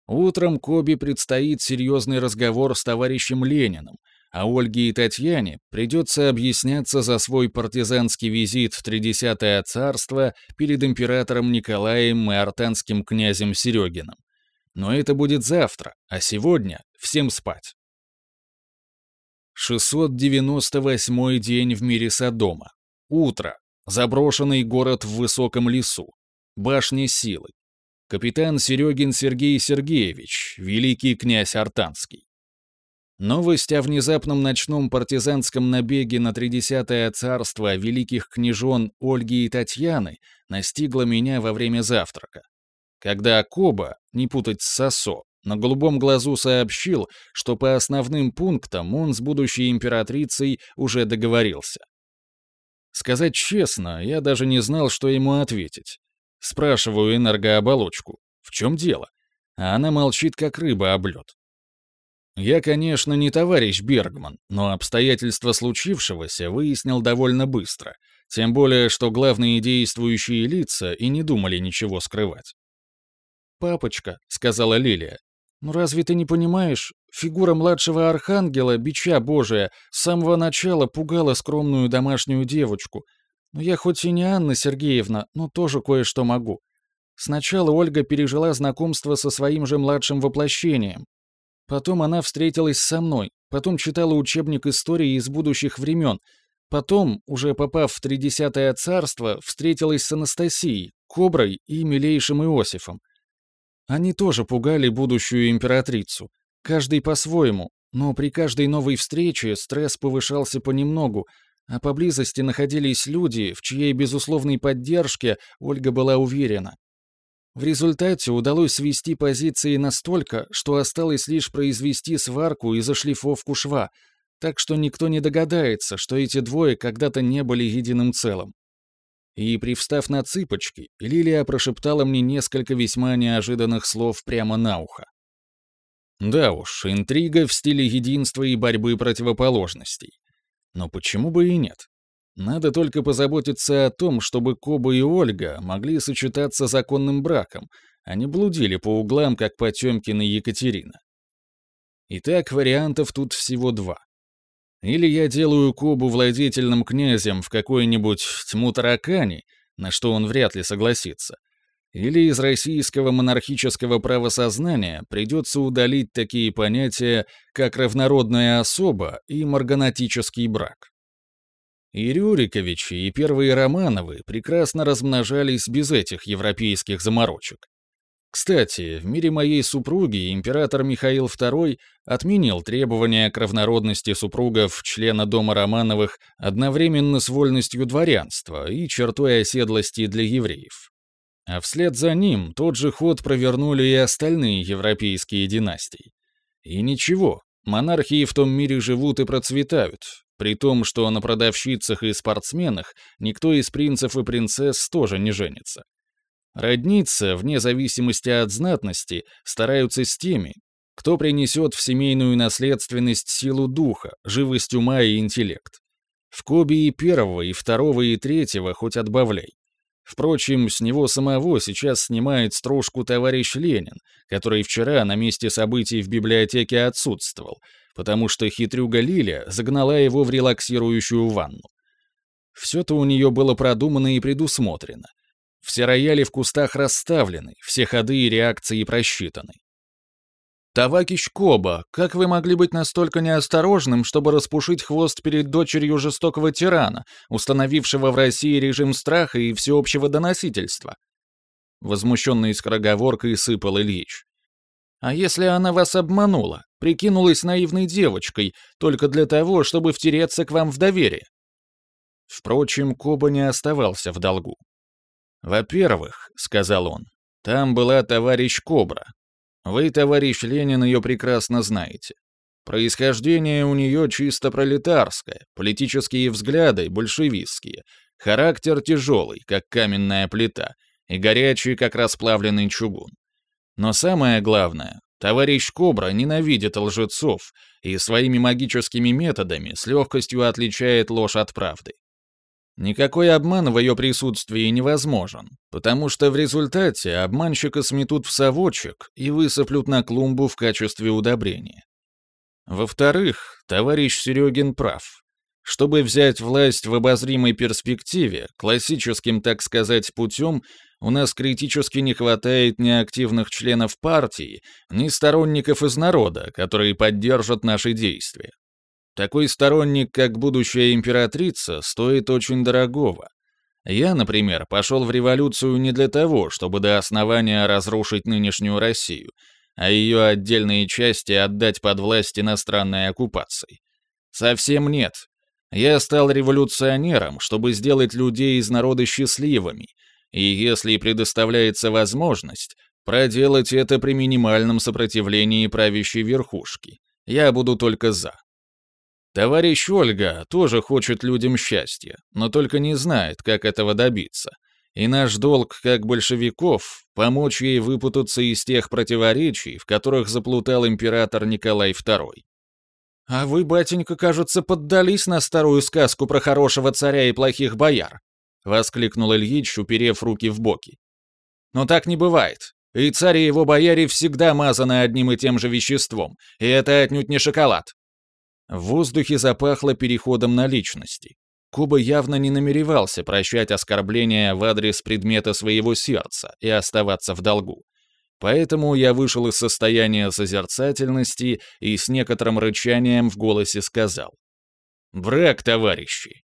Утром Коби предстоит серьезный разговор с товарищем Лениным, а Ольге и Татьяне придется объясняться за свой партизанский визит в Тридесятое царство перед императором Николаем и артанским князем Серегиным. Но это будет завтра, а сегодня всем спать. 698 день в мире Содома. Утро. Заброшенный город в высоком лесу. Башня силы. Капитан Серегин Сергей Сергеевич, великий князь Артанский. Новость о внезапном ночном партизанском набеге на Тридесятое царство великих княжон Ольги и Татьяны настигла меня во время завтрака. Когда Коба, не путать с Сосо, на голубом глазу сообщил, что по основным пунктам он с будущей императрицей уже договорился. Сказать честно, я даже не знал, что ему ответить. Спрашиваю энергооболочку, в чем дело? А она молчит, как рыба об лед. Я, конечно, не товарищ Бергман, но обстоятельства случившегося выяснил довольно быстро, тем более, что главные действующие лица и не думали ничего скрывать. «Папочка», — сказала Лилия, Ну разве ты не понимаешь? Фигура младшего архангела, бича Божия, с самого начала пугала скромную домашнюю девочку. Но я хоть и не Анна Сергеевна, но тоже кое-что могу. Сначала Ольга пережила знакомство со своим же младшим воплощением. Потом она встретилась со мной, потом читала учебник истории из будущих времен, потом, уже попав в Тридесятое царство, встретилась с Анастасией, Коброй и милейшим Иосифом. Они тоже пугали будущую императрицу, каждый по-своему, но при каждой новой встрече стресс повышался понемногу, а поблизости находились люди, в чьей безусловной поддержке Ольга была уверена. В результате удалось свести позиции настолько, что осталось лишь произвести сварку и зашлифовку шва, так что никто не догадается, что эти двое когда-то не были единым целым. И, привстав на цыпочки, Лилия прошептала мне несколько весьма неожиданных слов прямо на ухо. Да уж, интрига в стиле единства и борьбы противоположностей. Но почему бы и нет? Надо только позаботиться о том, чтобы Коба и Ольга могли сочетаться законным браком, а не блудили по углам, как Потемкин и Екатерина. Итак, вариантов тут всего два. Или я делаю Кобу владетельным князем в какой-нибудь тьму таракани, на что он вряд ли согласится, или из российского монархического правосознания придется удалить такие понятия, как равнородная особа и марганатический брак. И Рюриковичи, и первые Романовы прекрасно размножались без этих европейских заморочек. Кстати, в мире моей супруги император Михаил II отменил требования к равнородности супругов члена дома Романовых одновременно с вольностью дворянства и чертой оседлости для евреев. А вслед за ним тот же ход провернули и остальные европейские династии. И ничего, монархии в том мире живут и процветают, при том, что на продавщицах и спортсменах никто из принцев и принцесс тоже не женится. Родниться, вне зависимости от знатности, стараются с теми, кто принесет в семейную наследственность силу духа, живость ума и интеллект. В Кобе и первого, и второго, и третьего хоть отбавляй. Впрочем, с него самого сейчас снимает стружку товарищ Ленин, который вчера на месте событий в библиотеке отсутствовал, потому что хитрюга Лиля загнала его в релаксирующую ванну. Все-то у нее было продумано и предусмотрено. Все рояли в кустах расставлены, все ходы и реакции просчитаны. «Тавакищ Коба, как вы могли быть настолько неосторожным, чтобы распушить хвост перед дочерью жестокого тирана, установившего в России режим страха и всеобщего доносительства?» Возмущенный скороговоркой сыпал Ильич. А если она вас обманула, прикинулась наивной девочкой, только для того, чтобы втереться к вам в доверие? Впрочем, Коба не оставался в долгу. «Во-первых», — сказал он, — «там была товарищ Кобра. Вы, товарищ Ленин, ее прекрасно знаете. Происхождение у нее чисто пролетарское, политические взгляды большевистские, характер тяжелый, как каменная плита, и горячий, как расплавленный чугун. Но самое главное, товарищ Кобра ненавидит лжецов и своими магическими методами с легкостью отличает ложь от правды. Никакой обман в ее присутствии невозможен, потому что в результате обманщика сметут в совочек и высыплют на клумбу в качестве удобрения. Во-вторых, товарищ Серегин прав. Чтобы взять власть в обозримой перспективе, классическим, так сказать, путем, у нас критически не хватает ни активных членов партии, ни сторонников из народа, которые поддержат наши действия. Такой сторонник, как будущая императрица, стоит очень дорогого. Я, например, пошел в революцию не для того, чтобы до основания разрушить нынешнюю Россию, а ее отдельные части отдать под власть иностранной оккупации. Совсем нет. Я стал революционером, чтобы сделать людей из народа счастливыми, и если предоставляется возможность, проделать это при минимальном сопротивлении правящей верхушки. Я буду только за. Товарищ Ольга тоже хочет людям счастья, но только не знает, как этого добиться. И наш долг, как большевиков, помочь ей выпутаться из тех противоречий, в которых заплутал император Николай II. «А вы, батенька, кажется, поддались на старую сказку про хорошего царя и плохих бояр», — воскликнул Ильич, уперев руки в боки. «Но так не бывает. И царь и его бояре всегда мазаны одним и тем же веществом, и это отнюдь не шоколад. В воздухе запахло переходом на личности. Куба явно не намеревался прощать оскорбления в адрес предмета своего сердца и оставаться в долгу. Поэтому я вышел из состояния созерцательности и с некоторым рычанием в голосе сказал. «Враг, товарищи!»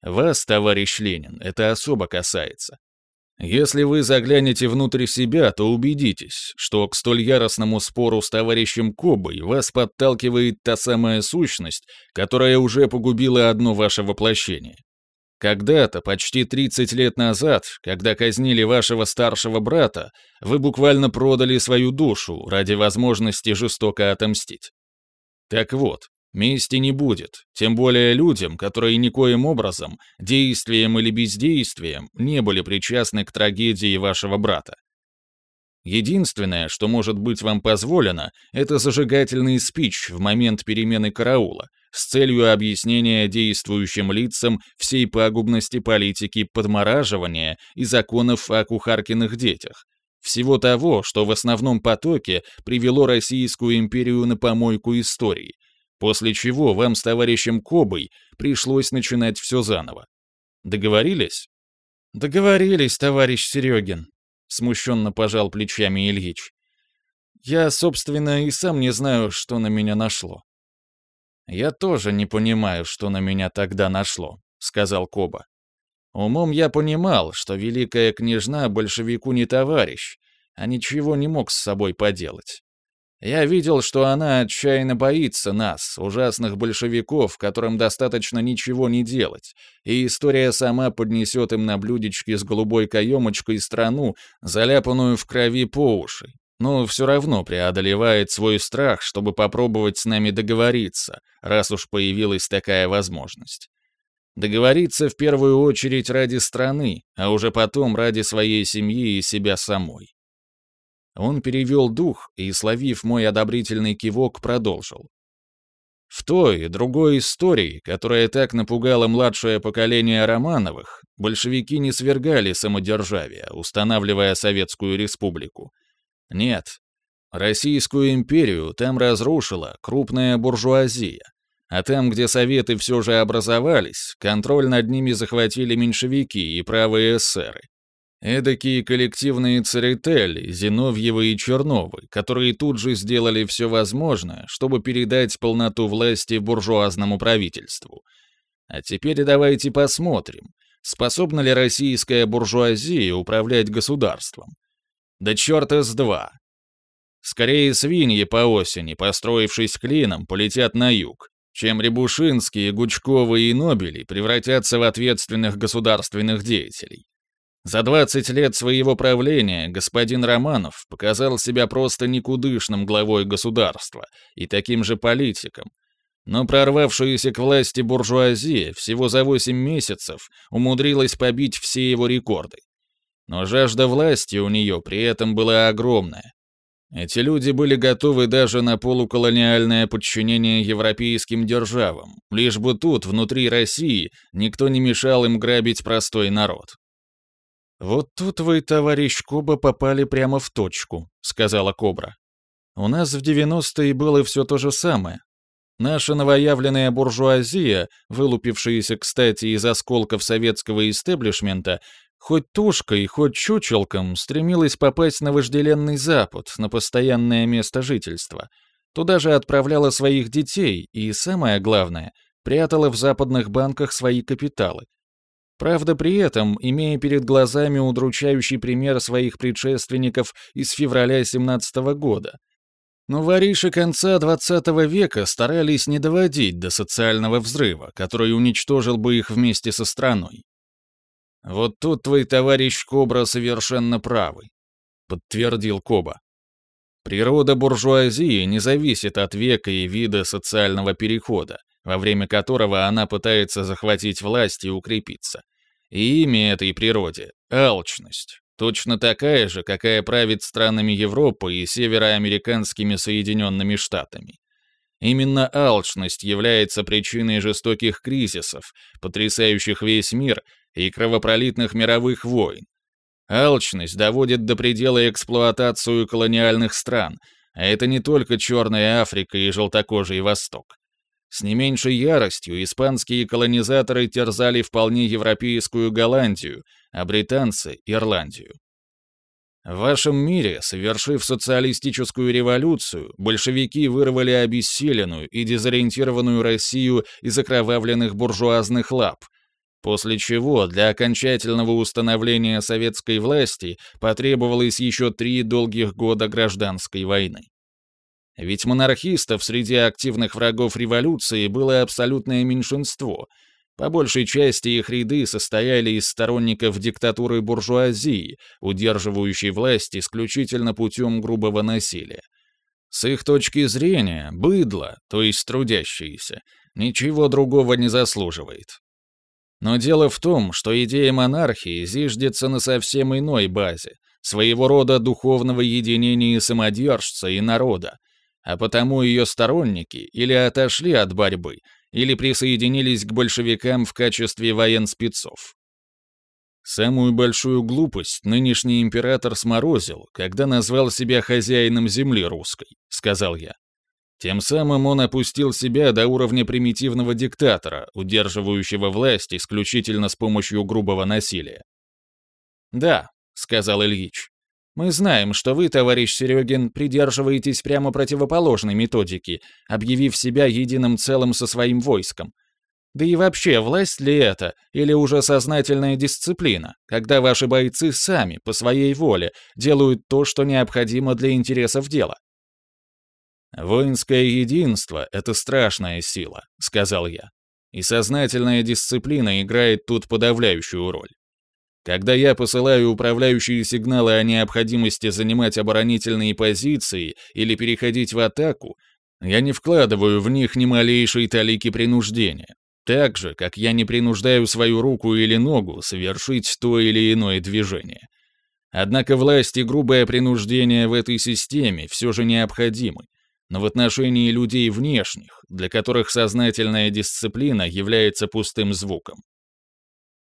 «Вас, товарищ Ленин, это особо касается. Если вы заглянете внутрь себя, то убедитесь, что к столь яростному спору с товарищем Кобой вас подталкивает та самая сущность, которая уже погубила одно ваше воплощение. Когда-то, почти 30 лет назад, когда казнили вашего старшего брата, вы буквально продали свою душу ради возможности жестоко отомстить. Так вот, Мести не будет, тем более людям, которые никоим образом, действием или бездействием, не были причастны к трагедии вашего брата. Единственное, что может быть вам позволено, это зажигательный спич в момент перемены караула с целью объяснения действующим лицам всей пагубности политики подмораживания и законов о кухаркиных детях, всего того, что в основном потоке привело Российскую империю на помойку истории, После чего вам с товарищем Кобой пришлось начинать все заново. Договорились? Договорились, товарищ Серегин, смущенно пожал плечами Ильич. Я, собственно, и сам не знаю, что на меня нашло. Я тоже не понимаю, что на меня тогда нашло, сказал Коба. Умом я понимал, что великая княжна большевику не товарищ, а ничего не мог с собой поделать. Я видел, что она отчаянно боится нас, ужасных большевиков, которым достаточно ничего не делать, и история сама поднесет им на блюдечке с голубой каемочкой страну, заляпанную в крови по уши, но все равно преодолевает свой страх, чтобы попробовать с нами договориться, раз уж появилась такая возможность. Договориться в первую очередь ради страны, а уже потом ради своей семьи и себя самой. Он перевел дух и, словив мой одобрительный кивок, продолжил. В той и другой истории, которая так напугала младшее поколение Романовых, большевики не свергали самодержавие, устанавливая Советскую Республику. Нет, Российскую империю там разрушила крупная буржуазия, а там, где Советы все же образовались, контроль над ними захватили меньшевики и правые эсеры. Эдакие коллективные церетели, Зиновьевы и Черновы, которые тут же сделали все возможное, чтобы передать полноту власти буржуазному правительству. А теперь давайте посмотрим, способна ли российская буржуазия управлять государством. Да черта с два. Скорее свиньи по осени, построившись клином, полетят на юг, чем Рябушинские, Гучковы и Нобели превратятся в ответственных государственных деятелей. За 20 лет своего правления господин Романов показал себя просто никудышным главой государства и таким же политиком. Но прорвавшаяся к власти буржуазия всего за 8 месяцев умудрилась побить все его рекорды. Но жажда власти у нее при этом была огромная. Эти люди были готовы даже на полуколониальное подчинение европейским державам, лишь бы тут, внутри России, никто не мешал им грабить простой народ. «Вот тут вы, товарищ Коба, попали прямо в точку», — сказала Кобра. «У нас в 90-е было все то же самое. Наша новоявленная буржуазия, вылупившаяся, кстати, из осколков советского истеблишмента, хоть тушкой, хоть чучелком, стремилась попасть на вожделенный Запад, на постоянное место жительства. Туда же отправляла своих детей и, самое главное, прятала в западных банках свои капиталы, Правда, при этом, имея перед глазами удручающий пример своих предшественников из февраля 17 года. Но вориши конца 20 века старались не доводить до социального взрыва, который уничтожил бы их вместе со страной. «Вот тут твой товарищ Кобра совершенно правый», — подтвердил Коба. Природа буржуазии не зависит от века и вида социального перехода, во время которого она пытается захватить власть и укрепиться. И имя этой природе — алчность. Точно такая же, какая правит странами Европы и североамериканскими Соединенными Штатами. Именно алчность является причиной жестоких кризисов, потрясающих весь мир и кровопролитных мировых войн. Алчность доводит до предела эксплуатацию колониальных стран, а это не только Черная Африка и желтокожий Восток. С не меньшей яростью испанские колонизаторы терзали вполне европейскую Голландию, а британцы — Ирландию. В вашем мире, совершив социалистическую революцию, большевики вырвали обессиленную и дезориентированную Россию из окровавленных буржуазных лап, после чего для окончательного установления советской власти потребовалось еще три долгих года гражданской войны. Ведь монархистов среди активных врагов революции было абсолютное меньшинство — по большей части их ряды состояли из сторонников диктатуры буржуазии, удерживающей власть исключительно путем грубого насилия. С их точки зрения, быдло, то есть трудящиеся, ничего другого не заслуживает. Но дело в том, что идея монархии зиждется на совсем иной базе, своего рода духовного единения самодержца и народа, а потому ее сторонники или отошли от борьбы, или присоединились к большевикам в качестве военспецов. Самую большую глупость нынешний император сморозил, когда назвал себя хозяином земли русской, сказал я. Тем самым он опустил себя до уровня примитивного диктатора, удерживающего власть исключительно с помощью грубого насилия. «Да», — сказал Ильич, мы знаем, что вы, товарищ Серегин, придерживаетесь прямо противоположной методики, объявив себя единым целым со своим войском. Да и вообще, власть ли это, или уже сознательная дисциплина, когда ваши бойцы сами, по своей воле, делают то, что необходимо для интересов дела? «Воинское единство — это страшная сила», — сказал я. «И сознательная дисциплина играет тут подавляющую роль. Когда я посылаю управляющие сигналы о необходимости занимать оборонительные позиции или переходить в атаку, я не вкладываю в них ни малейшей талики принуждения. Так же, как я не принуждаю свою руку или ногу совершить то или иное движение. Однако власть и грубое принуждение в этой системе все же необходимы, но в отношении людей внешних, для которых сознательная дисциплина является пустым звуком.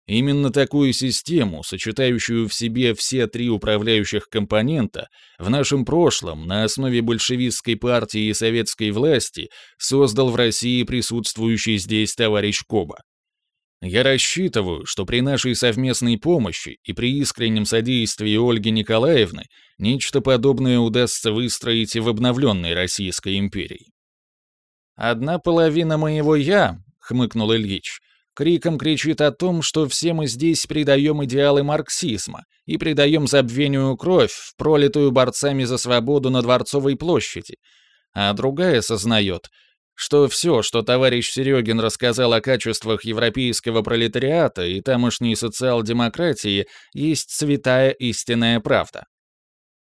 Именно такую систему, сочетающую в себе все три управляющих компонента, в нашем прошлом на основе большевистской партии и советской власти создал в России присутствующий здесь товарищ Коба. Я рассчитываю, что при нашей совместной помощи и при искреннем содействии Ольги Николаевны нечто подобное удастся выстроить и в обновленной Российской империи. «Одна половина моего «я», — хмыкнул Ильич, криком кричит о том, что все мы здесь предаем идеалы марксизма и предаем забвению кровь, пролитую борцами за свободу на Дворцовой площади, а другая сознает, что все, что товарищ Серегин рассказал о качествах европейского пролетариата и тамошней социал-демократии, есть святая истинная правда.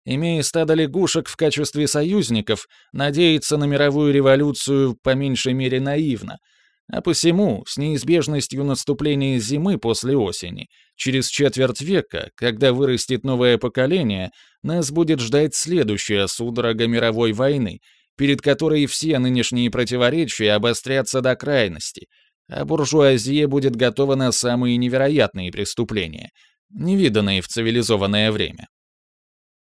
Имея стадо лягушек в качестве союзников, надеяться на мировую революцию по меньшей мере наивно — а посему, с неизбежностью наступления зимы после осени, через четверть века, когда вырастет новое поколение, нас будет ждать следующая судорога мировой войны, перед которой все нынешние противоречия обострятся до крайности, а буржуазия будет готова на самые невероятные преступления, невиданные в цивилизованное время.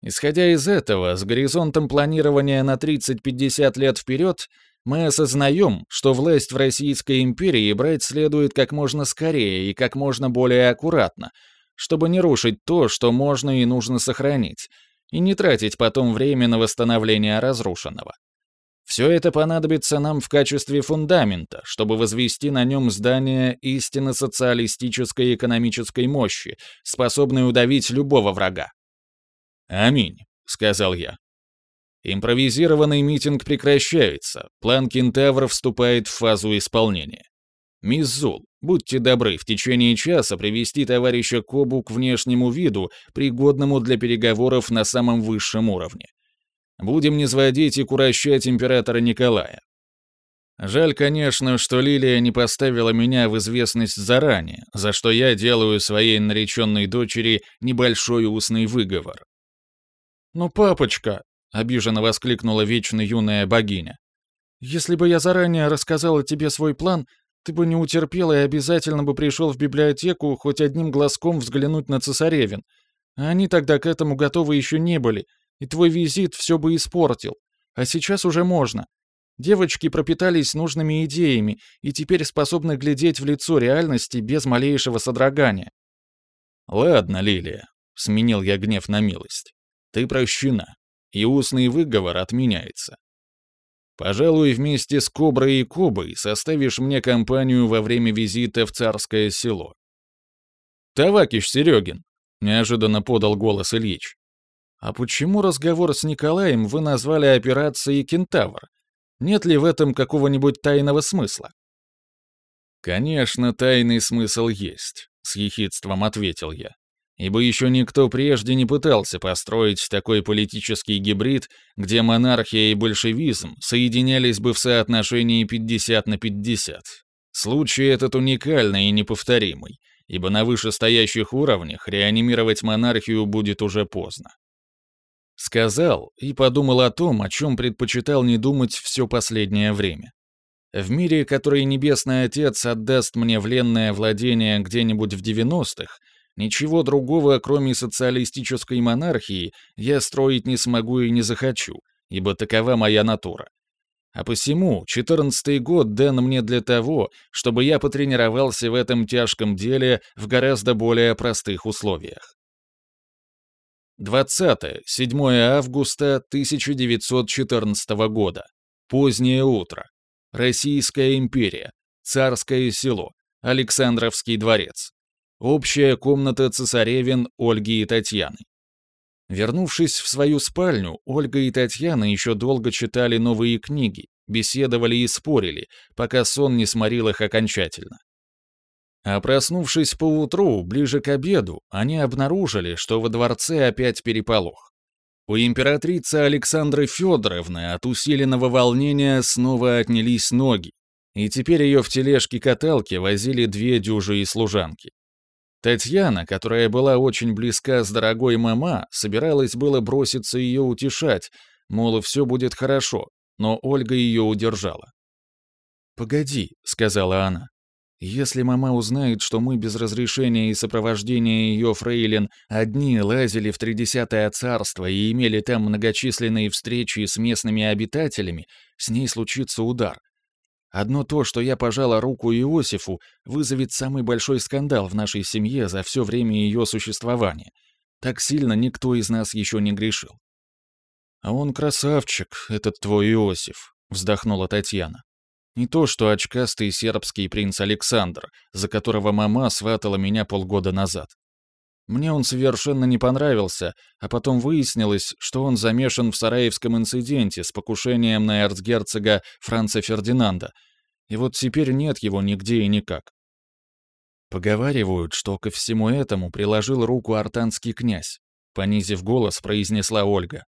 Исходя из этого, с горизонтом планирования на 30-50 лет вперед, мы осознаем, что власть в Российской империи брать следует как можно скорее и как можно более аккуратно, чтобы не рушить то, что можно и нужно сохранить, и не тратить потом время на восстановление разрушенного. Все это понадобится нам в качестве фундамента, чтобы возвести на нем здание истинно социалистической экономической мощи, способной удавить любого врага. «Аминь», — сказал я. Импровизированный митинг прекращается, план Кентавра вступает в фазу исполнения. Мисс Зул, будьте добры в течение часа привести товарища Кобу к внешнему виду, пригодному для переговоров на самом высшем уровне. Будем не сводить и курощать императора Николая. Жаль, конечно, что Лилия не поставила меня в известность заранее, за что я делаю своей нареченной дочери небольшой устный выговор. «Ну, папочка!» — обиженно воскликнула вечно юная богиня. «Если бы я заранее рассказала тебе свой план, ты бы не утерпел и обязательно бы пришел в библиотеку хоть одним глазком взглянуть на цесаревин. А они тогда к этому готовы еще не были, и твой визит все бы испортил. А сейчас уже можно. Девочки пропитались нужными идеями и теперь способны глядеть в лицо реальности без малейшего содрогания. «Ладно, Лилия», — сменил я гнев на милость. «Ты прощена, и устный выговор отменяется. Пожалуй, вместе с Коброй и Кобой составишь мне компанию во время визита в Царское село». «Тавакиш Серегин», — неожиданно подал голос Ильич. «А почему разговор с Николаем вы назвали операцией «Кентавр»? Нет ли в этом какого-нибудь тайного смысла?» «Конечно, тайный смысл есть», — с ехидством ответил я. «Ибо еще никто прежде не пытался построить такой политический гибрид, где монархия и большевизм соединялись бы в соотношении 50 на 50. Случай этот уникальный и неповторимый, ибо на вышестоящих уровнях реанимировать монархию будет уже поздно. Сказал и подумал о том, о чем предпочитал не думать все последнее время. В мире, который Небесный Отец отдаст мне в ленное владение где-нибудь в 90-х, ничего другого, кроме социалистической монархии, я строить не смогу и не захочу, ибо такова моя натура. А посему, четырнадцатый год дан мне для того, чтобы я потренировался в этом тяжком деле в гораздо более простых условиях. 20. 7 августа 1914 года. Позднее утро. Российская империя. Царское село. Александровский дворец. Общая комната цесаревин Ольги и Татьяны. Вернувшись в свою спальню, Ольга и Татьяна еще долго читали новые книги, беседовали и спорили, пока сон не сморил их окончательно. А проснувшись поутру, ближе к обеду, они обнаружили, что во дворце опять переполох. У императрицы Александры Федоровны от усиленного волнения снова отнялись ноги, и теперь ее в тележке-каталке возили две дюжи и служанки. Татьяна, которая была очень близка с дорогой мама, собиралась было броситься ее утешать, мол, все будет хорошо, но Ольга ее удержала. «Погоди», — сказала она, если мама узнает, что мы без разрешения и сопровождения ее фрейлин одни лазили в тридесятое царство и имели там многочисленные встречи с местными обитателями, с ней случится удар. Одно то, что я пожала руку Иосифу, вызовет самый большой скандал в нашей семье за все время ее существования. Так сильно никто из нас еще не грешил. «А он красавчик, этот твой Иосиф», — вздохнула Татьяна. Не то, что очкастый сербский принц Александр, за которого мама сватала меня полгода назад. Мне он совершенно не понравился, а потом выяснилось, что он замешан в Сараевском инциденте с покушением на эрцгерцога Франца Фердинанда, и вот теперь нет его нигде и никак. Поговаривают, что ко всему этому приложил руку артанский князь, понизив голос, произнесла Ольга.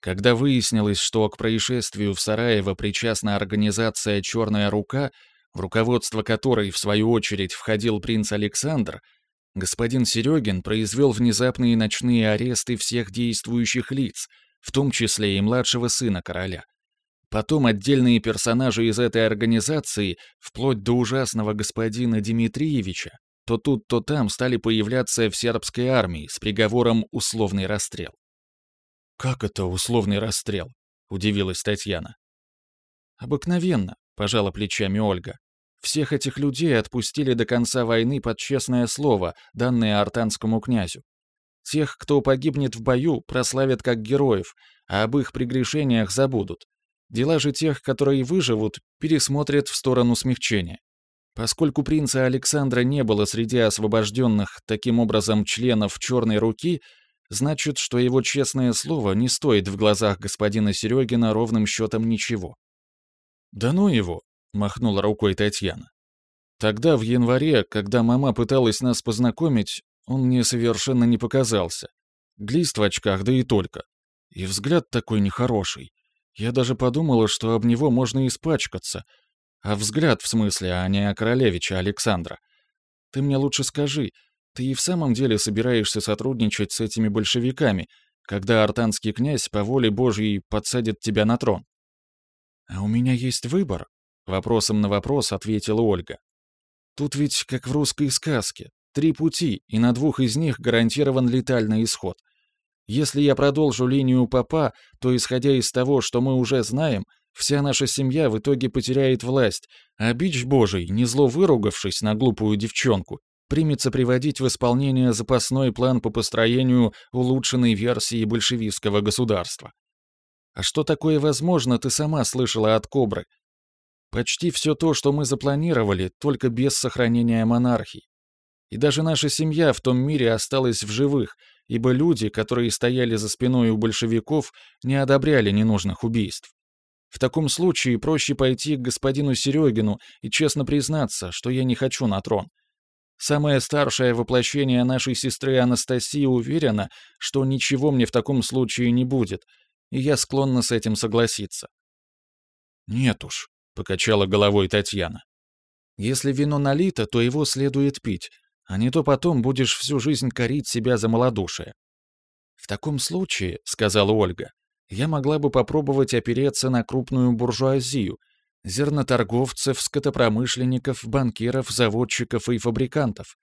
Когда выяснилось, что к происшествию в Сараево причастна организация «Черная рука», в руководство которой, в свою очередь, входил принц Александр, господин Серегин произвел внезапные ночные аресты всех действующих лиц, в том числе и младшего сына короля. Потом отдельные персонажи из этой организации, вплоть до ужасного господина Дмитриевича, то тут, то там стали появляться в сербской армии с приговором «условный расстрел». «Как это условный расстрел?» — удивилась Татьяна. «Обыкновенно», — пожала плечами Ольга. «Всех этих людей отпустили до конца войны под честное слово, данное артанскому князю. Тех, кто погибнет в бою, прославят как героев, а об их прегрешениях забудут. Дела же тех, которые выживут, пересмотрят в сторону смягчения. Поскольку принца Александра не было среди освобожденных, таким образом, членов «Черной руки», значит, что его честное слово не стоит в глазах господина Серегина ровным счетом ничего. «Да ну его!» — махнула рукой Татьяна. «Тогда, в январе, когда мама пыталась нас познакомить, он мне совершенно не показался. Глист в очках, да и только. И взгляд такой нехороший. Я даже подумала, что об него можно испачкаться. А взгляд, в смысле, а не о королевича Александра. Ты мне лучше скажи, ты и в самом деле собираешься сотрудничать с этими большевиками, когда артанский князь по воле Божьей подсадит тебя на трон? А у меня есть выбор, вопросом на вопрос ответила Ольга. Тут ведь как в русской сказке. Три пути, и на двух из них гарантирован летальный исход. Если я продолжу линию папа, то, исходя из того, что мы уже знаем, вся наша семья в итоге потеряет власть, а бич божий, не зло выругавшись на глупую девчонку, примется приводить в исполнение запасной план по построению улучшенной версии большевистского государства. А что такое возможно, ты сама слышала от Кобры. Почти все то, что мы запланировали, только без сохранения монархии. И даже наша семья в том мире осталась в живых, ибо люди, которые стояли за спиной у большевиков, не одобряли ненужных убийств. В таком случае проще пойти к господину Серегину и честно признаться, что я не хочу на трон. Самое старшее воплощение нашей сестры Анастасии уверена, что ничего мне в таком случае не будет, и я склонна с этим согласиться. «Нет уж», — покачала головой Татьяна. «Если вино налито, то его следует пить, а не то потом будешь всю жизнь корить себя за малодушие. «В таком случае», — сказала Ольга, — «я могла бы попробовать опереться на крупную буржуазию, зерноторговцев, скотопромышленников, банкиров, заводчиков и фабрикантов.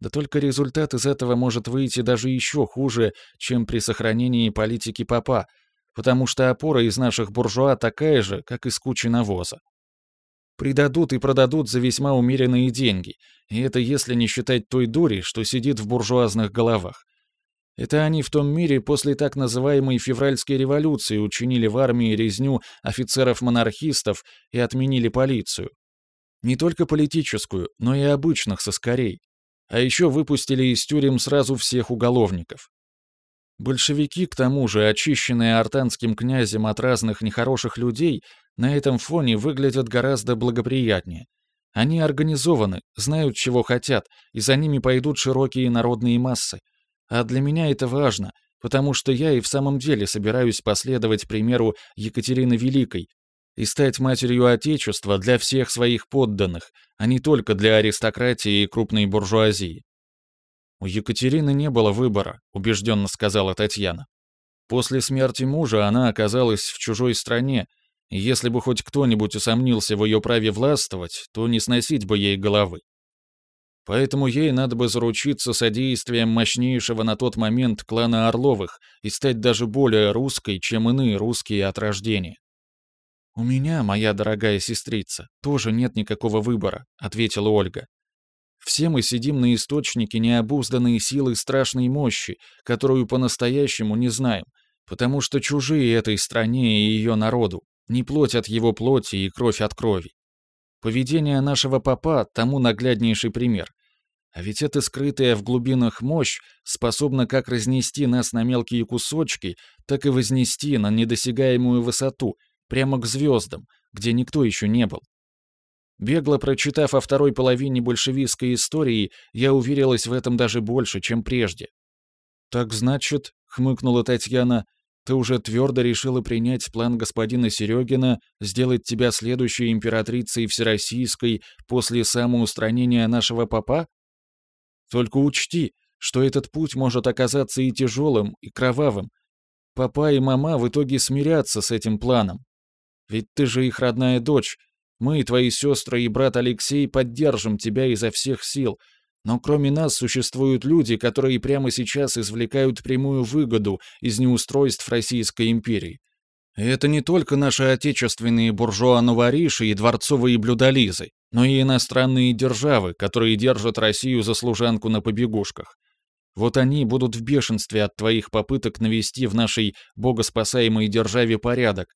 Да только результат из этого может выйти даже еще хуже, чем при сохранении политики папа, потому что опора из наших буржуа такая же, как из кучи навоза. Придадут и продадут за весьма умеренные деньги, и это если не считать той дури, что сидит в буржуазных головах. Это они в том мире после так называемой февральской революции учинили в армии резню офицеров-монархистов и отменили полицию. Не только политическую, но и обычных соскорей. А еще выпустили из тюрем сразу всех уголовников. Большевики, к тому же, очищенные артанским князем от разных нехороших людей, на этом фоне выглядят гораздо благоприятнее. Они организованы, знают, чего хотят, и за ними пойдут широкие народные массы. А для меня это важно, потому что я и в самом деле собираюсь последовать примеру Екатерины Великой и стать матерью Отечества для всех своих подданных, а не только для аристократии и крупной буржуазии. «У Екатерины не было выбора», — убежденно сказала Татьяна. После смерти мужа она оказалась в чужой стране, если бы хоть кто-нибудь усомнился в ее праве властвовать, то не сносить бы ей головы. Поэтому ей надо бы заручиться содействием мощнейшего на тот момент клана Орловых и стать даже более русской, чем иные русские от рождения. «У меня, моя дорогая сестрица, тоже нет никакого выбора», — ответила Ольга. «Все мы сидим на источнике необузданной силы страшной мощи, которую по-настоящему не знаем, потому что чужие этой стране и ее народу, не плоть от его плоти и кровь от крови. Поведение нашего папа тому нагляднейший пример. А ведь эта скрытая в глубинах мощь способна как разнести нас на мелкие кусочки, так и вознести на недосягаемую высоту, прямо к звездам, где никто еще не был. Бегло прочитав о второй половине большевистской истории, я уверилась в этом даже больше, чем прежде. «Так значит», — хмыкнула Татьяна, ты уже твердо решила принять план господина Серегина сделать тебя следующей императрицей Всероссийской после самоустранения нашего папа? Только учти, что этот путь может оказаться и тяжелым, и кровавым. Папа и мама в итоге смирятся с этим планом. Ведь ты же их родная дочь. Мы, твои сестры и брат Алексей, поддержим тебя изо всех сил — но кроме нас существуют люди, которые прямо сейчас извлекают прямую выгоду из неустройств Российской империи. И это не только наши отечественные буржуа-новориши и дворцовые блюдолизы, но и иностранные державы, которые держат Россию за служанку на побегушках. Вот они будут в бешенстве от твоих попыток навести в нашей богоспасаемой державе порядок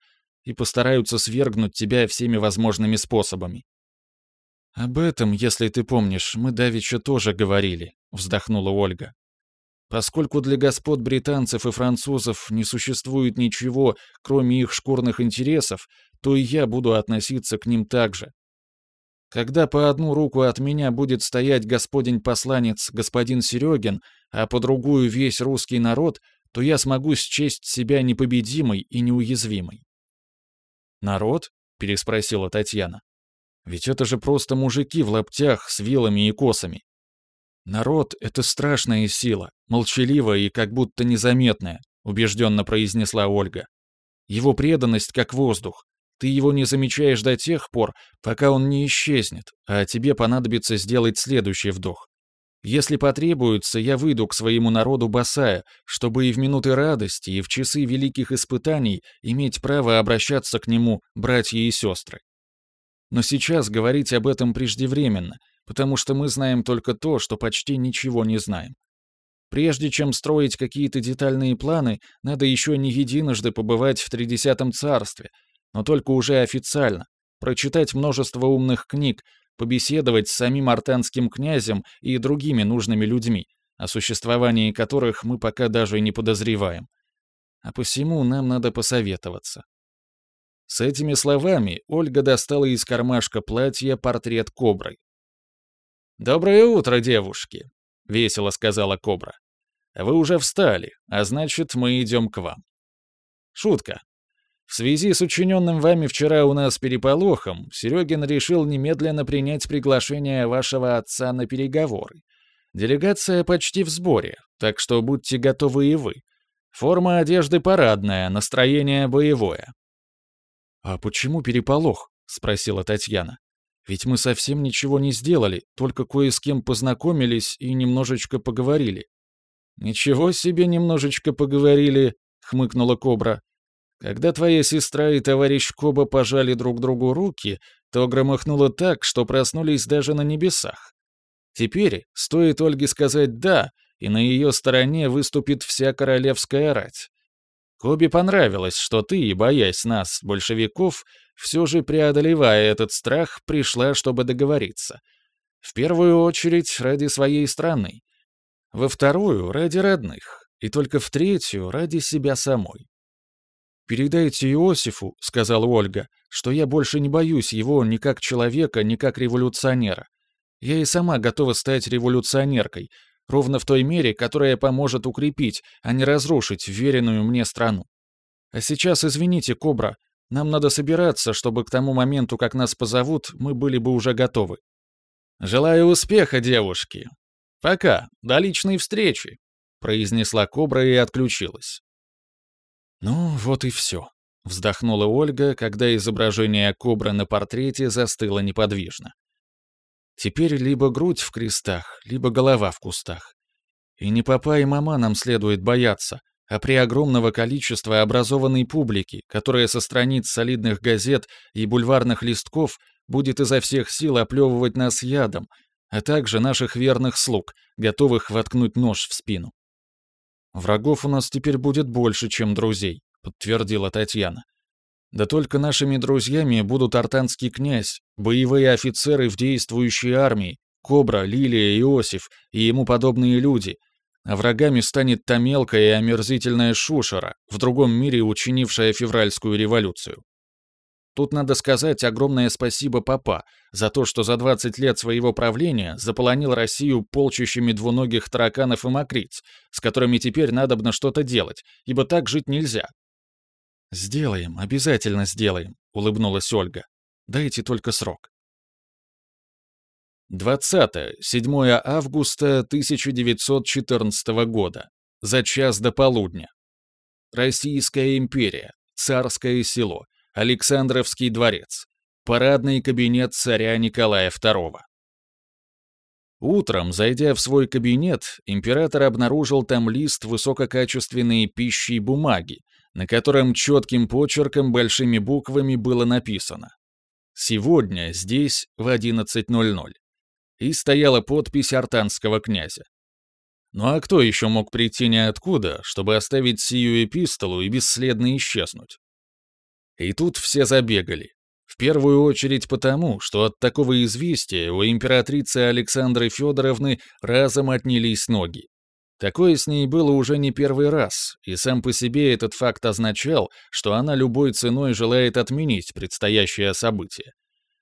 и постараются свергнуть тебя всеми возможными способами. «Об этом, если ты помнишь, мы давеча тоже говорили», — вздохнула Ольга. «Поскольку для господ британцев и французов не существует ничего, кроме их шкурных интересов, то и я буду относиться к ним так же. Когда по одну руку от меня будет стоять господин посланец, господин Серегин, а по другую весь русский народ, то я смогу счесть себя непобедимой и неуязвимой». «Народ?» — переспросила Татьяна. Ведь это же просто мужики в лаптях с вилами и косами. Народ — это страшная сила, молчаливая и как будто незаметная, убежденно произнесла Ольга. Его преданность как воздух. Ты его не замечаешь до тех пор, пока он не исчезнет, а тебе понадобится сделать следующий вдох. Если потребуется, я выйду к своему народу босая, чтобы и в минуты радости, и в часы великих испытаний иметь право обращаться к нему, братья и сестры. Но сейчас говорить об этом преждевременно, потому что мы знаем только то, что почти ничего не знаем. Прежде чем строить какие-то детальные планы, надо еще не единожды побывать в Тридесятом царстве, но только уже официально, прочитать множество умных книг, побеседовать с самим артанским князем и другими нужными людьми, о существовании которых мы пока даже не подозреваем. А посему нам надо посоветоваться. С этими словами Ольга достала из кармашка платья портрет кобры. «Доброе утро, девушки!» — весело сказала кобра. «Вы уже встали, а значит, мы идем к вам». Шутка. В связи с учиненным вами вчера у нас переполохом, Серегин решил немедленно принять приглашение вашего отца на переговоры. Делегация почти в сборе, так что будьте готовы и вы. Форма одежды парадная, настроение боевое. «А почему переполох?» — спросила Татьяна. «Ведь мы совсем ничего не сделали, только кое с кем познакомились и немножечко поговорили». «Ничего себе немножечко поговорили», — хмыкнула Кобра. Когда твоя сестра и товарищ Коба пожали друг другу руки, то громыхнуло так, что проснулись даже на небесах. Теперь стоит Ольге сказать «да», и на ее стороне выступит вся королевская рать. Кобе понравилось, что ты, боясь нас, большевиков, все же преодолевая этот страх, пришла, чтобы договориться. В первую очередь ради своей страны. Во вторую — ради родных. И только в третью — ради себя самой. «Передайте Иосифу», — сказала Ольга, «что я больше не боюсь его ни как человека, ни как революционера. Я и сама готова стать революционеркой, ровно в той мере, которая поможет укрепить, а не разрушить веренную мне страну. А сейчас извините, Кобра, нам надо собираться, чтобы к тому моменту, как нас позовут, мы были бы уже готовы. Желаю успеха, девушки. Пока, до личной встречи, произнесла Кобра и отключилась. «Ну, вот и все», — вздохнула Ольга, когда изображение кобры на портрете застыло неподвижно. «Теперь либо грудь в крестах, либо голова в кустах. И не папа и мама нам следует бояться, а при огромного количества образованной публики, которая со страниц солидных газет и бульварных листков будет изо всех сил оплевывать нас ядом, а также наших верных слуг, готовых воткнуть нож в спину. «Врагов у нас теперь будет больше, чем друзей», — подтвердила Татьяна. «Да только нашими друзьями будут артанский князь, боевые офицеры в действующей армии, Кобра, Лилия, Иосиф и ему подобные люди, а врагами станет та мелкая и омерзительная Шушера, в другом мире учинившая февральскую революцию. Тут надо сказать огромное спасибо папа за то, что за 20 лет своего правления заполонил Россию полчищами двуногих тараканов и мокриц, с которыми теперь надобно что-то делать, ибо так жить нельзя. «Сделаем, обязательно сделаем», — улыбнулась Ольга. «Дайте только срок». 20. 7 августа 1914 года. За час до полудня. Российская империя. Царское село. Александровский дворец. Парадный кабинет царя Николая II. Утром, зайдя в свой кабинет, император обнаружил там лист высококачественной пищи и бумаги, на котором четким почерком большими буквами было написано «Сегодня здесь в 11.00». И стояла подпись артанского князя. Ну а кто еще мог прийти ниоткуда, чтобы оставить сию эпистолу и бесследно исчезнуть? И тут все забегали. В первую очередь потому, что от такого известия у императрицы Александры Федоровны разом отнялись ноги. Такое с ней было уже не первый раз, и сам по себе этот факт означал, что она любой ценой желает отменить предстоящее событие.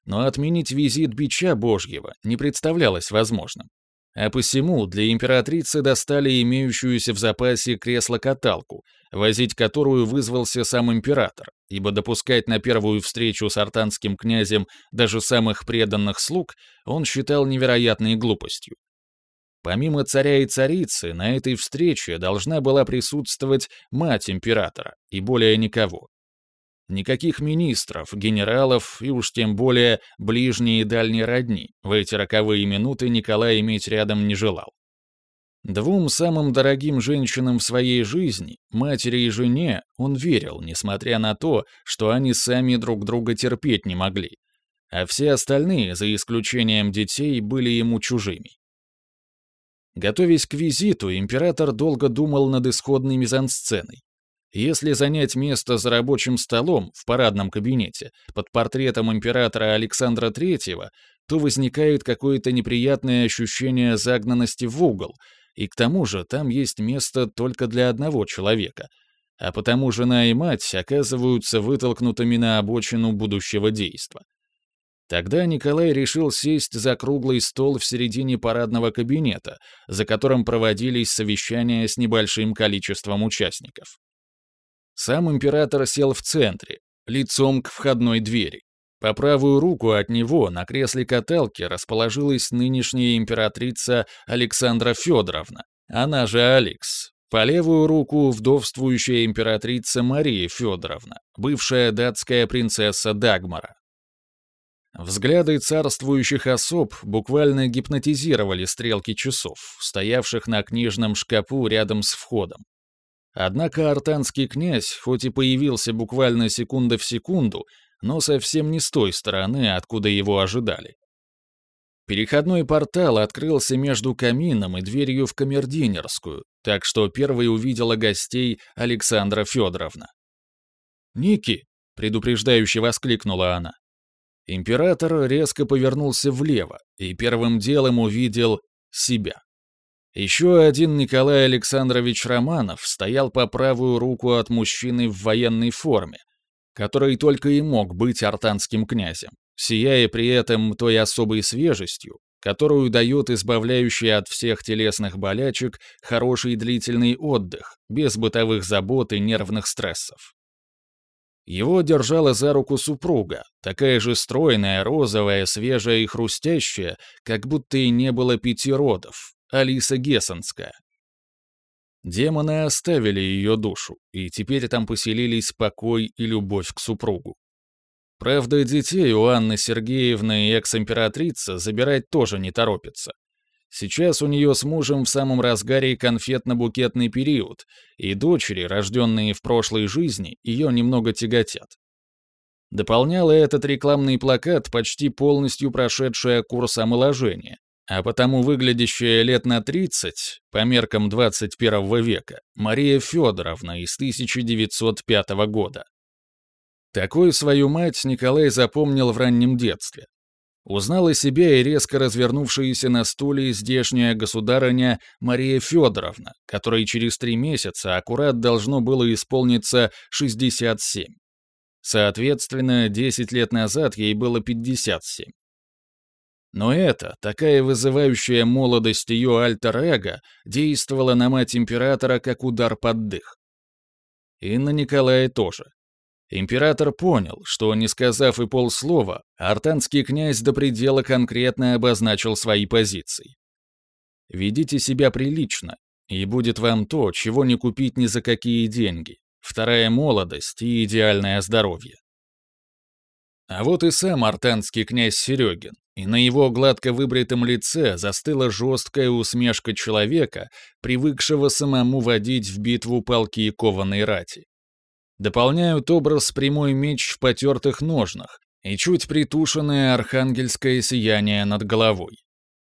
Но отменить визит бича Божьего не представлялось возможным. А посему для императрицы достали имеющуюся в запасе кресло-каталку, возить которую вызвался сам император, ибо допускать на первую встречу с артанским князем даже самых преданных слуг он считал невероятной глупостью. Помимо царя и царицы, на этой встрече должна была присутствовать мать императора, и более никого. Никаких министров, генералов и уж тем более ближние и дальние родни в эти роковые минуты Николай иметь рядом не желал. Двум самым дорогим женщинам в своей жизни, матери и жене, он верил, несмотря на то, что они сами друг друга терпеть не могли, а все остальные, за исключением детей, были ему чужими. Готовясь к визиту, император долго думал над исходной мизансценой. Если занять место за рабочим столом в парадном кабинете под портретом императора Александра III, то возникает какое-то неприятное ощущение загнанности в угол, и к тому же там есть место только для одного человека, а потому жена и мать оказываются вытолкнутыми на обочину будущего действа. Тогда Николай решил сесть за круглый стол в середине парадного кабинета, за которым проводились совещания с небольшим количеством участников. Сам император сел в центре, лицом к входной двери. По правую руку от него на кресле каталки расположилась нынешняя императрица Александра Федоровна, она же Алекс. По левую руку вдовствующая императрица Мария Федоровна, бывшая датская принцесса Дагмара. Взгляды царствующих особ буквально гипнотизировали стрелки часов, стоявших на книжном шкафу рядом с входом. Однако артанский князь, хоть и появился буквально секунда в секунду, но совсем не с той стороны, откуда его ожидали. Переходной портал открылся между камином и дверью в камердинерскую, так что первой увидела гостей Александра Федоровна. «Ники!» — предупреждающе воскликнула она. Император резко повернулся влево и первым делом увидел себя. Еще один Николай Александрович Романов стоял по правую руку от мужчины в военной форме, который только и мог быть артанским князем, сияя при этом той особой свежестью, которую дает избавляющий от всех телесных болячек хороший длительный отдых, без бытовых забот и нервных стрессов. Его держала за руку супруга, такая же стройная, розовая, свежая и хрустящая, как будто и не было пяти родов, Алиса Гессенская. Демоны оставили ее душу, и теперь там поселились покой и любовь к супругу. Правда, детей у Анны Сергеевны и экс-императрица забирать тоже не торопится. Сейчас у нее с мужем в самом разгаре конфетно-букетный период, и дочери, рожденные в прошлой жизни, ее немного тяготят. Дополняла этот рекламный плакат почти полностью прошедшая курс омоложения, а потому выглядящая лет на 30, по меркам 21 века, Мария Федоровна из 1905 года. Такой свою мать Николай запомнил в раннем детстве. Узнал о себе и резко развернувшаяся на стуле здешняя государыня Мария Федоровна, которой через три месяца аккурат должно было исполниться 67. Соответственно, 10 лет назад ей было 57. Но это, такая вызывающая молодость ее альтер-эго, действовала на мать императора как удар под дых. И на Николая тоже. Император понял, что, не сказав и полслова, артанский князь до предела конкретно обозначил свои позиции. «Ведите себя прилично, и будет вам то, чего не купить ни за какие деньги. Вторая молодость и идеальное здоровье». А вот и сам артанский князь Серегин, и на его гладко выбритом лице застыла жесткая усмешка человека, привыкшего самому водить в битву полки и кованой рати. Дополняют образ прямой меч в потертых ножнах и чуть притушенное архангельское сияние над головой.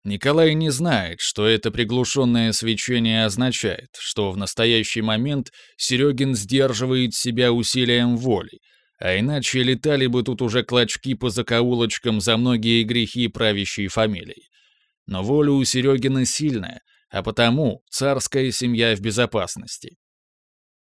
Николай не знает, что это приглушенное свечение означает, что в настоящий момент Серегин сдерживает себя усилием воли, а иначе летали бы тут уже клочки по закоулочкам за многие грехи правящей фамилии. Но воля у Серегина сильная, а потому царская семья в безопасности.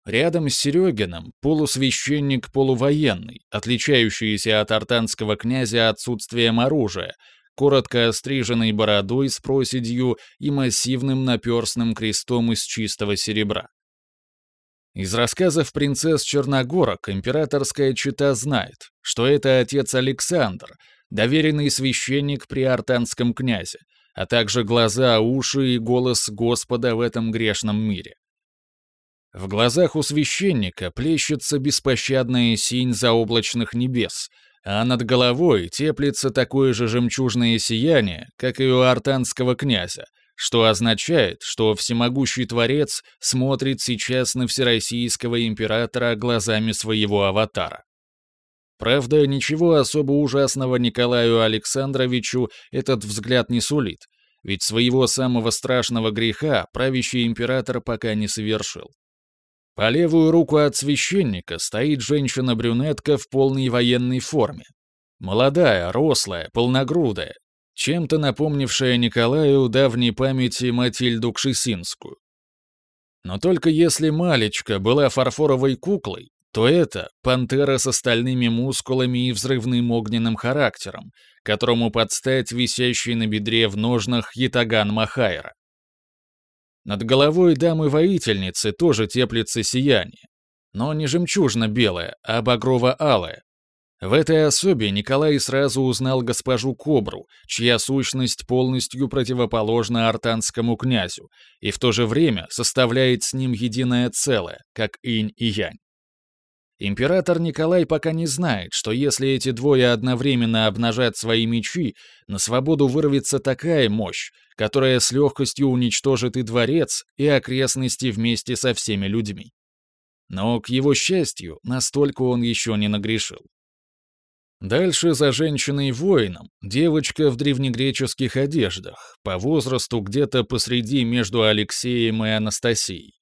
Рядом с Серегиным полусвященник полувоенный, отличающийся от артанского князя отсутствием оружия, коротко остриженной бородой с проседью и массивным наперстным крестом из чистого серебра. Из рассказов принцесс Черногорок императорская чита знает, что это отец Александр, доверенный священник при артанском князе, а также глаза, уши и голос Господа в этом грешном мире. В глазах у священника плещется беспощадная синь заоблачных небес, а над головой теплится такое же жемчужное сияние, как и у артанского князя, что означает, что всемогущий Творец смотрит сейчас на всероссийского императора глазами своего аватара. Правда, ничего особо ужасного Николаю Александровичу этот взгляд не сулит, ведь своего самого страшного греха правящий император пока не совершил. По левую руку от священника стоит женщина-брюнетка в полной военной форме. Молодая, рослая, полногрудая, чем-то напомнившая Николаю давней памяти Матильду Кшесинскую. Но только если Малечка была фарфоровой куклой, то это пантера с остальными мускулами и взрывным огненным характером, которому подстать висящий на бедре в ножнах ятаган Махайра. Над головой дамы-воительницы тоже теплится сияние, но не жемчужно-белое, а багрово-алое, в этой особе Николай сразу узнал госпожу Кобру, чья сущность полностью противоположна артанскому князю и в то же время составляет с ним единое целое, как инь и янь. Император Николай пока не знает, что если эти двое одновременно обнажат свои мечи, на свободу вырвется такая мощь, которая с легкостью уничтожит и дворец, и окрестности вместе со всеми людьми. Но, к его счастью, настолько он еще не нагрешил. Дальше за женщиной-воином девочка в древнегреческих одеждах, по возрасту где-то посреди между Алексеем и Анастасией.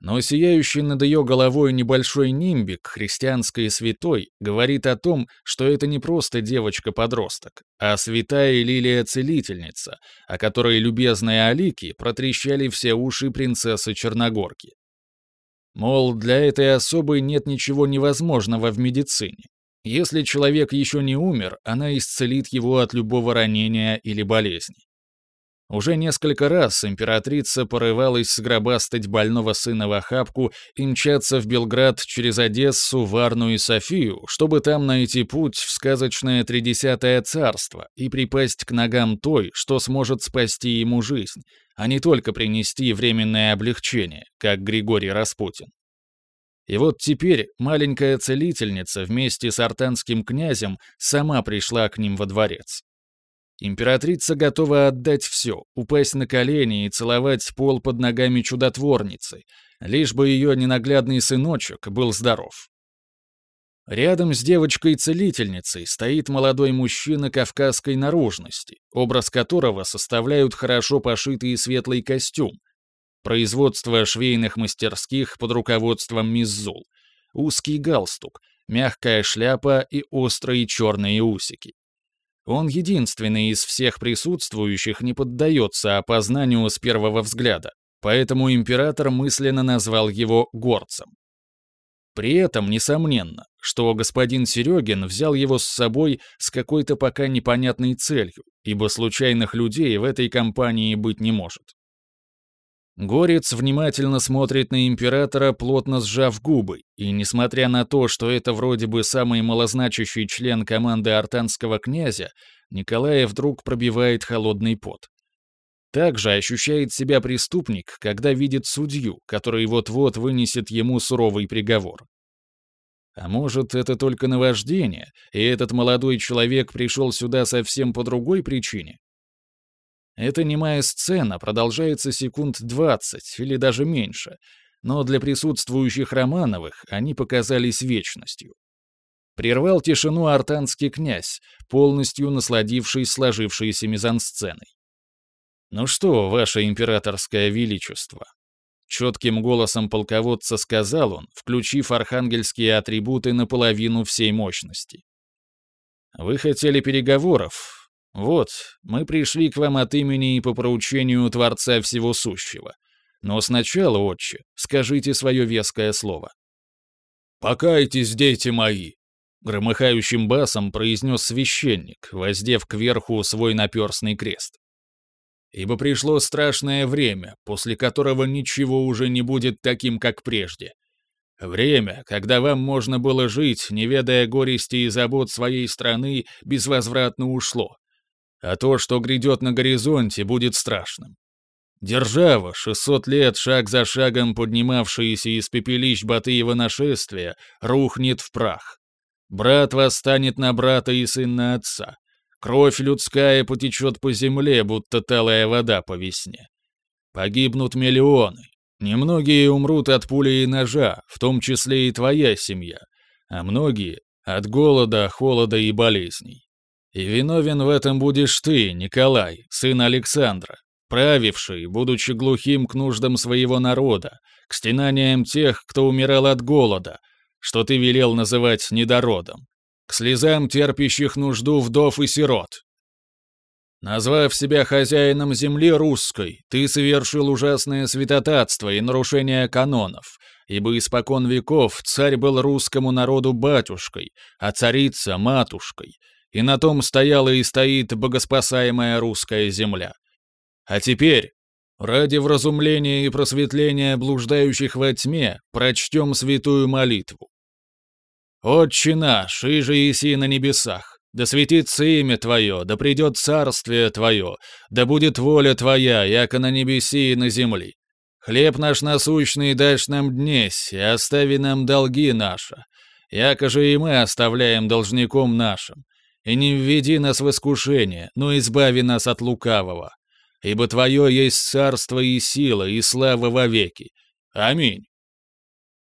Но сияющий над ее головой небольшой нимбик, христианской святой, говорит о том, что это не просто девочка-подросток, а святая лилия-целительница, о которой любезные Алики протрещали все уши принцессы Черногорки. Мол, для этой особы нет ничего невозможного в медицине. Если человек еще не умер, она исцелит его от любого ранения или болезни. Уже несколько раз императрица порывалась сгробастать больного сына в охапку и мчаться в Белград через Одессу, Варну и Софию, чтобы там найти путь в сказочное Тридесятое царство и припасть к ногам той, что сможет спасти ему жизнь, а не только принести временное облегчение, как Григорий Распутин. И вот теперь маленькая целительница вместе с артанским князем сама пришла к ним во дворец. Императрица готова отдать все, упасть на колени и целовать пол под ногами чудотворницы, лишь бы ее ненаглядный сыночек был здоров. Рядом с девочкой-целительницей стоит молодой мужчина кавказской наружности, образ которого составляют хорошо пошитый светлый костюм, Производство швейных мастерских под руководством Миззул. Узкий галстук, мягкая шляпа и острые черные усики. Он единственный из всех присутствующих не поддается опознанию с первого взгляда, поэтому император мысленно назвал его горцем. При этом, несомненно, что господин Серегин взял его с собой с какой-то пока непонятной целью, ибо случайных людей в этой компании быть не может. Горец внимательно смотрит на императора, плотно сжав губы, и несмотря на то, что это вроде бы самый малозначащий член команды артанского князя, Николая вдруг пробивает холодный пот. Также ощущает себя преступник, когда видит судью, который вот-вот вынесет ему суровый приговор. А может, это только наваждение, и этот молодой человек пришел сюда совсем по другой причине? Эта немая сцена продолжается секунд 20 или даже меньше, но для присутствующих Романовых они показались вечностью. Прервал тишину артанский князь, полностью насладившись сложившейся мизансценой. «Ну что, ваше императорское величество?» Четким голосом полководца сказал он, включив архангельские атрибуты наполовину всей мощности. «Вы хотели переговоров, вот, мы пришли к вам от имени и по поручению Творца Всего Сущего. Но сначала, отче, скажите свое веское слово». «Покайтесь, дети мои!» Громыхающим басом произнес священник, воздев кверху свой наперстный крест. «Ибо пришло страшное время, после которого ничего уже не будет таким, как прежде. Время, когда вам можно было жить, не ведая горести и забот своей страны, безвозвратно ушло, а то, что грядет на горизонте, будет страшным. Держава, 600 лет шаг за шагом поднимавшаяся из пепелищ Батыева нашествия, рухнет в прах. Брат восстанет на брата и сын на отца. Кровь людская потечет по земле, будто талая вода по весне. Погибнут миллионы. Немногие умрут от пули и ножа, в том числе и твоя семья, а многие — от голода, холода и болезней. И виновен в этом будешь ты, Николай, сын Александра, правивший, будучи глухим к нуждам своего народа, к стенаниям тех, кто умирал от голода, что ты велел называть недородом, к слезам терпящих нужду вдов и сирот. Назвав себя хозяином земли русской, ты совершил ужасное святотатство и нарушение канонов, ибо испокон веков царь был русскому народу батюшкой, а царица — матушкой, и на том стояла и стоит богоспасаемая русская земля. А теперь, ради вразумления и просветления блуждающих во тьме, прочтем святую молитву. «Отче наш, иже еси на небесах, да светится имя Твое, да придет царствие Твое, да будет воля Твоя, яко на небеси и на земли. Хлеб наш насущный дашь нам днесь, и остави нам долги наши, яко же и мы оставляем должником нашим. И не введи нас в искушение, но избави нас от лукавого ибо Твое есть царство и сила, и слава вовеки. Аминь».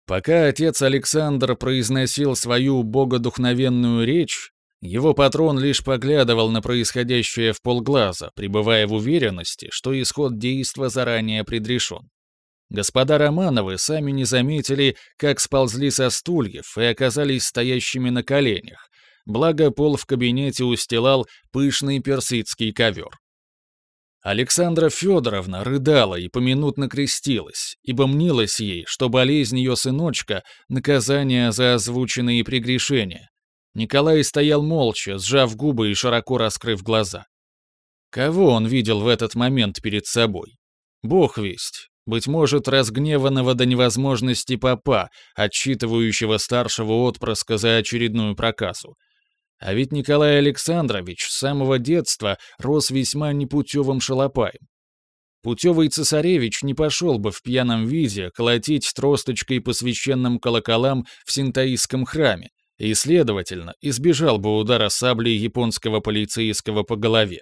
Пока отец Александр произносил свою богодухновенную речь, его патрон лишь поглядывал на происходящее в полглаза, пребывая в уверенности, что исход действа заранее предрешен. Господа Романовы сами не заметили, как сползли со стульев и оказались стоящими на коленях, благо пол в кабинете устилал пышный персидский ковер. Александра Федоровна рыдала и поминутно крестилась, ибо мнилось ей, что болезнь ее сыночка — наказание за озвученные прегрешения. Николай стоял молча, сжав губы и широко раскрыв глаза. Кого он видел в этот момент перед собой? Бог весть. Быть может, разгневанного до невозможности папа, отчитывающего старшего отпрыска за очередную проказу. А ведь Николай Александрович с самого детства рос весьма непутевым шалопаем. Путевый цесаревич не пошел бы в пьяном виде колотить тросточкой по священным колоколам в синтаистском храме и, следовательно, избежал бы удара саблей японского полицейского по голове.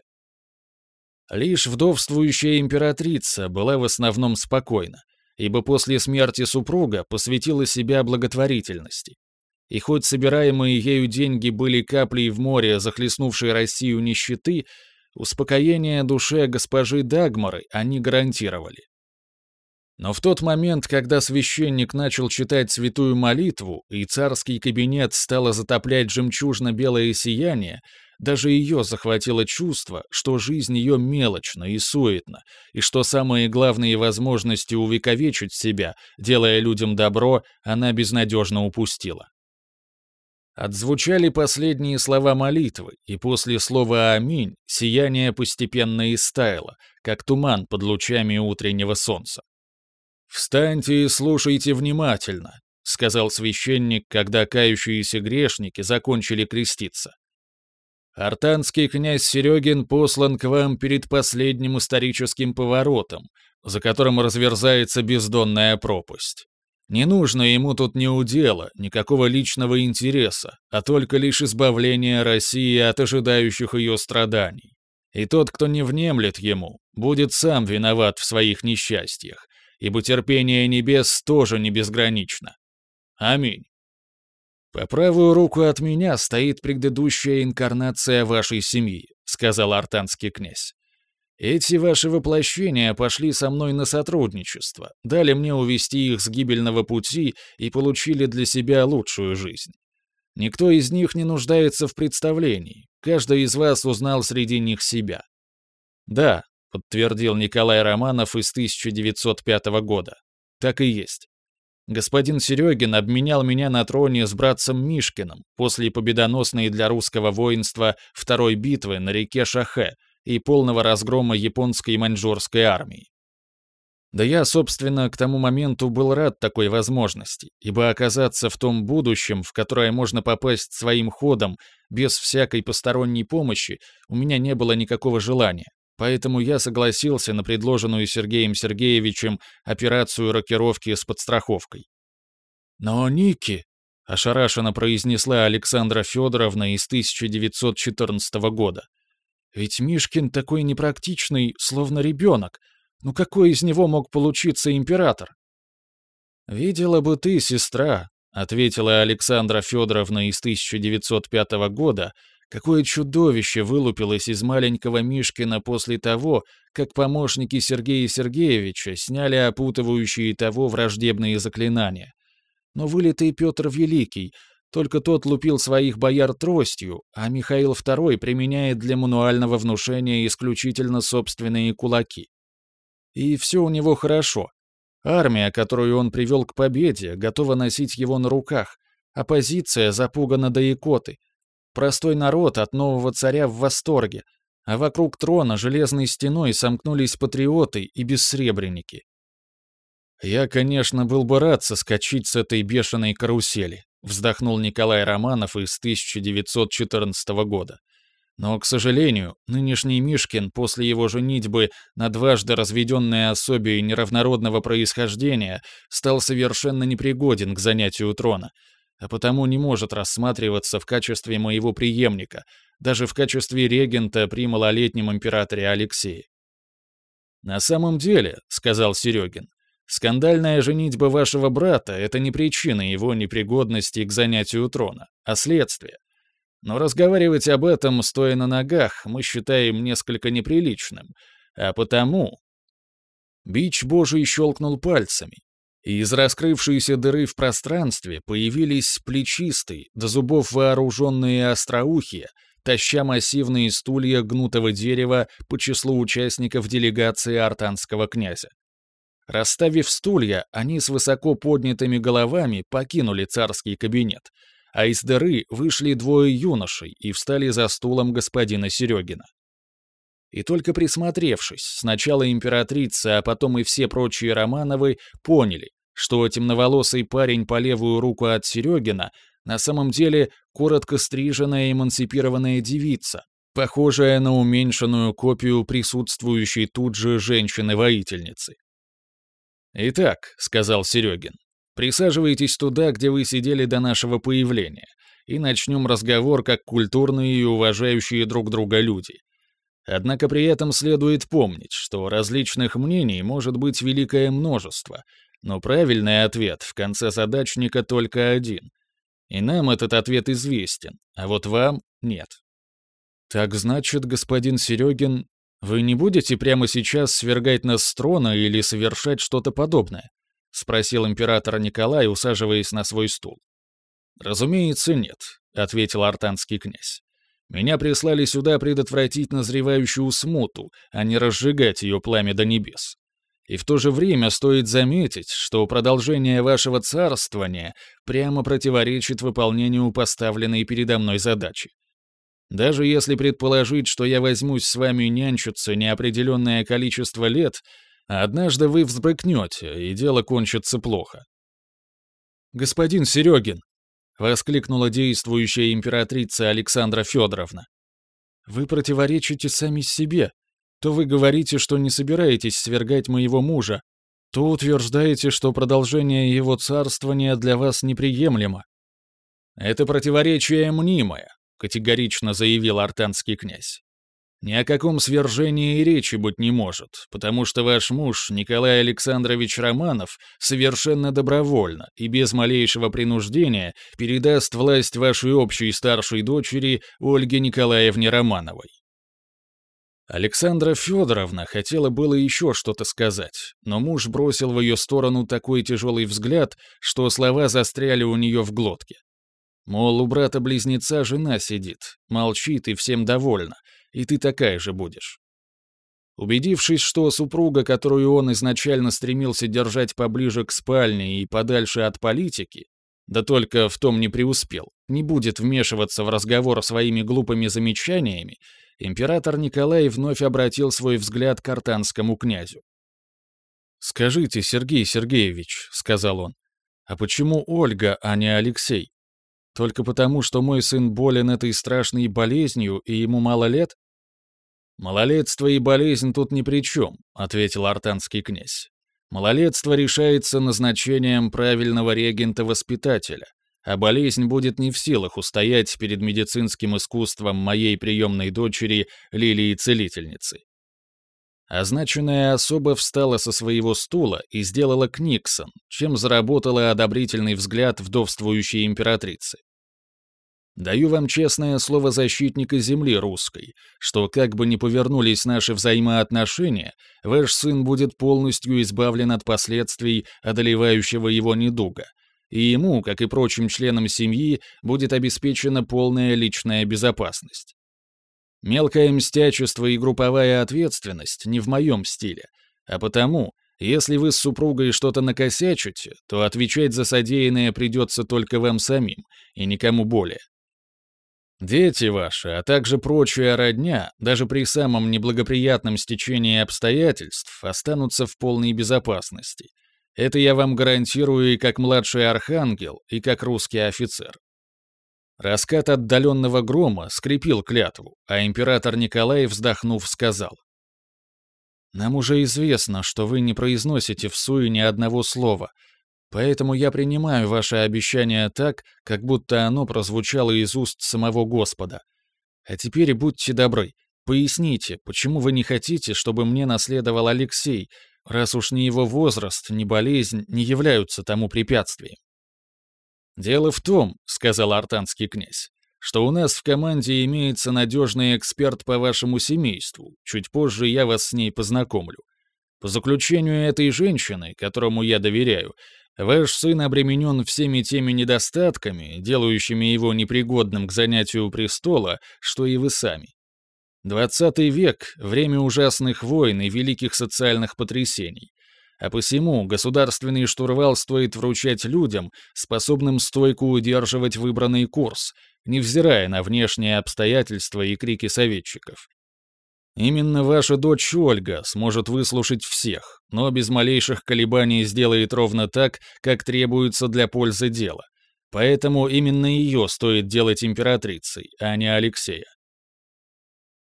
Лишь вдовствующая императрица была в основном спокойна, ибо после смерти супруга посвятила себя благотворительности. И хоть собираемые ею деньги были каплей в море, захлестнувшей Россию нищеты, успокоение душе госпожи Дагмары они гарантировали. Но в тот момент, когда священник начал читать святую молитву, и царский кабинет стало затоплять жемчужно-белое сияние, даже ее захватило чувство, что жизнь ее мелочна и суетна, и что самые главные возможности увековечить себя, делая людям добро, она безнадежно упустила. Отзвучали последние слова молитвы, и после слова «Аминь» сияние постепенно истаяло, как туман под лучами утреннего солнца. «Встаньте и слушайте внимательно», — сказал священник, когда кающиеся грешники закончили креститься. «Артанский князь Серегин послан к вам перед последним историческим поворотом, за которым разверзается бездонная пропасть. Не нужно ему тут ни удела, никакого личного интереса, а только лишь избавление России от ожидающих ее страданий. И тот, кто не внемлет ему, будет сам виноват в своих несчастьях, ибо терпение небес тоже не безгранично. Аминь. «По правую руку от меня стоит предыдущая инкарнация вашей семьи», — сказал артанский князь. Эти ваши воплощения пошли со мной на сотрудничество, дали мне увести их с гибельного пути и получили для себя лучшую жизнь. Никто из них не нуждается в представлении, каждый из вас узнал среди них себя. Да, подтвердил Николай Романов из 1905 года. Так и есть. Господин Серегин обменял меня на троне с братцем Мишкиным после победоносной для русского воинства второй битвы на реке Шахе, и полного разгрома японской и маньчжурской армии. Да я, собственно, к тому моменту был рад такой возможности, ибо оказаться в том будущем, в которое можно попасть своим ходом, без всякой посторонней помощи, у меня не было никакого желания. поэтому я согласился на предложенную Сергеем Сергеевичем операцию рокировки с подстраховкой. «Но Ники», — ошарашенно произнесла Александра Федоровна из 1914 года, «ведь Мишкин такой непрактичный, словно ребенок. Ну какой из него мог получиться император?» «Видела бы ты, сестра», — ответила Александра Федоровна из 1905 года, Какое чудовище вылупилось из маленького Мишкина после того, как помощники Сергея Сергеевича сняли опутывающие того враждебные заклинания. Но вылитый Петр Великий, только тот лупил своих бояр тростью, а Михаил II применяет для мануального внушения исключительно собственные кулаки. И все у него хорошо. Армия, которую он привел к победе, готова носить его на руках. Оппозиция запугана до икоты. Простой народ от нового царя в восторге, а вокруг трона железной стеной сомкнулись патриоты и бессребреники. «Я, конечно, был бы рад соскочить с этой бешеной карусели», вздохнул Николай Романов из 1914 года. Но, к сожалению, нынешний Мишкин после его женитьбы на дважды разведенной особе неравнородного происхождения стал совершенно непригоден к занятию трона, а потому не может рассматриваться в качестве моего преемника, даже в качестве регента при малолетнем императоре Алексее. «На самом деле», — сказал Серегин, «скандальная женитьба вашего брата — это не причина его непригодности к занятию трона, а следствие. Но разговаривать об этом, стоя на ногах, мы считаем несколько неприличным, а потому...» Бич Божий щелкнул пальцами, и из раскрывшейся дыры в пространстве появились плечистые, до зубов вооруженные остроухие, таща массивные стулья гнутого дерева по числу участников делегации артанского князя. Расставив стулья, они с высоко поднятыми головами покинули царский кабинет, а из дыры вышли двое юношей и встали за стулом господина Серегина. И только присмотревшись, сначала императрица, а потом и все прочие Романовы поняли, что темноволосый парень по левую руку от Серегина на самом деле коротко стриженная эмансипированная девица, похожая на уменьшенную копию присутствующей тут же женщины-воительницы. «Итак», — сказал Серегин, — «присаживайтесь туда, где вы сидели до нашего появления, и начнем разговор как культурные и уважающие друг друга люди. Однако при этом следует помнить, что различных мнений может быть великое множество, но правильный ответ в конце задачника только один. И нам этот ответ известен, а вот вам нет. Так значит, господин Серегин, вы не будете прямо сейчас свергать нас с трона или совершать что-то подобное? Спросил император Николай, усаживаясь на свой стул. Разумеется, нет, ответил артанский князь. Меня прислали сюда предотвратить назревающую смуту, а не разжигать ее пламя до небес. И в то же время стоит заметить, что продолжение вашего царствования прямо противоречит выполнению поставленной передо мной задачи. Даже если предположить, что я возьмусь с вами нянчиться неопределенное количество лет, однажды вы взбрыкнете, и дело кончится плохо. «Господин Серегин!» — воскликнула действующая императрица Александра Федоровна. «Вы противоречите сами себе. То вы говорите, что не собираетесь свергать моего мужа, то утверждаете, что продолжение его царствования для вас неприемлемо. Это противоречие мнимое, категорично заявил артанский князь. Ни о каком свержении и речи быть не может, потому что ваш муж, Николай Александрович Романов, совершенно добровольно и без малейшего принуждения передаст власть вашей общей старшей дочери Ольге Николаевне Романовой. Александра Федоровна хотела было еще что-то сказать, но муж бросил в ее сторону такой тяжелый взгляд, что слова застряли у нее в глотке. Мол, у брата-близнеца жена сидит, молчит и всем довольна, и ты такая же будешь. Убедившись, что супруга, которую он изначально стремился держать поближе к спальне и подальше от политики, да только в том не преуспел, не будет вмешиваться в разговор своими глупыми замечаниями, император Николай вновь обратил свой взгляд к артанскому князю. «Скажите, Сергей Сергеевич», — сказал он, — «а почему Ольга, а не Алексей? Только потому, что мой сын болен этой страшной болезнью и ему мало лет?» «Малолетство и болезнь тут ни при чем», — ответил артанский князь. «Малолетство решается назначением правильного регента-воспитателя, а болезнь будет не в силах устоять перед медицинским искусством моей приемной дочери Лилии-целительницы». Означенная особа встала со своего стула и сделала книксон, чем заработала одобрительный взгляд вдовствующей императрицы. Даю вам честное слово защитника земли русской, что как бы ни повернулись наши взаимоотношения, ваш сын будет полностью избавлен от последствий одолевающего его недуга, и ему, как и прочим членам семьи, будет обеспечена полная личная безопасность. Мелкое мстячество и групповая ответственность не в моем стиле, а потому, если вы с супругой что-то накосячите, то отвечать за содеянное придется только вам самим, и никому более. Дети ваши, а также прочая родня, даже при самом неблагоприятном стечении обстоятельств, останутся в полной безопасности. Это я вам гарантирую и как младший архангел, и как русский офицер. Раскат отдаленного грома скрепил клятву, а император Николай, вздохнув, сказал. «Нам уже известно, что вы не произносите в суе ни одного слова, Поэтому я принимаю ваше обещание так, как будто оно прозвучало из уст самого Господа. А теперь будьте добры, поясните, почему вы не хотите, чтобы мне наследовал Алексей, раз уж ни его возраст, ни болезнь не являются тому препятствием. «Дело в том», — сказал артанский князь, «что у нас в команде имеется надежный эксперт по вашему семейству. Чуть позже я вас с ней познакомлю. По заключению этой женщины, которому я доверяю, Ваш сын обременен всеми теми недостатками, делающими его непригодным к занятию престола, что и вы сами. Двадцатый век — время ужасных войн и великих социальных потрясений. А посему государственный штурвал стоит вручать людям, способным стойко удерживать выбранный курс, невзирая на внешние обстоятельства и крики советчиков. Именно ваша дочь Ольга сможет выслушать всех, но без малейших колебаний сделает ровно так, как требуется для пользы дела. Поэтому именно ее стоит делать императрицей, а не Алексея.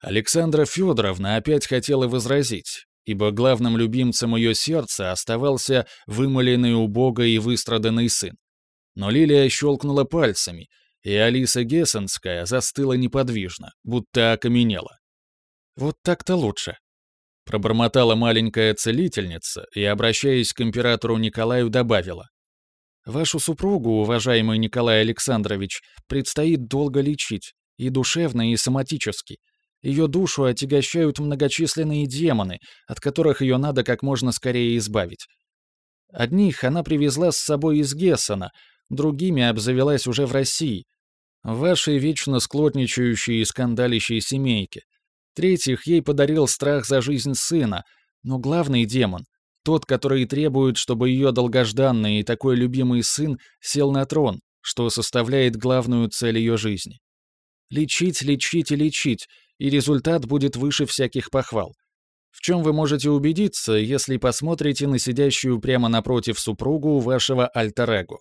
Александра Федоровна опять хотела возразить, ибо главным любимцем ее сердца оставался вымоленный у Бога и выстраданный сын. Но Лилия щелкнула пальцами, и Алиса Гессенская застыла неподвижно, будто окаменела. «Вот так-то лучше», — пробормотала маленькая целительница и, обращаясь к императору Николаю, добавила. «Вашу супругу, уважаемый Николай Александрович, предстоит долго лечить, и душевно, и соматически. Ее душу отягощают многочисленные демоны, от которых ее надо как можно скорее избавить. Одних она привезла с собой из Гессена, другими обзавелась уже в России. В вашей вечно склотничающей и скандалищей семейке. В-третьих, ей подарил страх за жизнь сына, но главный демон, тот, который требует, чтобы ее долгожданный и такой любимый сын сел на трон, что составляет главную цель ее жизни. Лечить, лечить и лечить, и результат будет выше всяких похвал. В чем вы можете убедиться, если посмотрите на сидящую прямо напротив супругу вашего альтер-эго.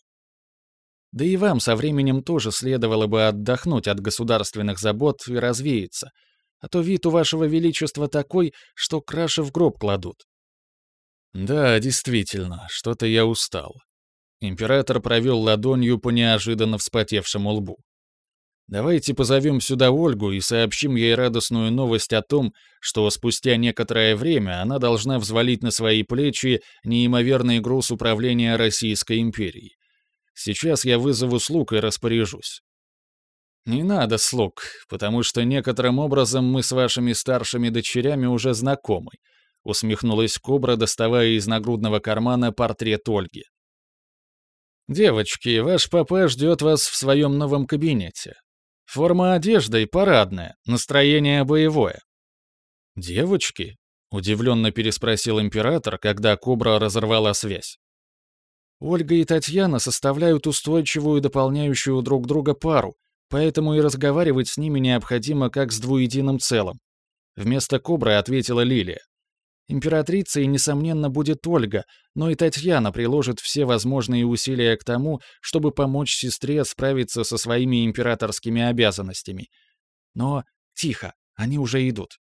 Да и вам со временем тоже следовало бы отдохнуть от государственных забот и развеяться — а то вид у вашего величества такой, что краши в гроб кладут». «Да, действительно, что-то я устал». Император провел ладонью по неожиданно вспотевшему лбу. «Давайте позовем сюда Ольгу и сообщим ей радостную новость о том, что спустя некоторое время она должна взвалить на свои плечи неимоверный груз управления Российской империей. Сейчас я вызову слуг и распоряжусь. «Не надо слуг, потому что некоторым образом мы с вашими старшими дочерями уже знакомы», усмехнулась Кобра, доставая из нагрудного кармана портрет Ольги. «Девочки, ваш папа ждет вас в своем новом кабинете. Форма одежды парадная, настроение боевое». «Девочки?» — удивленно переспросил император, когда Кобра разорвала связь. «Ольга и Татьяна составляют устойчивую дополняющую друг друга пару, Поэтому и разговаривать с ними необходимо как с двуединым целым. Вместо Кобры ответила Лилия. Императрицей, несомненно, будет Ольга, но и Татьяна приложит все возможные усилия к тому, чтобы помочь сестре справиться со своими императорскими обязанностями. Но тихо, они уже идут.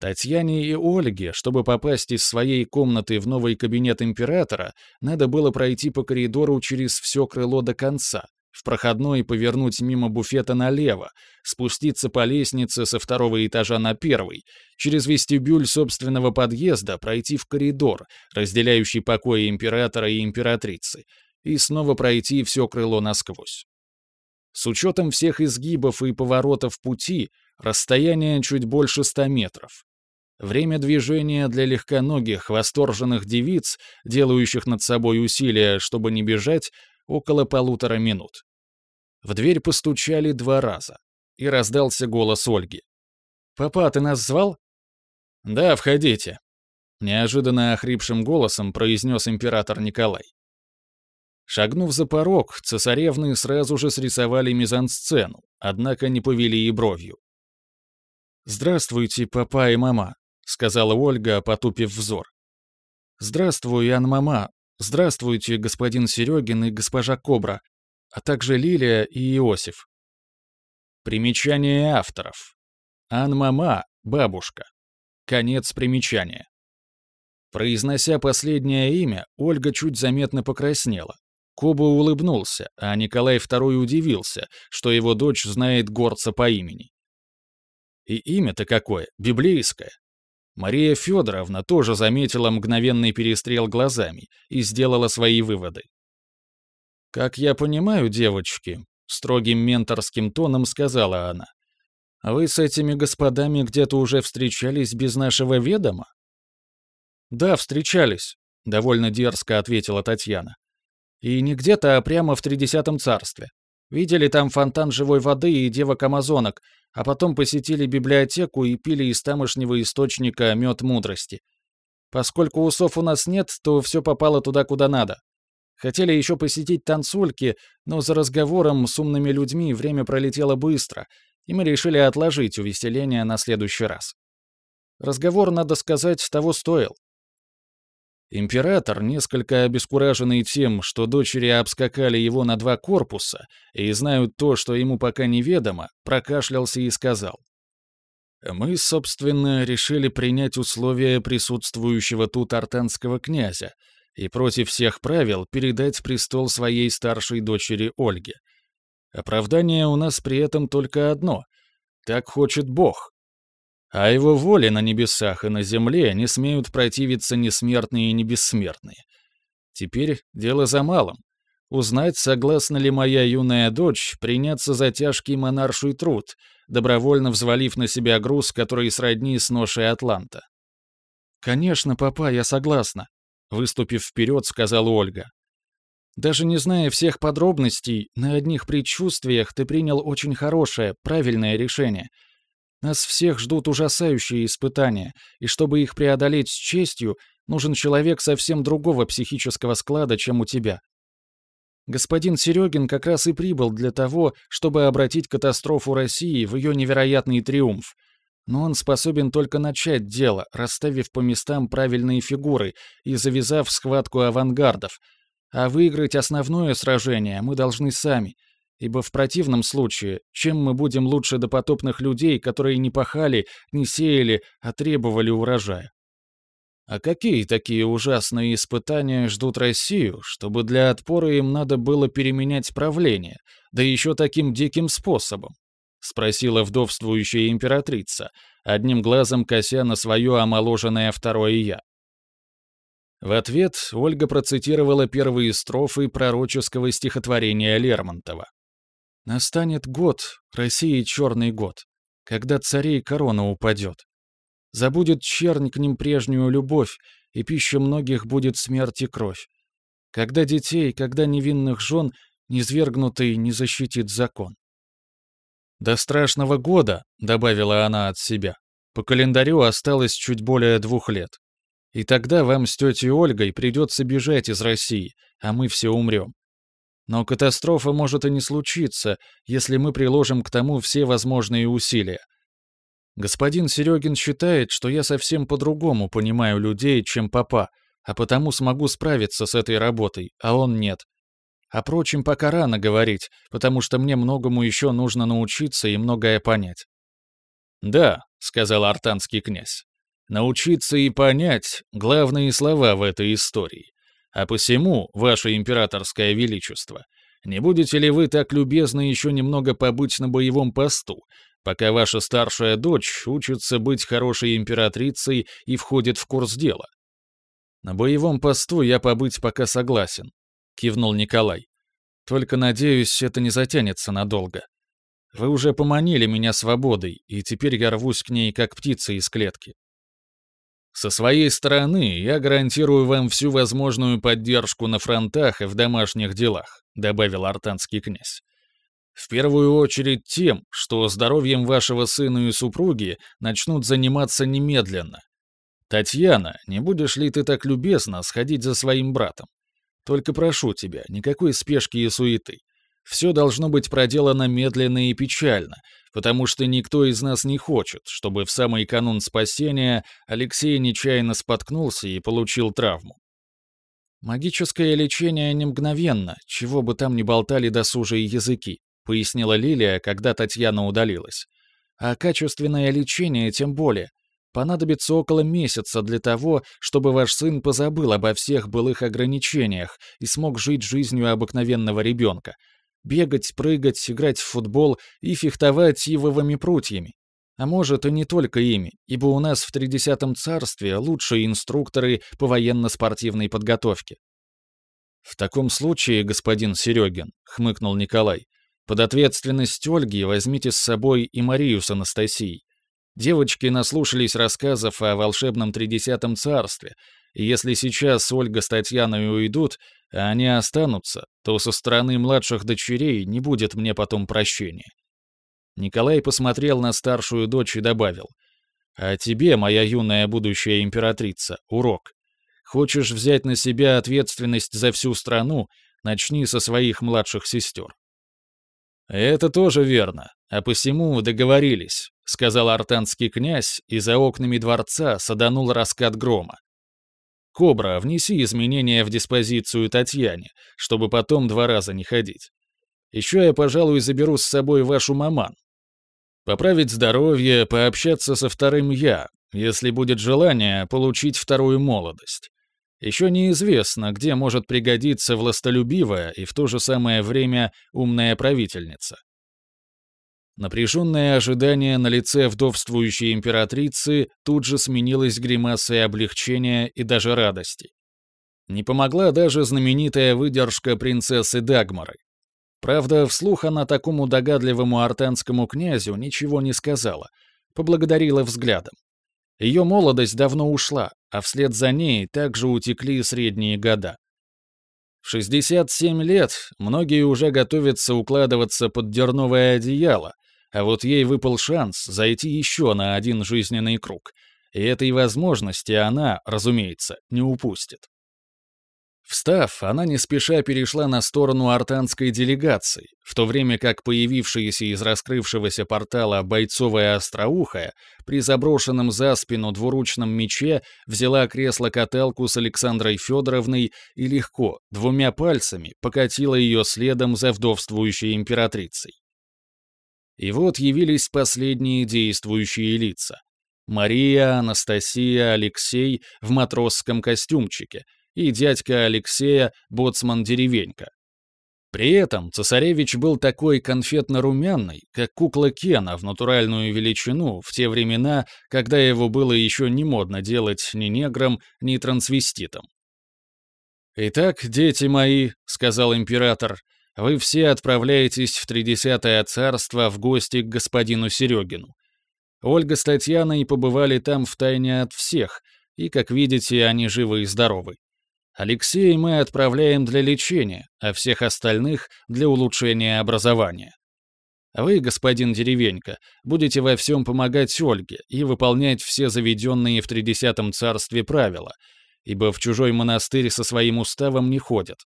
Татьяне и Ольге, чтобы попасть из своей комнаты в новый кабинет императора, надо было пройти по коридору через все крыло до конца, в проходной повернуть мимо буфета налево, спуститься по лестнице со второго этажа на первый, через вестибюль собственного подъезда пройти в коридор, разделяющий покои императора и императрицы, и снова пройти все крыло насквозь. С учетом всех изгибов и поворотов пути, расстояние чуть больше ста метров. Время движения для легконогих, восторженных девиц, делающих над собой усилия, чтобы не бежать, около полутора минут. В дверь постучали два раза, и раздался голос Ольги. «Папа, ты нас звал?» «Да, входите», — неожиданно охрипшим голосом произнес император Николай. Шагнув за порог, цесаревны сразу же срисовали мизансцену, однако не повели и бровью. «Здравствуйте, папа и мама», — сказала Ольга, потупив взор. «Здравствуй, Ян-мама. Здравствуйте, господин Серегин и госпожа Кобра, а также Лилия и Иосиф». Примечание авторов. Ан-мама — бабушка. Конец примечания. Произнося последнее имя, Ольга чуть заметно покраснела. Коба улыбнулся, а Николай II удивился, что его дочь знает горца по имени. И имя-то какое, библейское. Мария Федоровна тоже заметила мгновенный перестрел глазами и сделала свои выводы. «Как я понимаю, девочки», — строгим менторским тоном сказала она, «вы с этими господами где-то уже встречались без нашего ведома?» «Да, встречались», — довольно дерзко ответила Татьяна. И не где-то, а прямо в Тридесятом царстве. Видели там фонтан живой воды и девок-амазонок, а потом посетили библиотеку и пили из тамошнего источника мед мудрости. Поскольку усов у нас нет, то все попало туда, куда надо. Хотели еще посетить танцульки, но за разговором с умными людьми время пролетело быстро, и мы решили отложить увеселение на следующий раз. Разговор, надо сказать, того стоил. Император, несколько обескураженный тем, что дочери обскакали его на два корпуса и знают то, что ему пока неведомо, прокашлялся и сказал. «Мы, собственно, решили принять условия присутствующего тут артанского князя и против всех правил передать престол своей старшей дочери Ольге. Оправдание у нас при этом только одно — так хочет Бог, а его воле на небесах и на земле не смеют противиться ни смертные, ни бессмертные. Теперь дело за малым. Узнать, согласна ли моя юная дочь приняться за тяжкий монарший труд, добровольно взвалив на себя груз, который сродни с ношей Атланта. «Конечно, папа, я согласна», — выступив вперед, сказала Ольга. «Даже не зная всех подробностей, на одних предчувствиях ты принял очень хорошее, правильное решение — нас всех ждут ужасающие испытания, и чтобы их преодолеть с честью, нужен человек совсем другого психического склада, чем у тебя. Господин Серегин как раз и прибыл для того, чтобы обратить катастрофу России в ее невероятный триумф. Но он способен только начать дело, расставив по местам правильные фигуры и завязав схватку авангардов. А выиграть основное сражение мы должны сами — Ибо в противном случае, чем мы будем лучше допотопных людей, которые не пахали, не сеяли, а требовали урожая? А какие такие ужасные испытания ждут Россию, чтобы для отпора им надо было переменять правление, да еще таким диким способом? Спросила вдовствующая императрица, одним глазом кося на свое омоложенное второе «я». В ответ Ольга процитировала первые строфы пророческого стихотворения Лермонтова. Настанет год, России черный год, когда царей корона упадет. Забудет чернь к ним прежнюю любовь, и пища многих будет смерть и кровь. Когда детей, когда невинных жен, низвергнутый не защитит закон. «До страшного года», — добавила она от себя, — «по календарю осталось чуть более двух лет. И тогда вам с тетей Ольгой придется бежать из России, а мы все умрем. Но катастрофа может и не случиться, если мы приложим к тому все возможные усилия. Господин Серегин считает, что я совсем по-другому понимаю людей, чем папа, а потому смогу справиться с этой работой, а он нет. О прочем пока рано говорить, потому что мне многому еще нужно научиться и многое понять. «Да», — сказал артанский князь. «Научиться и понять — главные слова в этой истории. А посему, ваше императорское величество, не будете ли вы так любезны еще немного побыть на боевом посту, пока ваша старшая дочь учится быть хорошей императрицей и входит в курс дела?» «На боевом посту я побыть пока согласен», — кивнул Николай. «Только, надеюсь, это не затянется надолго. Вы уже поманили меня свободой, и теперь я рвусь к ней, как птица из клетки. Со своей стороны я гарантирую вам всю возможную поддержку на фронтах и в домашних делах, добавил артанский князь. В первую очередь тем, что здоровьем вашего сына и супруги начнут заниматься немедленно. Татьяна, не будешь ли ты так любезна сходить за своим братом? Только прошу тебя, никакой спешки и суеты. Все должно быть проделано медленно и печально, потому что никто из нас не хочет, чтобы в самый канун спасения Алексей нечаянно споткнулся и получил травму. «Магическое лечение не мгновенно, чего бы там ни болтали досужие языки», пояснила Лилия, когда Татьяна удалилась. «А качественное лечение тем более. Понадобится около месяца для того, чтобы ваш сын позабыл обо всех былых ограничениях и смог жить жизнью обыкновенного ребенка, бегать, прыгать, играть в футбол и фехтовать ивовыми прутьями. А может, и не только ими, ибо у нас в Тридесятом царстве лучшие инструкторы по военно-спортивной подготовке. «В таком случае, господин Серегин», — хмыкнул Николай, «под ответственность Ольги возьмите с собой и Марию с Анастасией. Девочки наслушались рассказов о волшебном Тридесятом царстве, и если сейчас Ольга с Татьяной уйдут, а они останутся, то со стороны младших дочерей не будет мне потом прощения. Николай посмотрел на старшую дочь и добавил. «А тебе, моя юная будущая императрица, урок. Хочешь взять на себя ответственность за всю страну, начни со своих младших сестер». «Это тоже верно, а посему договорились», — сказал артанский князь, и за окнами дворца саданул раскат грома. «Кобра, внеси изменения в диспозицию Татьяне, чтобы потом два раза не ходить. Еще я, пожалуй, заберу с собой вашу маман. Поправить здоровье, пообщаться со вторым «я», если будет желание, получить вторую молодость. Еще неизвестно, где может пригодиться властолюбивая и в то же самое время умная правительница. Напряженное ожидание на лице вдовствующей императрицы тут же сменилось гримасой облегчения и даже радости. Не помогла даже знаменитая выдержка принцессы Дагмары. Правда, вслух она такому догадливому артанскому князю ничего не сказала, поблагодарила взглядом. Ее молодость давно ушла, а вслед за ней также утекли средние года. В 67 лет многие уже готовятся укладываться под дерновое одеяло, а вот ей выпал шанс зайти еще на один жизненный круг. И этой возможности она, разумеется, не упустит. Встав, она не спеша перешла на сторону артанской делегации, в то время как появившаяся из раскрывшегося портала бойцовая остроухая при заброшенном за спину двуручном мече взяла кресло-каталку с Александрой Федоровной и легко, двумя пальцами, покатила ее следом за вдовствующей императрицей. И вот явились последние действующие лица. Мария, Анастасия, Алексей в матросском костюмчике и дядька Алексея, боцман-деревенька. При этом цесаревич был такой конфетно-румяный, как кукла Кена в натуральную величину в те времена, когда его было еще не модно делать ни негром, ни трансвеститом. «Итак, дети мои», — сказал император, — вы все отправляетесь в Тридесятое царство в гости к господину Серегину. Ольга с Татьяной побывали там втайне от всех, и, как видите, они живы и здоровы. Алексея мы отправляем для лечения, а всех остальных — для улучшения образования. Вы, господин Деревенька, будете во всем помогать Ольге и выполнять все заведенные в Тридесятом царстве правила, ибо в чужой монастырь со своим уставом не ходят.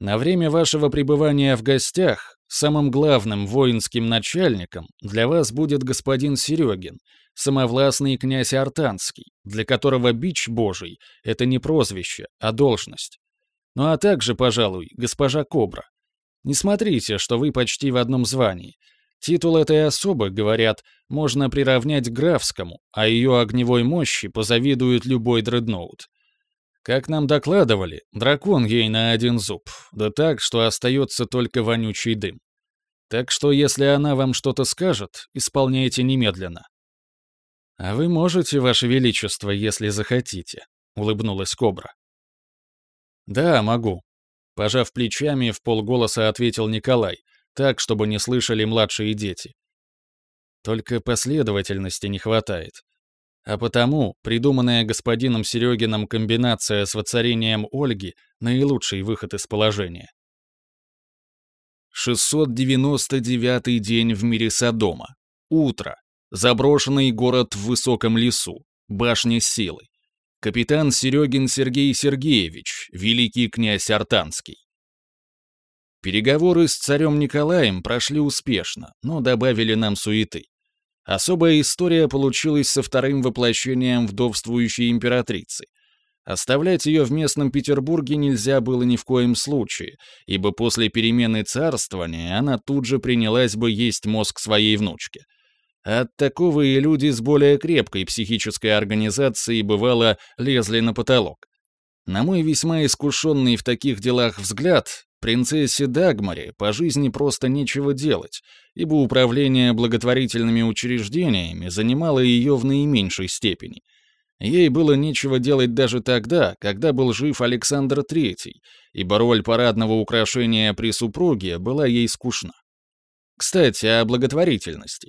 На время вашего пребывания в гостях самым главным воинским начальником для вас будет господин Серегин, самовластный князь Артанский, для которого бич божий — это не прозвище, а должность. Ну а также, пожалуй, госпожа Кобра. Не смотрите, что вы почти в одном звании. Титул этой особы, говорят, можно приравнять к графскому, а ее огневой мощи позавидует любой дредноут. Как нам докладывали, дракон ей на один зуб, да так, что остается только вонючий дым. Так что если она вам что-то скажет, исполняйте немедленно. «А вы можете, Ваше Величество, если захотите», — улыбнулась Кобра. «Да, могу», — пожав плечами, в полголоса ответил Николай, так, чтобы не слышали младшие дети. Только последовательности не хватает. А потому придуманная господином Серегиным комбинация с воцарением Ольги — наилучший выход из положения. 699 день в мире Содома. Утро. Заброшенный город в высоком лесу. Башня силы. Капитан Серегин Сергей Сергеевич, великий князь Артанский. Переговоры с царем Николаем прошли успешно, но добавили нам суеты. Особая история получилась со вторым воплощением вдовствующей императрицы. Оставлять ее в местном Петербурге нельзя было ни в коем случае, ибо после перемены царствования она тут же принялась бы есть мозг своей внучки. От такого и люди с более крепкой психической организацией бывало лезли на потолок. На мой весьма искушенный в таких делах взгляд, Принцессе Дагмаре по жизни просто нечего делать, ибо управление благотворительными учреждениями занимало ее в наименьшей степени. Ей было нечего делать даже тогда, когда был жив Александр III, ибо роль парадного украшения при супруге была ей скучна. Кстати, о благотворительности.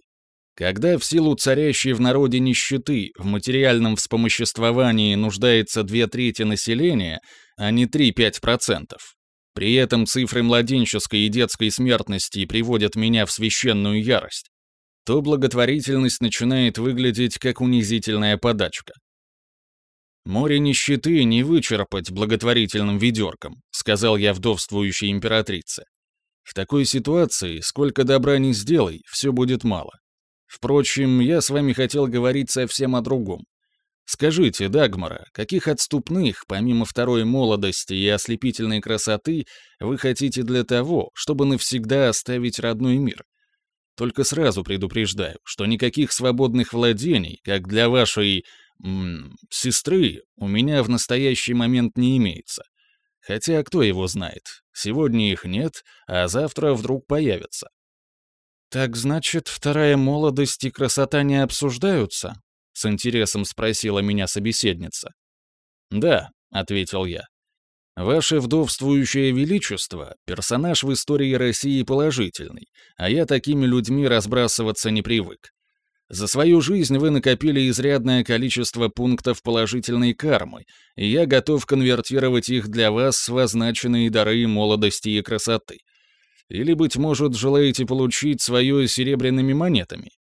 Когда в силу царящей в народе нищеты в материальном вспомоществовании нуждается две трети населения, а не 3-5%, при этом цифры младенческой и детской смертности приводят меня в священную ярость, то благотворительность начинает выглядеть как унизительная подачка. «Море нищеты не вычерпать благотворительным ведерком», сказал я вдовствующей императрице. «В такой ситуации, сколько добра не сделай, все будет мало. Впрочем, я с вами хотел говорить совсем о другом. Скажите, Дагмара, каких отступных, помимо второй молодости и ослепительной красоты, вы хотите для того, чтобы навсегда оставить родной мир? Только сразу предупреждаю, что никаких свободных владений, как для вашей... М сестры, у меня в настоящий момент не имеется. Хотя кто его знает, сегодня их нет, а завтра вдруг появятся. «Так значит, вторая молодость и красота не обсуждаются?» — с интересом спросила меня собеседница. «Да», — ответил я. «Ваше вдовствующее величество — персонаж в истории России положительный, а я такими людьми разбрасываться не привык. За свою жизнь вы накопили изрядное количество пунктов положительной кармы, и я готов конвертировать их для вас в означенные дары молодости и красоты. Или, быть может, желаете получить свое серебряными монетами?»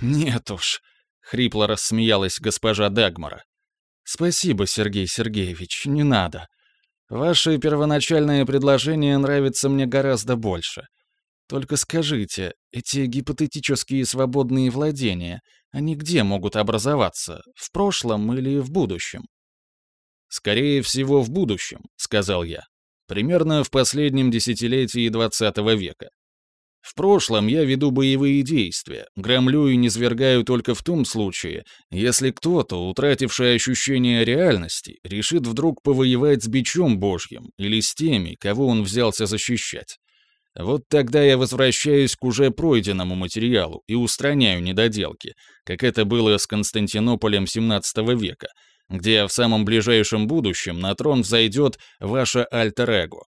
«Нет уж», — хрипло рассмеялась госпожа Дагмара. «Спасибо, Сергей Сергеевич, не надо. Ваше первоначальное предложение нравится мне гораздо больше. Только скажите, эти гипотетические свободные владения, они где могут образоваться, в прошлом или в будущем?» «Скорее всего, в будущем», — сказал я. «Примерно в последнем десятилетии XX века. В прошлом я веду боевые действия, громлю и низвергаю только в том случае, если кто-то, утративший ощущение реальности, решит вдруг повоевать с бичом божьим или с теми, кого он взялся защищать. Вот тогда я возвращаюсь к уже пройденному материалу и устраняю недоделки, как это было с Константинополем XVII века, где в самом ближайшем будущем на трон взойдет ваше альтер-эго.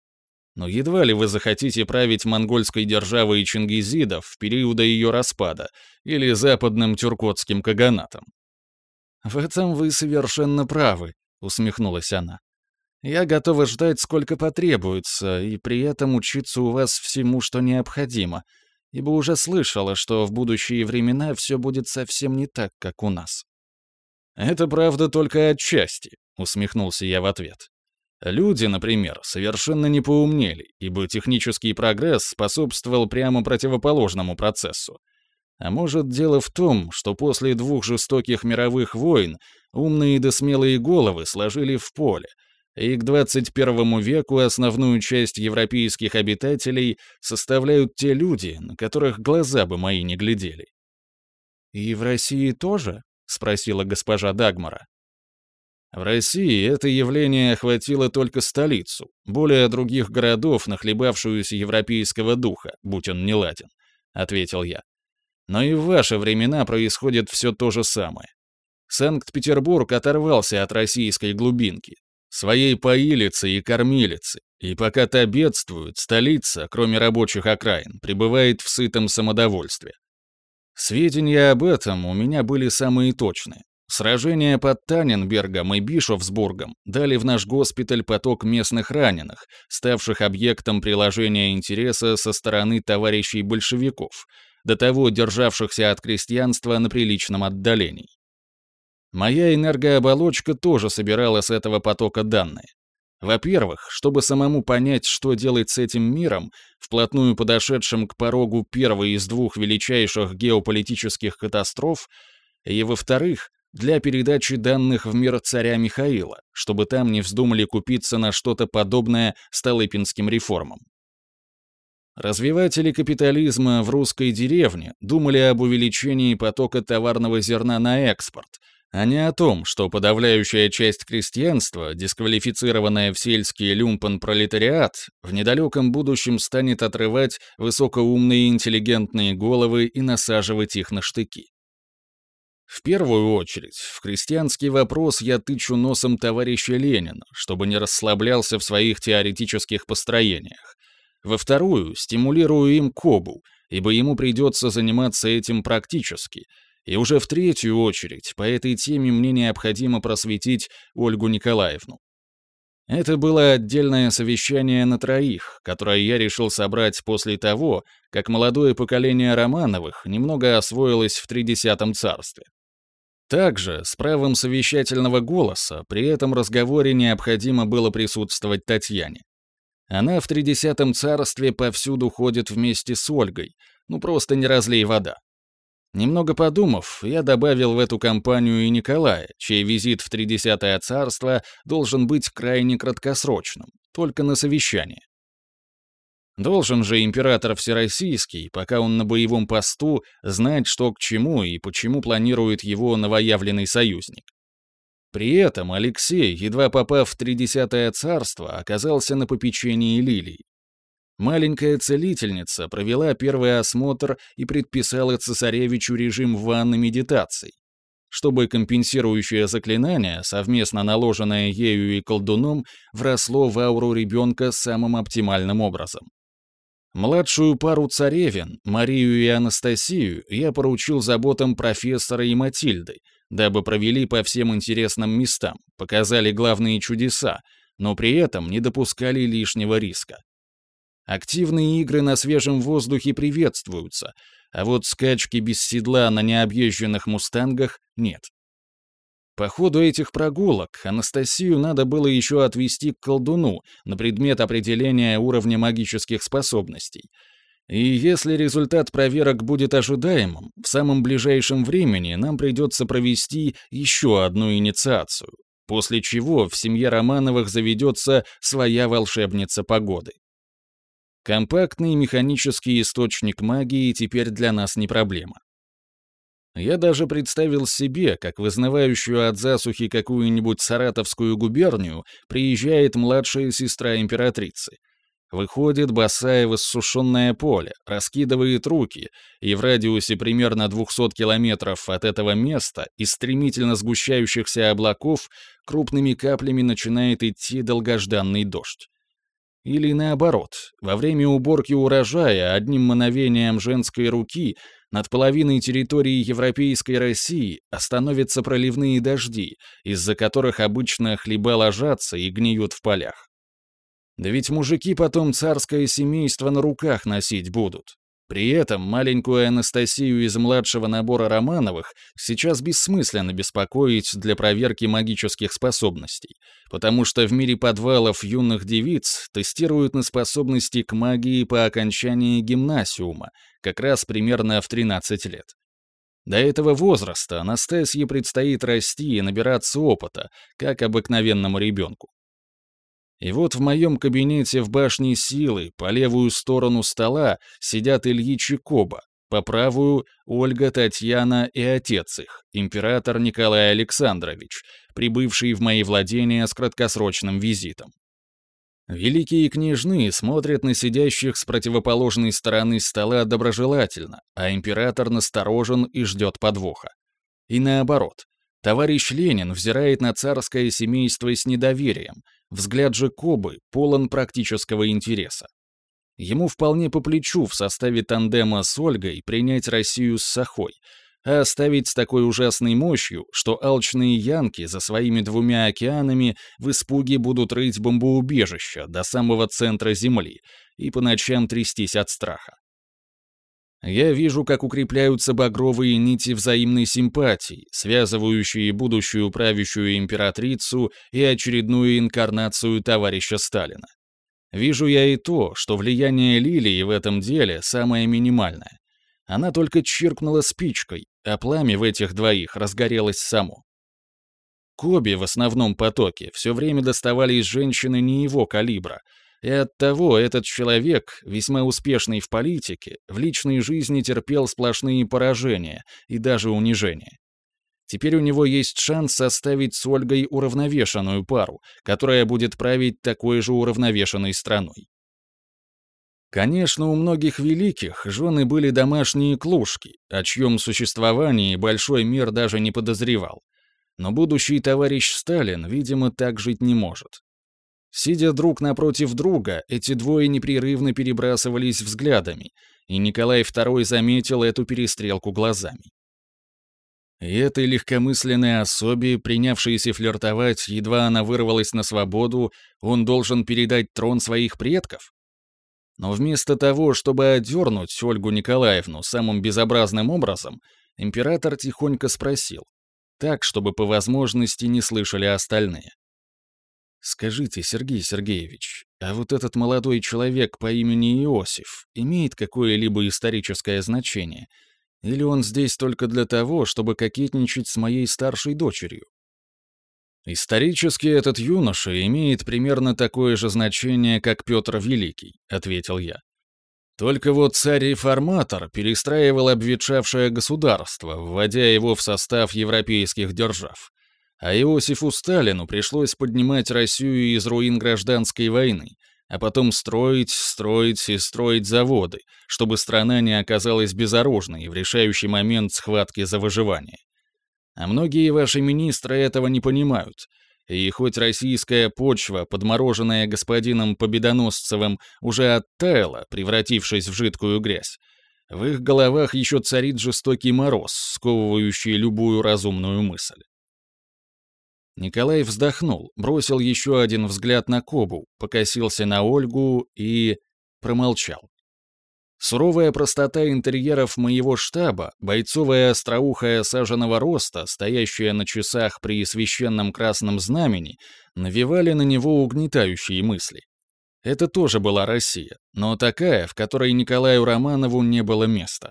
Но едва ли вы захотите править монгольской державой чингизидов в периоды ее распада или западным тюркотским каганатом. «В этом вы совершенно правы», — усмехнулась она. «Я готова ждать, сколько потребуется, и при этом учиться у вас всему, что необходимо, ибо уже слышала, что в будущие времена все будет совсем не так, как у нас». «Это правда только отчасти», — усмехнулся я в ответ. Люди, например, совершенно не поумнели, ибо технический прогресс способствовал прямо противоположному процессу. А может, дело в том, что после двух жестоких мировых войн умные да смелые головы сложили в поле, и к 21 веку основную часть европейских обитателей составляют те люди, на которых глаза бы мои не глядели. «И в России тоже?» — спросила госпожа Дагмара. В России это явление охватило только столицу, более других городов, нахлебавшуюся европейского духа, будь он не ладен, — ответил я. Но и в ваши времена происходит все то же самое. Санкт-Петербург оторвался от российской глубинки, своей поилицы и кормилицы, и пока та бедствует, столица, кроме рабочих окраин, пребывает в сытом самодовольстве. Сведения об этом у меня были самые точные. Сражения под Таненбергом и Бишофсбургом дали в наш госпиталь поток местных раненых, ставших объектом приложения интереса со стороны товарищей большевиков, до того державшихся от крестьянства на приличном отдалении. Моя энергооболочка тоже собирала с этого потока данные. Во-первых, чтобы самому понять, что делать с этим миром, вплотную подошедшим к порогу первой из двух величайших геополитических катастроф, и, во-вторых, для передачи данных в мир царя Михаила, чтобы там не вздумали купиться на что-то подобное Столыпинским реформам. Развиватели капитализма в русской деревне думали об увеличении потока товарного зерна на экспорт, а не о том, что подавляющая часть крестьянства, дисквалифицированная в сельский люмпен-пролетариат, в недалеком будущем станет отрывать высокоумные интеллигентные головы и насаживать их на штыки. В первую очередь, в крестьянский вопрос я тычу носом товарища Ленина, чтобы не расслаблялся в своих теоретических построениях. Во вторую, стимулирую им Кобу, ибо ему придется заниматься этим практически. И уже в третью очередь, по этой теме мне необходимо просветить Ольгу Николаевну. Это было отдельное совещание на троих, которое я решил собрать после того, как молодое поколение Романовых немного освоилось в Тридесятом царстве. Также с правом совещательного голоса при этом разговоре необходимо было присутствовать Татьяне. Она в Тридесятом царстве повсюду ходит вместе с Ольгой, ну просто не разлей вода. Немного подумав, я добавил в эту компанию и Николая, чей визит в Тридесятое царство должен быть крайне краткосрочным, только на совещание. Должен же император Всероссийский, пока он на боевом посту, знать, что к чему и почему планирует его новоявленный союзник. При этом Алексей, едва попав в Тридесятое царство, оказался на попечении Лилии. Маленькая целительница провела первый осмотр и предписала цесаревичу режим ванны медитаций, чтобы компенсирующее заклинание, совместно наложенное ею и колдуном, вросло в ауру ребенка самым оптимальным образом. Младшую пару царевин, Марию и Анастасию, я поручил заботам профессора и Матильды, дабы провели по всем интересным местам, показали главные чудеса, но при этом не допускали лишнего риска. Активные игры на свежем воздухе приветствуются, а вот скачки без седла на необъезженных мустангах нет. По ходу этих прогулок Анастасию надо было еще отвести к колдуну на предмет определения уровня магических способностей. И если результат проверок будет ожидаемым, в самом ближайшем времени нам придется провести еще одну инициацию, после чего в семье Романовых заведется своя волшебница погоды. Компактный механический источник магии теперь для нас не проблема. Я даже представил себе, как вызнавающую от засухи какую-нибудь саратовскую губернию приезжает младшая сестра императрицы. Выходит босая в иссушенное поле, раскидывает руки, и в радиусе примерно 200 километров от этого места из стремительно сгущающихся облаков крупными каплями начинает идти долгожданный дождь. Или наоборот, во время уборки урожая одним мановением женской руки над половиной территории Европейской России остановятся проливные дожди, из-за которых обычно хлеба ложатся и гниют в полях. Да ведь мужики потом царское семейство на руках носить будут. При этом маленькую Анастасию из младшего набора Романовых сейчас бессмысленно беспокоить для проверки магических способностей, потому что в мире подвалов юных девиц тестируют на способности к магии по окончании гимнасиума, как раз примерно в 13 лет. До этого возраста Анастасии предстоит расти и набираться опыта, как обыкновенному ребенку. И вот в моем кабинете в башне силы по левую сторону стола сидят Ильич и Коба, по правую — Ольга, Татьяна и отец их, император Николай Александрович, прибывший в мои владения с краткосрочным визитом. Великие княжны смотрят на сидящих с противоположной стороны стола доброжелательно, а император насторожен и ждет подвоха. И наоборот, товарищ Ленин взирает на царское семейство с недоверием, Взгляд же Кобы полон практического интереса. Ему вполне по плечу в составе тандема с Ольгой принять Россию с Сахой, а оставить с такой ужасной мощью, что алчные янки за своими двумя океанами в испуге будут рыть бомбоубежища до самого центра Земли и по ночам трястись от страха. Я вижу, как укрепляются багровые нити взаимной симпатии, связывающие будущую правящую императрицу и очередную инкарнацию товарища Сталина. Вижу я и то, что влияние Лилии в этом деле самое минимальное. Она только чиркнула спичкой, а пламя в этих двоих разгорелось само. Коби в основном потоке все время доставали из женщины не его калибра — и оттого этот человек, весьма успешный в политике, в личной жизни терпел сплошные поражения и даже унижения. Теперь у него есть шанс составить с Ольгой уравновешенную пару, которая будет править такой же уравновешенной страной. Конечно, у многих великих жены были домашние клушки, о чьем существовании большой мир даже не подозревал. Но будущий товарищ Сталин, видимо, так жить не может. Сидя друг напротив друга, эти двое непрерывно перебрасывались взглядами, и Николай II заметил эту перестрелку глазами. И этой легкомысленной особе, принявшейся флиртовать, едва она вырвалась на свободу, он должен передать трон своих предков? Но вместо того, чтобы одернуть Ольгу Николаевну самым безобразным образом, император тихонько спросил, так, чтобы по возможности не слышали остальные. Скажите, Сергей Сергеевич, а вот этот молодой человек по имени Иосиф имеет какое-либо историческое значение? Или он здесь только для того, чтобы кокетничать с моей старшей дочерью? «Исторически этот юноша имеет примерно такое же значение, как Петр Великий», — ответил я. Только вот царь-реформатор перестраивал обветшавшее государство, вводя его в состав европейских держав. А Иосифу Сталину пришлось поднимать Россию из руин гражданской войны, а потом строить, строить и строить заводы, чтобы страна не оказалась безоружной в решающий момент схватки за выживание. А многие ваши министры этого не понимают. И хоть российская почва, подмороженная господином Победоносцевым, уже оттаяла, превратившись в жидкую грязь, в их головах еще царит жестокий мороз, сковывающий любую разумную мысль. Николай вздохнул, бросил еще один взгляд на Кобу, покосился на Ольгу и... промолчал. Суровая простота интерьеров моего штаба, бойцовая остроухая саженого роста, стоящая на часах при священном красном знамени, навевали на него угнетающие мысли. Это тоже была Россия, но такая, в которой Николаю Романову не было места.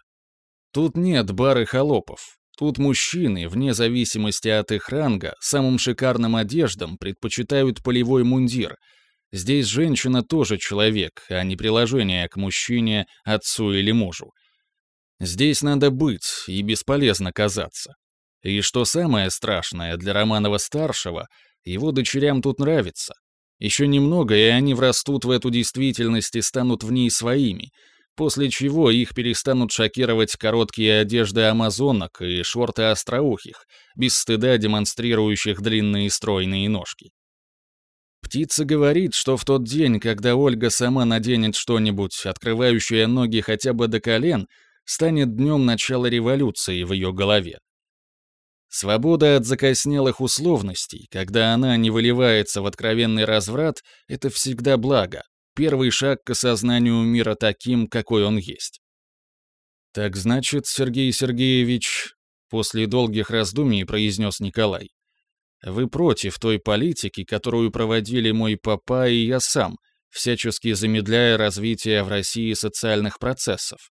Тут нет бары холопов, Тут мужчины, вне зависимости от их ранга, самым шикарным одеждам предпочитают полевой мундир. Здесь женщина тоже человек, а не приложение к мужчине, отцу или мужу. Здесь надо быть и бесполезно казаться. И что самое страшное для Романова-старшего, его дочерям тут нравится. Еще немного, и они врастут в эту действительность и станут в ней своими — после чего их перестанут шокировать короткие одежды амазонок и шорты остроухих, без стыда демонстрирующих длинные стройные ножки. Птица говорит, что в тот день, когда Ольга сама наденет что-нибудь, открывающее ноги хотя бы до колен, станет днем начала революции в ее голове. Свобода от закоснелых условностей, когда она не выливается в откровенный разврат, это всегда благо, Первый шаг к осознанию мира таким, какой он есть. «Так значит, Сергей Сергеевич...» После долгих раздумий произнес Николай. «Вы против той политики, которую проводили мой папа и я сам, всячески замедляя развитие в России социальных процессов».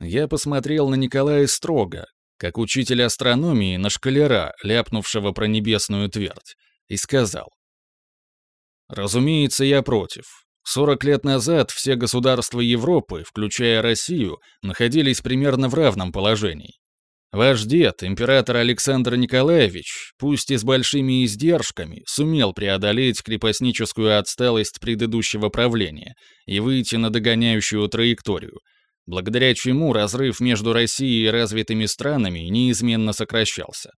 Я посмотрел на Николая строго, как учитель астрономии на шкалера, ляпнувшего про небесную твердь, и сказал. Разумеется, я против. 40 лет назад все государства Европы, включая Россию, находились примерно в равном положении. Ваш дед, император Александр Николаевич, пусть и с большими издержками, сумел преодолеть крепостническую отсталость предыдущего правления и выйти на догоняющую траекторию, благодаря чему разрыв между Россией и развитыми странами неизменно сокращался.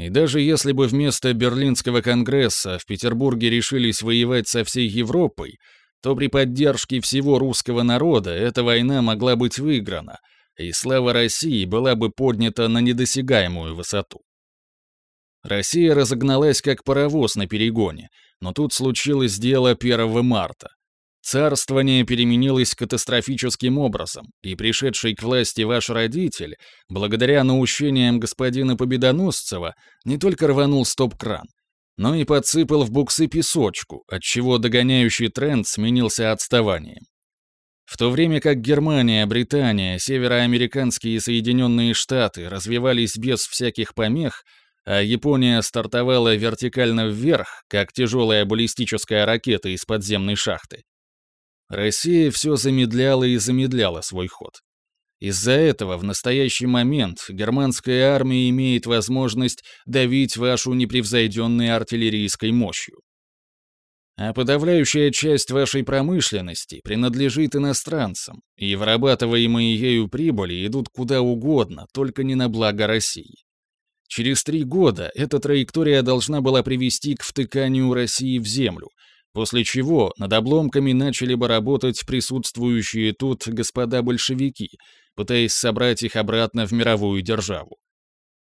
И даже если бы вместо Берлинского конгресса в Петербурге решились воевать со всей Европой, то при поддержке всего русского народа эта война могла быть выиграна, и слава России была бы поднята на недосягаемую высоту. Россия разогналась как паровоз на перегоне, но тут случилось дело 1 марта. Царствование переменилось катастрофическим образом, и пришедший к власти ваш родитель, благодаря наущениям господина Победоносцева, не только рванул стоп-кран, но и подсыпал в буксы песочку, отчего догоняющий тренд сменился отставанием. В то время как Германия, Британия, североамериканские и Соединенные Штаты развивались без всяких помех, а Япония стартовала вертикально вверх, как тяжелая баллистическая ракета из подземной шахты, Россия все замедляла и замедляла свой ход. Из-за этого в настоящий момент германская армия имеет возможность давить вашу непревзойденной артиллерийской мощью. А подавляющая часть вашей промышленности принадлежит иностранцам, и вырабатываемые ею прибыли идут куда угодно, только не на благо России. Через три года эта траектория должна была привести к втыканию России в землю, После чего над обломками начали бы работать присутствующие тут господа большевики, пытаясь собрать их обратно в мировую державу.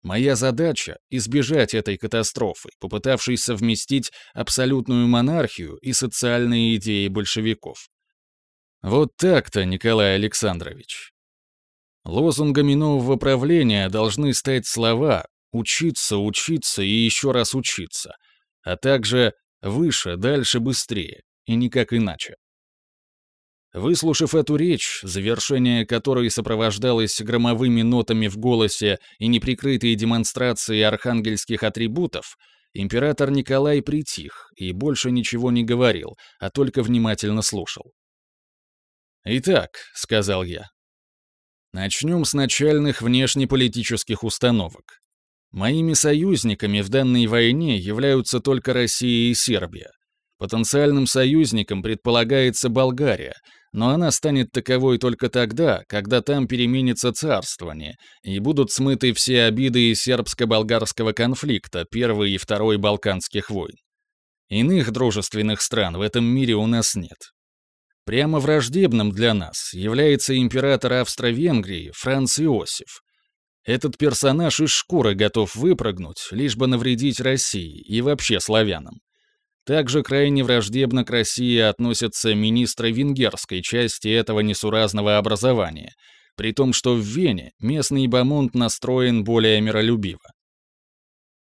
Моя задача — избежать этой катастрофы, попытавшись совместить абсолютную монархию и социальные идеи большевиков. Вот так-то, Николай Александрович. Лозунгами нового правления должны стать слова «учиться, учиться и еще раз учиться», а также Выше, дальше, быстрее. И никак иначе. Выслушав эту речь, завершение которой сопровождалось громовыми нотами в голосе и неприкрытой демонстрацией архангельских атрибутов, император Николай притих и больше ничего не говорил, а только внимательно слушал. «Итак», — сказал я, — «начнем с начальных внешнеполитических установок. Моими союзниками в данной войне являются только Россия и Сербия. Потенциальным союзником предполагается Болгария, но она станет таковой только тогда, когда там переменится царствование, и будут смыты все обиды сербско-болгарского конфликта Первой и Второй Балканских войн. Иных дружественных стран в этом мире у нас нет. Прямо враждебным для нас является император Австро-Венгрии Франц Иосиф, этот персонаж из шкуры готов выпрыгнуть, лишь бы навредить России и вообще славянам. Также крайне враждебно к России относятся министры венгерской части этого несуразного образования, при том, что в Вене местный бомонд настроен более миролюбиво.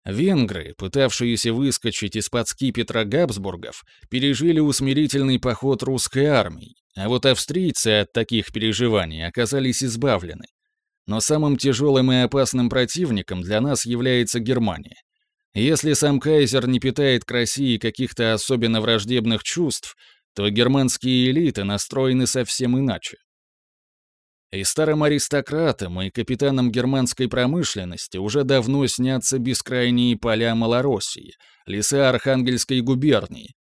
Венгры, пытавшиеся выскочить из-под скипетра Габсбургов, пережили усмирительный поход русской армии, а вот австрийцы от таких переживаний оказались избавлены. Но самым тяжелым и опасным противником для нас является Германия. Если сам кайзер не питает к России каких-то особенно враждебных чувств, то германские элиты настроены совсем иначе. И старым аристократам и капитанам германской промышленности уже давно снятся бескрайние поля Малороссии, леса Архангельской губернии,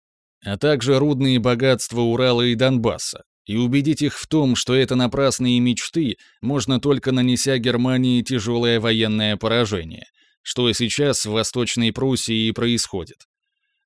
а также рудные богатства Урала и Донбасса, и убедить их в том, что это напрасные мечты, можно только нанеся Германии тяжелое военное поражение, что сейчас в Восточной Пруссии и происходит.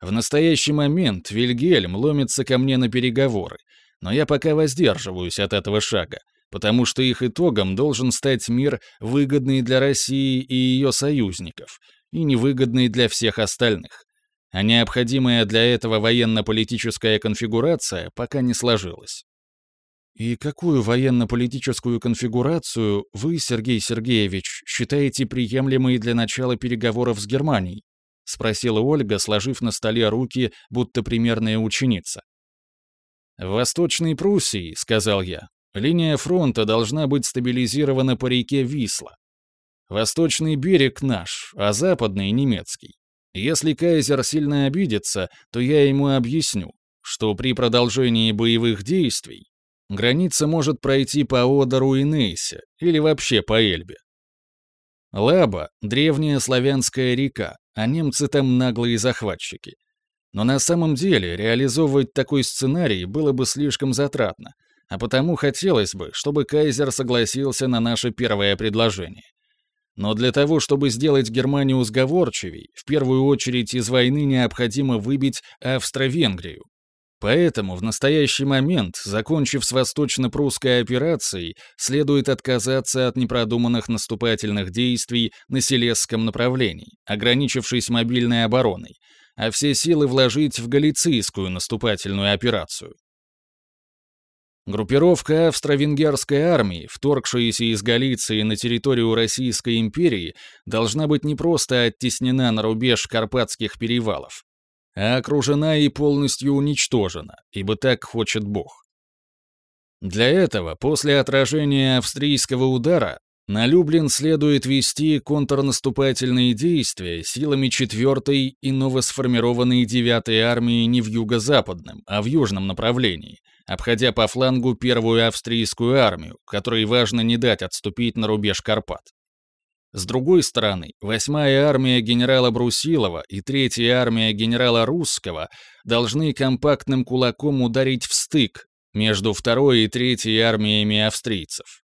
В настоящий момент Вильгельм ломится ко мне на переговоры, но я пока воздерживаюсь от этого шага, потому что их итогом должен стать мир, выгодный для России и ее союзников, и невыгодный для всех остальных. А необходимая для этого военно-политическая конфигурация пока не сложилась. И какую военно-политическую конфигурацию вы, Сергей Сергеевич, считаете приемлемой для начала переговоров с Германией? спросила Ольга, сложив на столе руки, будто примерная ученица. В Восточной Пруссии, сказал я, линия фронта должна быть стабилизирована по реке Висла. Восточный берег наш, а западный немецкий. Если Кайзер сильно обидится, то я ему объясню, что при продолжении боевых действий граница может пройти по Одеру и Нейсе, или вообще по Эльбе. Лаба — древняя славянская река, а немцы там наглые захватчики. Но на самом деле реализовывать такой сценарий было бы слишком затратно, а потому хотелось бы, чтобы Кайзер согласился на наше первое предложение. Но для того, чтобы сделать Германию сговорчивей, в первую очередь из войны необходимо выбить Австро-Венгрию, Поэтому в настоящий момент, закончив с восточно-прусской операцией, следует отказаться от непродуманных наступательных действий на Селесском направлении, ограничившись мобильной обороной, а все силы вложить в галицийскую наступательную операцию. Группировка австро-венгерской армии, вторгшаяся из Галиции на территорию Российской империи, должна быть не просто оттеснена на рубеж Карпатских перевалов, а окружена и полностью уничтожена, ибо так хочет Бог. Для этого, после отражения австрийского удара, на Люблин следует вести контрнаступательные действия силами 4-й и новосформированной 9-й армии не в юго-западном, а в южном направлении, обходя по флангу первую австрийскую армию, которой важно не дать отступить на рубеж Карпат. С другой стороны, 8-я армия генерала Брусилова и 3-я армия генерала Русского должны компактным кулаком ударить в стык между 2-й и 3-й армиями австрийцев.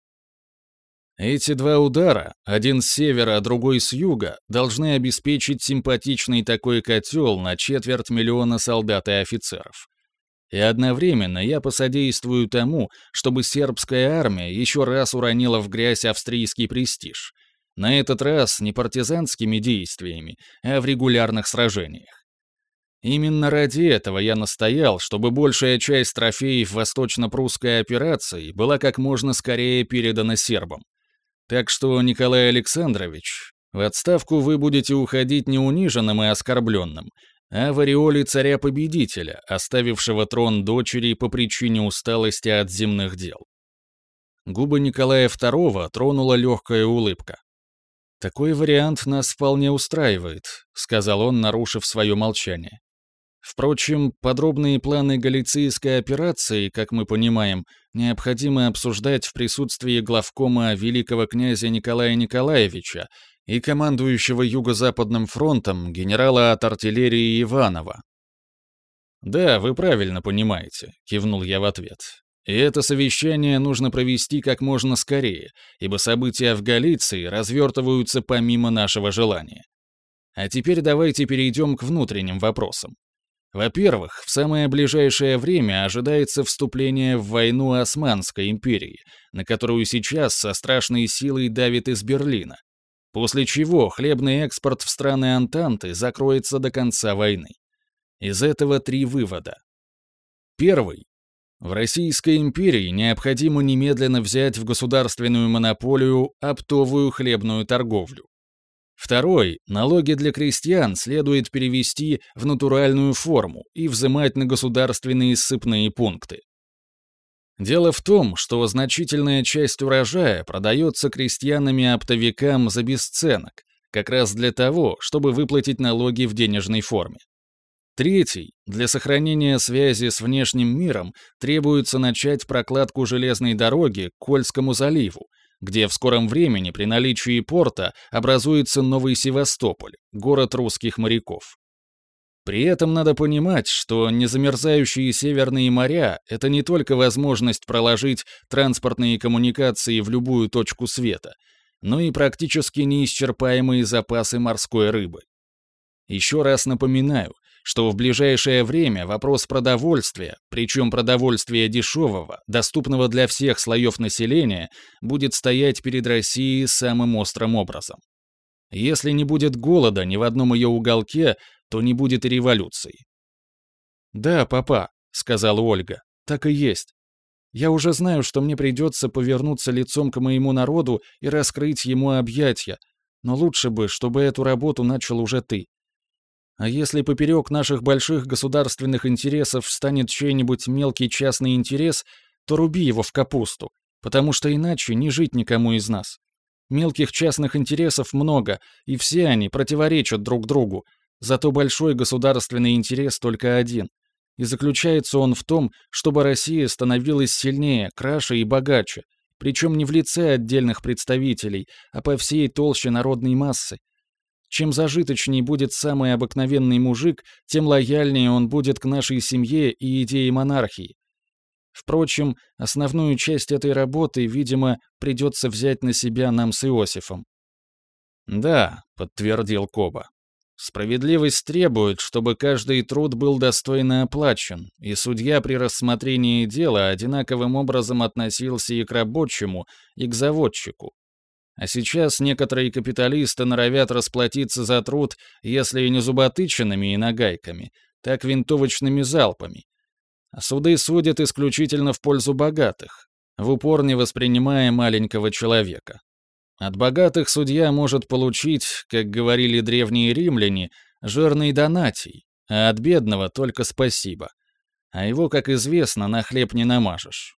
Эти два удара, один с севера, а другой с юга, должны обеспечить симпатичный такой котел на четверть миллиона солдат и офицеров. И одновременно я посодействую тому, чтобы сербская армия еще раз уронила в грязь австрийский престиж — на этот раз не партизанскими действиями, а в регулярных сражениях. Именно ради этого я настоял, чтобы большая часть трофеев восточно-прусской операции была как можно скорее передана сербам. Так что, Николай Александрович, в отставку вы будете уходить не униженным и оскорбленным, а в ореоле царя-победителя, оставившего трон дочери по причине усталости от земных дел. Губы Николая II тронула легкая улыбка. «Такой вариант нас вполне устраивает», — сказал он, нарушив свое молчание. Впрочем, подробные планы галицийской операции, как мы понимаем, необходимо обсуждать в присутствии главкома великого князя Николая Николаевича и командующего Юго-Западным фронтом генерала от артиллерии Иванова. «Да, вы правильно понимаете», — кивнул я в ответ. И это совещание нужно провести как можно скорее, ибо события в Галиции развертываются помимо нашего желания. А теперь давайте перейдем к внутренним вопросам. Во-первых, в самое ближайшее время ожидается вступление в войну Османской империи, на которую сейчас со страшной силой давит из Берлина, после чего хлебный экспорт в страны Антанты закроется до конца войны. Из этого три вывода. Первый в Российской империи необходимо немедленно взять в государственную монополию оптовую хлебную торговлю. Второй, налоги для крестьян следует перевести в натуральную форму и взимать на государственные ссыпные пункты. Дело в том, что значительная часть урожая продается крестьянами-оптовикам за бесценок, как раз для того, чтобы выплатить налоги в денежной форме. Третий. Для сохранения связи с внешним миром требуется начать прокладку железной дороги к Кольскому заливу, где в скором времени при наличии порта образуется Новый Севастополь, город русских моряков. При этом надо понимать, что незамерзающие северные моря — это не только возможность проложить транспортные коммуникации в любую точку света, но и практически неисчерпаемые запасы морской рыбы. Еще раз напоминаю, что в ближайшее время вопрос продовольствия, причем продовольствия дешевого, доступного для всех слоев населения, будет стоять перед Россией самым острым образом. Если не будет голода ни в одном ее уголке, то не будет и революции. «Да, папа», — сказала Ольга, — «так и есть. Я уже знаю, что мне придется повернуться лицом к моему народу и раскрыть ему объятия, но лучше бы, чтобы эту работу начал уже ты. А если поперек наших больших государственных интересов станет чей-нибудь мелкий частный интерес, то руби его в капусту, потому что иначе не жить никому из нас. Мелких частных интересов много, и все они противоречат друг другу, Зато большой государственный интерес только один. И заключается он в том, чтобы Россия становилась сильнее, краше и богаче, причем не в лице отдельных представителей, а по всей толще народной массы. Чем зажиточней будет самый обыкновенный мужик, тем лояльнее он будет к нашей семье и идее монархии. Впрочем, основную часть этой работы, видимо, придется взять на себя нам с Иосифом. «Да», — подтвердил Коба. «Справедливость требует, чтобы каждый труд был достойно оплачен, и судья при рассмотрении дела одинаковым образом относился и к рабочему, и к заводчику. А сейчас некоторые капиталисты норовят расплатиться за труд, если и не зуботычинами и нагайками, так винтовочными залпами. А суды судят исключительно в пользу богатых, в упор не воспринимая маленького человека. От богатых судья может получить, как говорили древние римляне, жирный донатий, а от бедного только спасибо. А его, как известно, на хлеб не намажешь.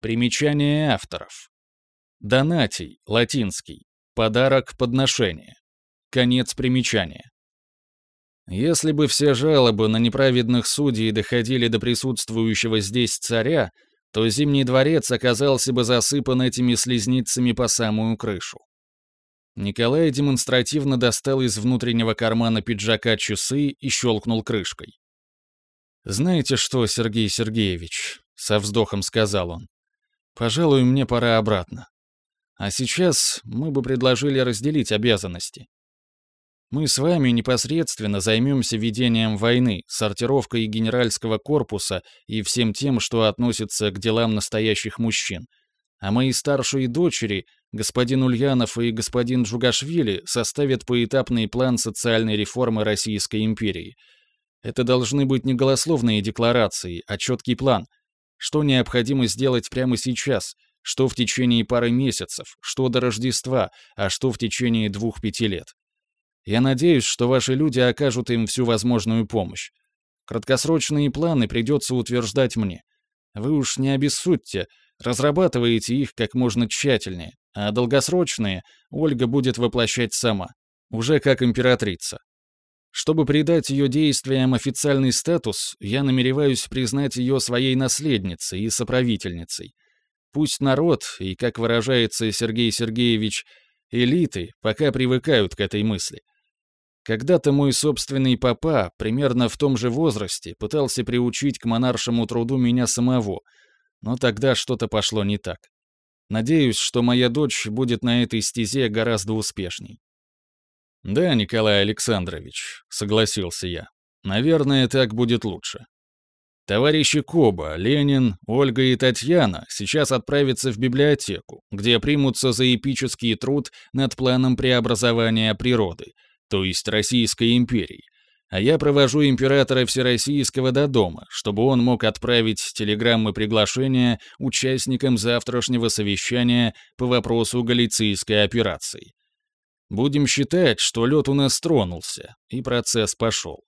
Примечание авторов. Донатий, латинский. Подарок, подношение. Конец примечания. Если бы все жалобы на неправедных судей доходили до присутствующего здесь царя, то Зимний дворец оказался бы засыпан этими слезницами по самую крышу. Николай демонстративно достал из внутреннего кармана пиджака часы и щелкнул крышкой. «Знаете что, Сергей Сергеевич?» — со вздохом сказал он. «Пожалуй, мне пора обратно. А сейчас мы бы предложили разделить обязанности. Мы с вами непосредственно займемся ведением войны, сортировкой генеральского корпуса и всем тем, что относится к делам настоящих мужчин. А мои старшие дочери, господин Ульянов и господин Джугашвили, составят поэтапный план социальной реформы Российской империи. Это должны быть не голословные декларации, а четкий план. Что необходимо сделать прямо сейчас, что в течение пары месяцев, что до Рождества, а что в течение двух-пяти лет. Я надеюсь, что ваши люди окажут им всю возможную помощь. Краткосрочные планы придется утверждать мне. Вы уж не обессудьте, разрабатывайте их как можно тщательнее, а долгосрочные Ольга будет воплощать сама, уже как императрица. Чтобы придать ее действиям официальный статус, я намереваюсь признать ее своей наследницей и соправительницей. Пусть народ, и, как выражается Сергей Сергеевич, элиты, пока привыкают к этой мысли. Когда-то мой собственный папа, примерно в том же возрасте, пытался приучить к монаршему труду меня самого, но тогда что-то пошло не так. Надеюсь, что моя дочь будет на этой стезе гораздо успешней. «Да, Николай Александрович», — согласился я. «Наверное, так будет лучше. Товарищи Коба, Ленин, Ольга и Татьяна сейчас отправятся в библиотеку, где примутся за эпический труд над планом преобразования природы — то есть Российской империи, а я провожу императора Всероссийского до дома, чтобы он мог отправить телеграммы приглашения участникам завтрашнего совещания по вопросу галицийской операции. Будем считать, что лед у нас тронулся, и процесс пошел.